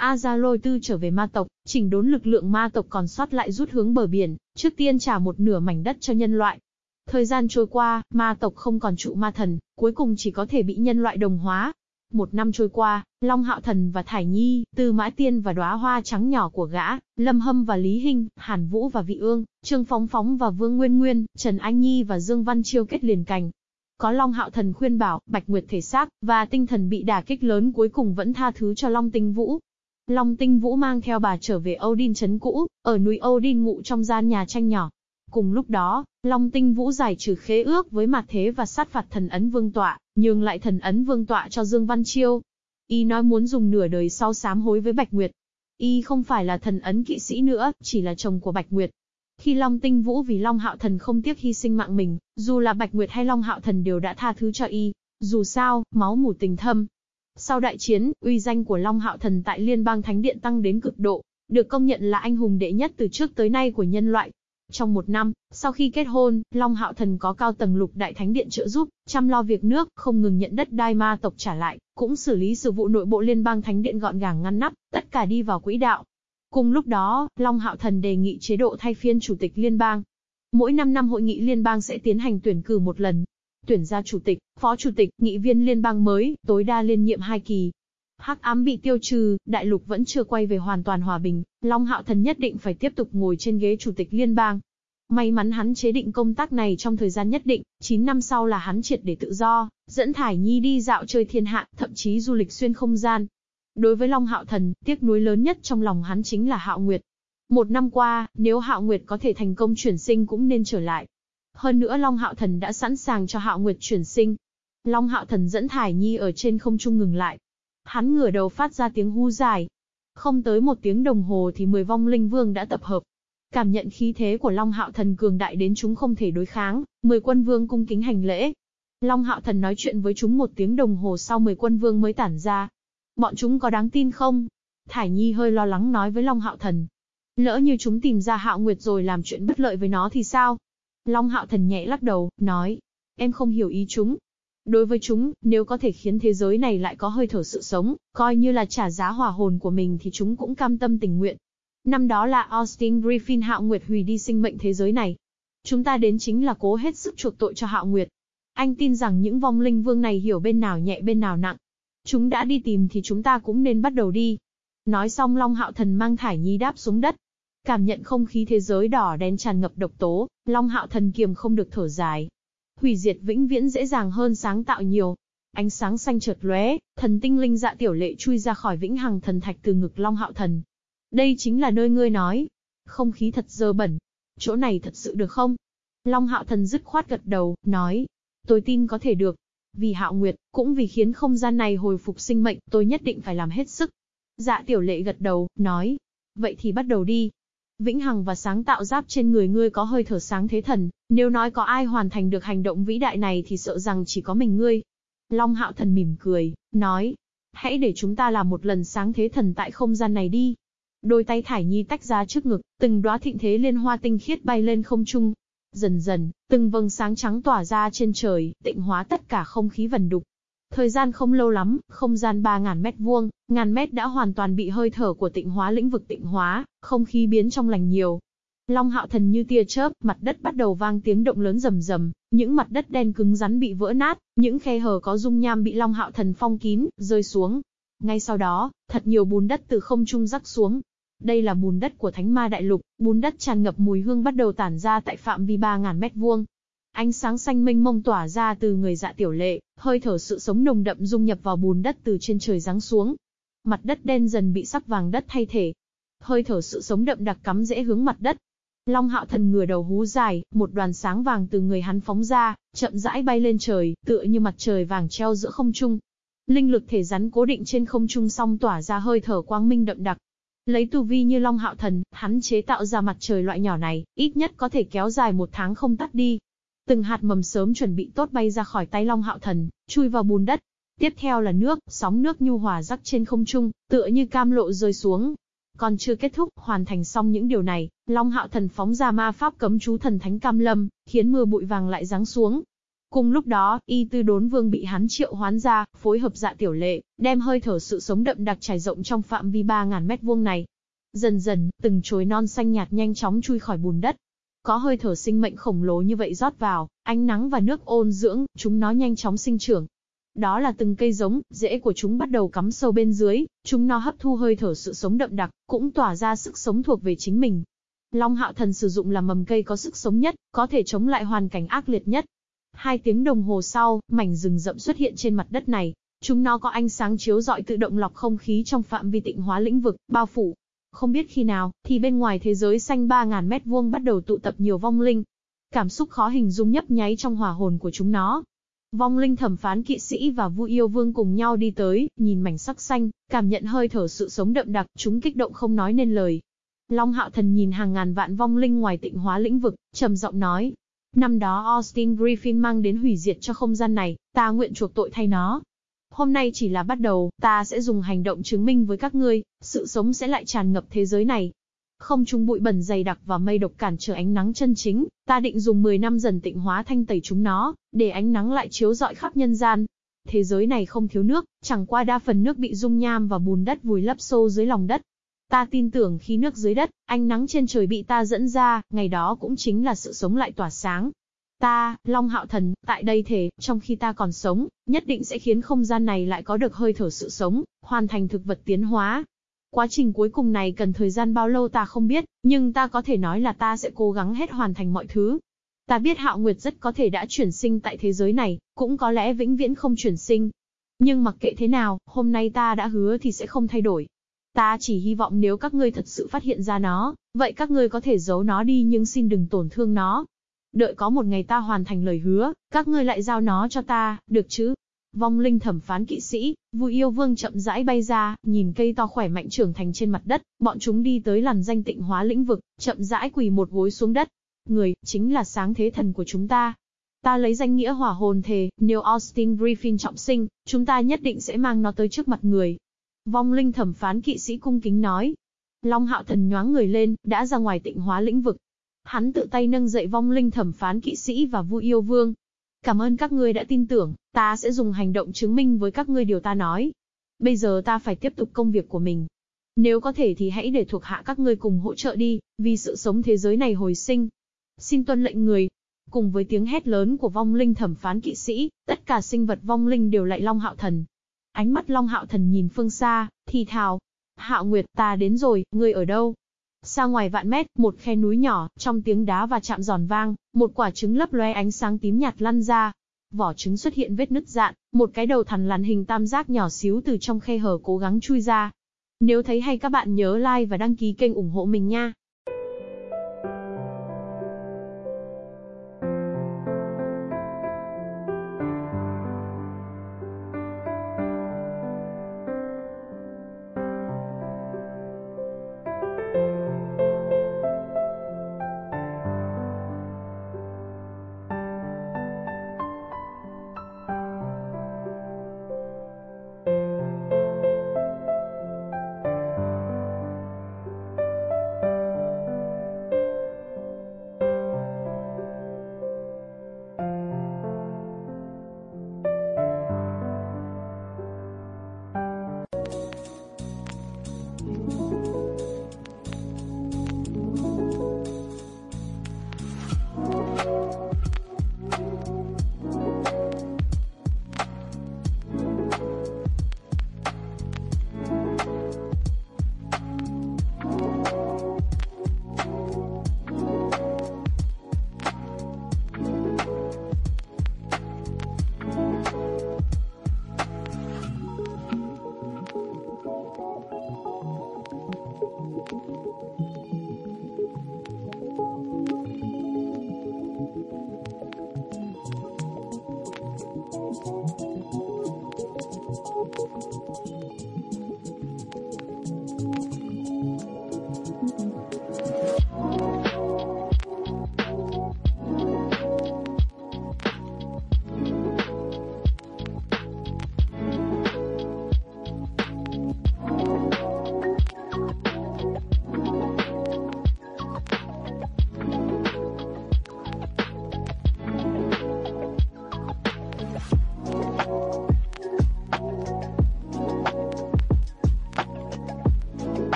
Azaloi Tư trở về ma tộc, chỉnh đốn lực lượng ma tộc còn sót lại rút hướng bờ biển, trước tiên trả một nửa mảnh đất cho nhân loại. Thời gian trôi qua, ma tộc không còn trụ ma thần, cuối cùng chỉ có thể bị nhân loại đồng hóa. Một năm trôi qua, Long Hạo Thần và Thải Nhi, Tư Mã Tiên và đóa hoa trắng nhỏ của gã, Lâm Hâm và Lý Hinh, Hàn Vũ và Vị Ương, Trương Phóng Phóng và Vương Nguyên Nguyên, Trần Anh Nhi và Dương Văn Chiêu kết liền cành, có Long Hạo Thần khuyên bảo, Bạch Nguyệt thể xác và tinh thần bị đả kích lớn cuối cùng vẫn tha thứ cho Long Tinh Vũ. Long Tinh Vũ mang theo bà trở về Odin trấn cũ, ở núi Odin ngụ trong gian nhà tranh nhỏ. Cùng lúc đó, Long Tinh Vũ giải trừ khế ước với mặt thế và sát phạt thần ấn vương tọa, nhường lại thần ấn vương tọa cho Dương Văn Chiêu. Y nói muốn dùng nửa đời sau sám hối với Bạch Nguyệt. Y không phải là thần ấn kỵ sĩ nữa, chỉ là chồng của Bạch Nguyệt. Khi Long Tinh Vũ vì Long Hạo Thần không tiếc hy sinh mạng mình, dù là Bạch Nguyệt hay Long Hạo Thần đều đã tha thứ cho Y. Dù sao, máu mủ tình thâm. Sau đại chiến, uy danh của Long Hạo Thần tại Liên bang Thánh Điện tăng đến cực độ, được công nhận là anh hùng đệ nhất từ trước tới nay của nhân loại. Trong một năm, sau khi kết hôn, Long Hạo Thần có cao tầng lục đại thánh điện trợ giúp, chăm lo việc nước, không ngừng nhận đất đai ma tộc trả lại, cũng xử lý sự vụ nội bộ liên bang thánh điện gọn gàng ngăn nắp, tất cả đi vào quỹ đạo. Cùng lúc đó, Long Hạo Thần đề nghị chế độ thay phiên chủ tịch liên bang. Mỗi 5 năm hội nghị liên bang sẽ tiến hành tuyển cử một lần. Tuyển ra chủ tịch, phó chủ tịch, nghị viên liên bang mới, tối đa liên nhiệm hai kỳ. Hắc ám bị tiêu trừ, đại lục vẫn chưa quay về hoàn toàn hòa bình, Long Hạo Thần nhất định phải tiếp tục ngồi trên ghế chủ tịch liên bang. May mắn hắn chế định công tác này trong thời gian nhất định, 9 năm sau là hắn triệt để tự do, dẫn Thải Nhi đi dạo chơi thiên hạ, thậm chí du lịch xuyên không gian. Đối với Long Hạo Thần, tiếc nuối lớn nhất trong lòng hắn chính là Hạo Nguyệt. Một năm qua, nếu Hạo Nguyệt có thể thành công chuyển sinh cũng nên trở lại. Hơn nữa Long Hạo Thần đã sẵn sàng cho Hạo Nguyệt chuyển sinh. Long Hạo Thần dẫn Thải Nhi ở trên không trung ngừng lại, Hắn ngửa đầu phát ra tiếng hu dài. Không tới một tiếng đồng hồ thì mười vong linh vương đã tập hợp. Cảm nhận khí thế của Long Hạo Thần cường đại đến chúng không thể đối kháng, mười quân vương cung kính hành lễ. Long Hạo Thần nói chuyện với chúng một tiếng đồng hồ sau mười quân vương mới tản ra. Bọn chúng có đáng tin không? Thải Nhi hơi lo lắng nói với Long Hạo Thần. Lỡ như chúng tìm ra Hạo Nguyệt rồi làm chuyện bất lợi với nó thì sao? Long Hạo Thần nhẹ lắc đầu, nói. Em không hiểu ý chúng, Đối với chúng, nếu có thể khiến thế giới này lại có hơi thở sự sống, coi như là trả giá hỏa hồn của mình thì chúng cũng cam tâm tình nguyện. Năm đó là Austin Griffin Hạo Nguyệt hủy đi sinh mệnh thế giới này. Chúng ta đến chính là cố hết sức chuộc tội cho Hạo Nguyệt. Anh tin rằng những vong linh vương này hiểu bên nào nhẹ bên nào nặng. Chúng đã đi tìm thì chúng ta cũng nên bắt đầu đi. Nói xong Long Hạo Thần mang Thải Nhi đáp xuống đất. Cảm nhận không khí thế giới đỏ đen tràn ngập độc tố, Long Hạo Thần kiềm không được thở dài. Hủy diệt vĩnh viễn dễ dàng hơn sáng tạo nhiều. Ánh sáng xanh chợt lóe, thần tinh linh dạ tiểu lệ chui ra khỏi vĩnh hằng thần thạch từ ngực Long Hạo Thần. Đây chính là nơi ngươi nói. Không khí thật dơ bẩn. Chỗ này thật sự được không? Long Hạo Thần dứt khoát gật đầu, nói. Tôi tin có thể được. Vì Hạo Nguyệt, cũng vì khiến không gian này hồi phục sinh mệnh, tôi nhất định phải làm hết sức. Dạ tiểu lệ gật đầu, nói. Vậy thì bắt đầu đi. Vĩnh Hằng và sáng tạo giáp trên người ngươi có hơi thở sáng thế thần, nếu nói có ai hoàn thành được hành động vĩ đại này thì sợ rằng chỉ có mình ngươi. Long Hạo Thần mỉm cười, nói, hãy để chúng ta làm một lần sáng thế thần tại không gian này đi. Đôi tay Thải Nhi tách ra trước ngực, từng đóa thịnh thế liên hoa tinh khiết bay lên không trung. Dần dần, từng vầng sáng trắng tỏa ra trên trời, tịnh hóa tất cả không khí vần đục. Thời gian không lâu lắm, không gian 3.000 mét vuông, ngàn mét đã hoàn toàn bị hơi thở của tịnh hóa lĩnh vực tịnh hóa, không khí biến trong lành nhiều. Long hạo thần như tia chớp, mặt đất bắt đầu vang tiếng động lớn rầm rầm, những mặt đất đen cứng rắn bị vỡ nát, những khe hở có dung nham bị long hạo thần phong kín, rơi xuống. Ngay sau đó, thật nhiều bùn đất từ không trung rắc xuống. Đây là bùn đất của Thánh Ma Đại Lục, bùn đất tràn ngập mùi hương bắt đầu tản ra tại phạm vi 3000 mét vuông, Ánh sáng xanh mênh mông tỏa ra từ người dạ tiểu lệ, hơi thở sự sống nồng đậm dung nhập vào bùn đất từ trên trời giáng xuống. Mặt đất đen dần bị sắc vàng đất thay thể. Hơi thở sự sống đậm đặc cắm dễ hướng mặt đất. Long hạo thần ngửa đầu hú dài, một đoàn sáng vàng từ người hắn phóng ra, chậm rãi bay lên trời, tựa như mặt trời vàng treo giữa không trung. Linh lực thể rắn cố định trên không trung song tỏa ra hơi thở quang minh đậm đặc. Lấy tu vi như Long Hạo Thần, hắn chế tạo ra mặt trời loại nhỏ này, ít nhất có thể kéo dài một tháng không tắt đi. Từng hạt mầm sớm chuẩn bị tốt bay ra khỏi tay Long Hạo Thần, chui vào bùn đất. Tiếp theo là nước, sóng nước nhu hòa rắc trên không trung, tựa như cam lộ rơi xuống. Còn chưa kết thúc, hoàn thành xong những điều này, Long Hạo Thần phóng ra ma pháp cấm chú thần thánh cam lâm, khiến mưa bụi vàng lại giáng xuống. Cùng lúc đó, y tư đốn vương bị hắn triệu hoán ra, phối hợp dạ tiểu lệ, đem hơi thở sự sống đậm đặc trải rộng trong phạm vi 3.000 mét vuông này. Dần dần, từng chồi non xanh nhạt nhanh chóng chui khỏi bùn đất, có hơi thở sinh mệnh khổng lồ như vậy rót vào, ánh nắng và nước ôn dưỡng, chúng nó nhanh chóng sinh trưởng. Đó là từng cây giống, rễ của chúng bắt đầu cắm sâu bên dưới, chúng nó hấp thu hơi thở sự sống đậm đặc, cũng tỏa ra sức sống thuộc về chính mình. Long hạo thần sử dụng là mầm cây có sức sống nhất, có thể chống lại hoàn cảnh ác liệt nhất. Hai tiếng đồng hồ sau, mảnh rừng rậm xuất hiện trên mặt đất này. Chúng nó có ánh sáng chiếu rọi tự động lọc không khí trong phạm vi tịnh hóa lĩnh vực, bao phủ. Không biết khi nào, thì bên ngoài thế giới xanh 3.000 mét vuông bắt đầu tụ tập nhiều vong linh. Cảm xúc khó hình dung nhấp nháy trong hỏa hồn của chúng nó. Vong linh thẩm phán kỵ sĩ và Vu Yêu Vương cùng nhau đi tới, nhìn mảnh sắc xanh, cảm nhận hơi thở sự sống đậm đặc, chúng kích động không nói nên lời. Long Hạo Thần nhìn hàng ngàn vạn vong linh ngoài tịnh hóa lĩnh vực, trầm giọng nói. Năm đó Austin Griffin mang đến hủy diệt cho không gian này, ta nguyện chuộc tội thay nó. Hôm nay chỉ là bắt đầu, ta sẽ dùng hành động chứng minh với các ngươi, sự sống sẽ lại tràn ngập thế giới này. Không trung bụi bẩn dày đặc và mây độc cản trở ánh nắng chân chính, ta định dùng 10 năm dần tịnh hóa thanh tẩy chúng nó, để ánh nắng lại chiếu rọi khắp nhân gian. Thế giới này không thiếu nước, chẳng qua đa phần nước bị dung nham và bùn đất vùi lấp sâu dưới lòng đất. Ta tin tưởng khi nước dưới đất, ánh nắng trên trời bị ta dẫn ra, ngày đó cũng chính là sự sống lại tỏa sáng. Ta, Long Hạo Thần, tại đây thể, trong khi ta còn sống, nhất định sẽ khiến không gian này lại có được hơi thở sự sống, hoàn thành thực vật tiến hóa. Quá trình cuối cùng này cần thời gian bao lâu ta không biết, nhưng ta có thể nói là ta sẽ cố gắng hết hoàn thành mọi thứ. Ta biết Hạo Nguyệt rất có thể đã chuyển sinh tại thế giới này, cũng có lẽ vĩnh viễn không chuyển sinh. Nhưng mặc kệ thế nào, hôm nay ta đã hứa thì sẽ không thay đổi. Ta chỉ hy vọng nếu các ngươi thật sự phát hiện ra nó, vậy các ngươi có thể giấu nó đi nhưng xin đừng tổn thương nó. Đợi có một ngày ta hoàn thành lời hứa, các ngươi lại giao nó cho ta, được chứ? Vong linh thẩm phán kỵ sĩ, vui yêu vương chậm rãi bay ra, nhìn cây to khỏe mạnh trưởng thành trên mặt đất, bọn chúng đi tới làn danh tịnh hóa lĩnh vực, chậm rãi quỳ một gối xuống đất. Người, chính là sáng thế thần của chúng ta. Ta lấy danh nghĩa hỏa hồn thề, nếu Austin Griffin trọng sinh, chúng ta nhất định sẽ mang nó tới trước mặt người, Vong linh thẩm phán kỵ sĩ cung kính nói. Long hạo thần nhoáng người lên, đã ra ngoài tịnh hóa lĩnh vực. Hắn tự tay nâng dậy vong linh thẩm phán kỵ sĩ và vui yêu vương. Cảm ơn các ngươi đã tin tưởng, ta sẽ dùng hành động chứng minh với các ngươi điều ta nói. Bây giờ ta phải tiếp tục công việc của mình. Nếu có thể thì hãy để thuộc hạ các ngươi cùng hỗ trợ đi, vì sự sống thế giới này hồi sinh. Xin tuân lệnh người. Cùng với tiếng hét lớn của vong linh thẩm phán kỵ sĩ, tất cả sinh vật vong linh đều lại long hạo thần, Ánh mắt Long Hạo Thần nhìn phương xa, thì thào. Hạo Nguyệt, ta đến rồi, ngươi ở đâu? Xa ngoài vạn mét, một khe núi nhỏ, trong tiếng đá và chạm giòn vang, một quả trứng lấp loe ánh sáng tím nhạt lăn ra. Vỏ trứng xuất hiện vết nứt dạn, một cái đầu thằn lằn hình tam giác nhỏ xíu từ trong khe hở cố gắng chui ra. Nếu thấy hay các bạn nhớ like và đăng ký kênh ủng hộ mình nha.